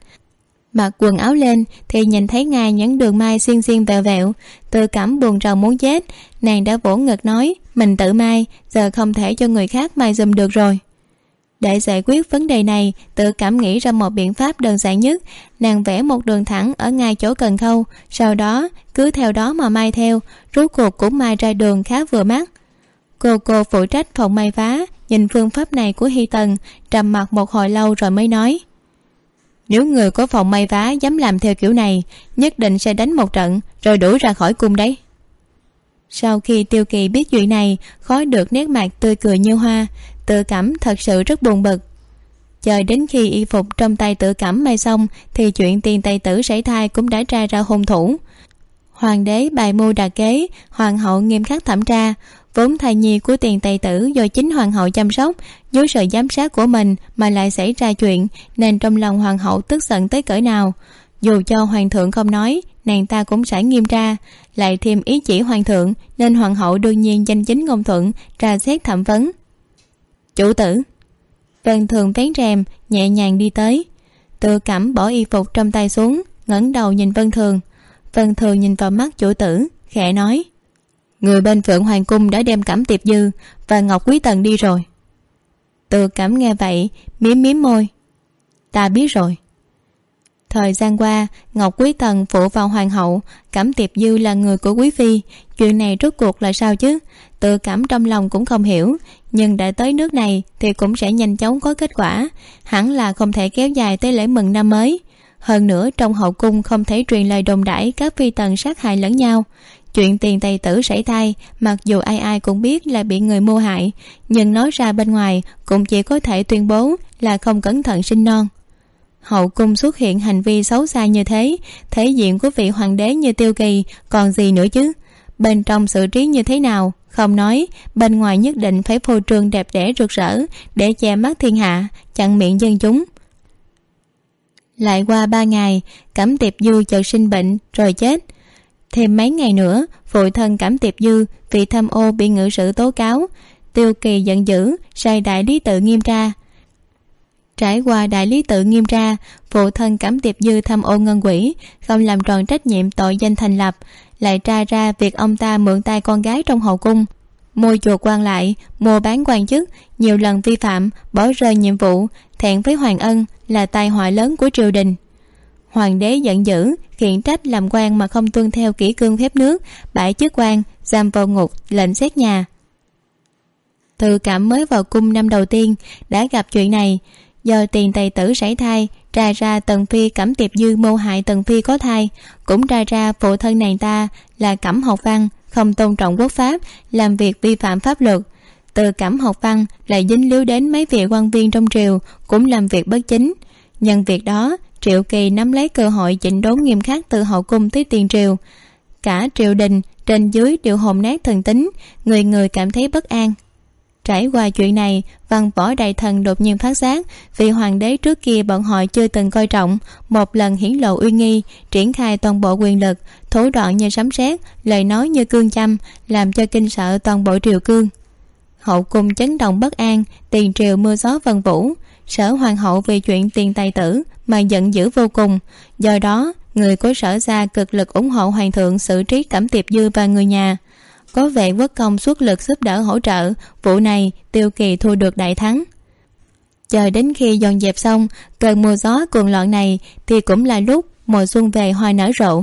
Mặc quần áo lên thì nhìn thấy ngài những đường may xiên xiên vẹo vẹo tự cảm buồn rầu muốn chết. Nàng đã vỗ ngực nói, mình tự may giờ không thể cho người khác may giùm được rồi để giải quyết vấn đề này, tự cảm nghĩ ra một biện pháp đơn giản nhất. Nàng vẽ một đường thẳng ở ngay chỗ cần khâu sau đó cứ theo đó mà may theo, rốt cuộc cũng may ra đường khá vừa mắt. Cô cô phụ trách phòng may vá, nhìn phương pháp này của hy tần trầm mặc một hồi lâu rồi mới nói. Nếu người có phòng may vá dám làm theo kiểu này, nhất định sẽ đánh một trận, rồi đuổi ra khỏi cung đấy. Sau khi tiêu kỳ biết chuyện này khó được nét mặt tươi cười như hoa tự cảm thật sự rất buồn bực. Chờ đến khi y phục trong tay tự cảm may xong, thì chuyện tiền tài tử sảy thai cũng đã tra ra hung thủ. Hoàng đế bài mưu đà kế, hoàng hậu nghiêm khắc thẩm tra. Vốn thai nhi của tiền tài tử do chính hoàng hậu chăm sóc, dưới sự giám sát của mình mà lại xảy ra chuyện, nên trong lòng hoàng hậu tức giận tới cỡ nào. Dù cho hoàng thượng không nói, nàng ta cũng sẽ nghiêm tra, lại thêm ý chỉ hoàng thượng, nên hoàng hậu đương nhiên danh chính ngôn thuận, tra xét thẩm vấn chủ tử. Vân thường vén rèm, nhẹ nhàng đi tới. Tự cảm bỏ y phục trong tay xuống, ngẩng đầu nhìn vân thường. Vân thường nhìn vào mắt chủ tử, khẽ nói, người bên phượng hoàng cung đã đem cảm tiệp dư và ngọc quý tần đi rồi. Tự cảm nghe vậy, miếm miếm môi. Ta biết rồi. Thời gian qua, ngọc quý tần phụ vào hoàng hậu, cảm tiệp dư là người của quý phi. Chuyện này rốt cuộc là sao chứ? Tự cảm trong lòng cũng không hiểu nhưng đã tới nước này thì cũng sẽ nhanh chóng có kết quả. Hẳn là không thể kéo dài tới lễ mừng năm mới. Hơn nữa, trong hậu cung không thể truyền lời đồn đãi các phi tần sát hại lẫn nhau. Chuyện tiền tài tử sảy thai, mặc dù ai ai cũng biết là bị người mưu hại, nhưng nói ra bên ngoài cũng chỉ có thể tuyên bố là không cẩn thận sinh non. Hậu cung xuất hiện hành vi xấu xa như thế, thể diện của vị hoàng đế như tiêu kỳ còn gì nữa chứ? Bên trong xử trí như thế nào? Không nói, bên ngoài nhất định phải phô trương đẹp đẽ rực rỡ, để che mắt thiên hạ, chặn miệng dân chúng. Lại qua ba ngày, cẩm tiệp dư chợt sinh bệnh, rồi chết. Thêm mấy ngày nữa, phụ thân cảm tiệp dư vì tham ô bị ngự sử tố cáo. Tiêu kỳ giận dữ, sai đại lý tự nghiêm tra. Trải qua đại lý tự nghiêm tra, phụ thân cảm tiệp dư tham ô ngân quỹ, không làm tròn trách nhiệm tội danh thành lập lại tra ra việc ông ta mượn tay con gái trong hậu cung. Mua chuộc quan lại, mua bán quan chức, nhiều lần vi phạm, bỏ rơi nhiệm vụ, thẹn với hoàng ân là tai họa lớn của triều đình. Hoàng đế giận dữ, khiển trách làm quan mà không tuân theo kỷ cương phép nước, bãi chức quan, giam vào ngục, lệnh xét nhà. Từ cảm mới vào cung năm đầu tiên, đã gặp chuyện này, do tiền tài tử sảy thai ra ra tần phi cẩm tiệp dư mưu hại tần phi có thai. Cũng ra ra phụ thân nàng ta là cẩm học văn, không tôn trọng quốc pháp, làm việc vi phạm pháp luật. Từ cẩm học văn lại dính líu đến mấy vị quan viên trong triều, cũng làm việc bất chính. Nhân việc đó, triệu kỳ nắm lấy cơ hội chỉnh đốn nghiêm khắc từ hậu cung tới tiền triều. Cả triều đình trên dưới đều hồn nát thần tính, người người cảm thấy bất an trải qua chuyện này, văn võ đại thần đột nhiên phát giác vì hoàng đế trước kia bọn họ chưa từng coi trọng, một lần hiển lộ uy nghi, triển khai toàn bộ quyền lực, thủ đoạn như sấm sét, lời nói như cương châm, làm cho kinh sợ toàn bộ triều cương. Hậu cung chấn động bất an, tiền triều mưa gió vân vũ, sở hoàng hậu vì chuyện tiền tài tử mà giận dữ vô cùng. Do đó, người của sở gia cực lực ủng hộ hoàng thượng xử trí cẩm tiệp dư và người nhà có vệ quốc công xuất lực giúp đỡ hỗ trợ. Vụ này, tiêu kỳ thu được đại thắng. Chờ đến khi dọn dẹp xong, cơn mưa gió cuồng loạn này thì cũng là lúc mùa xuân về hoa nở rộ.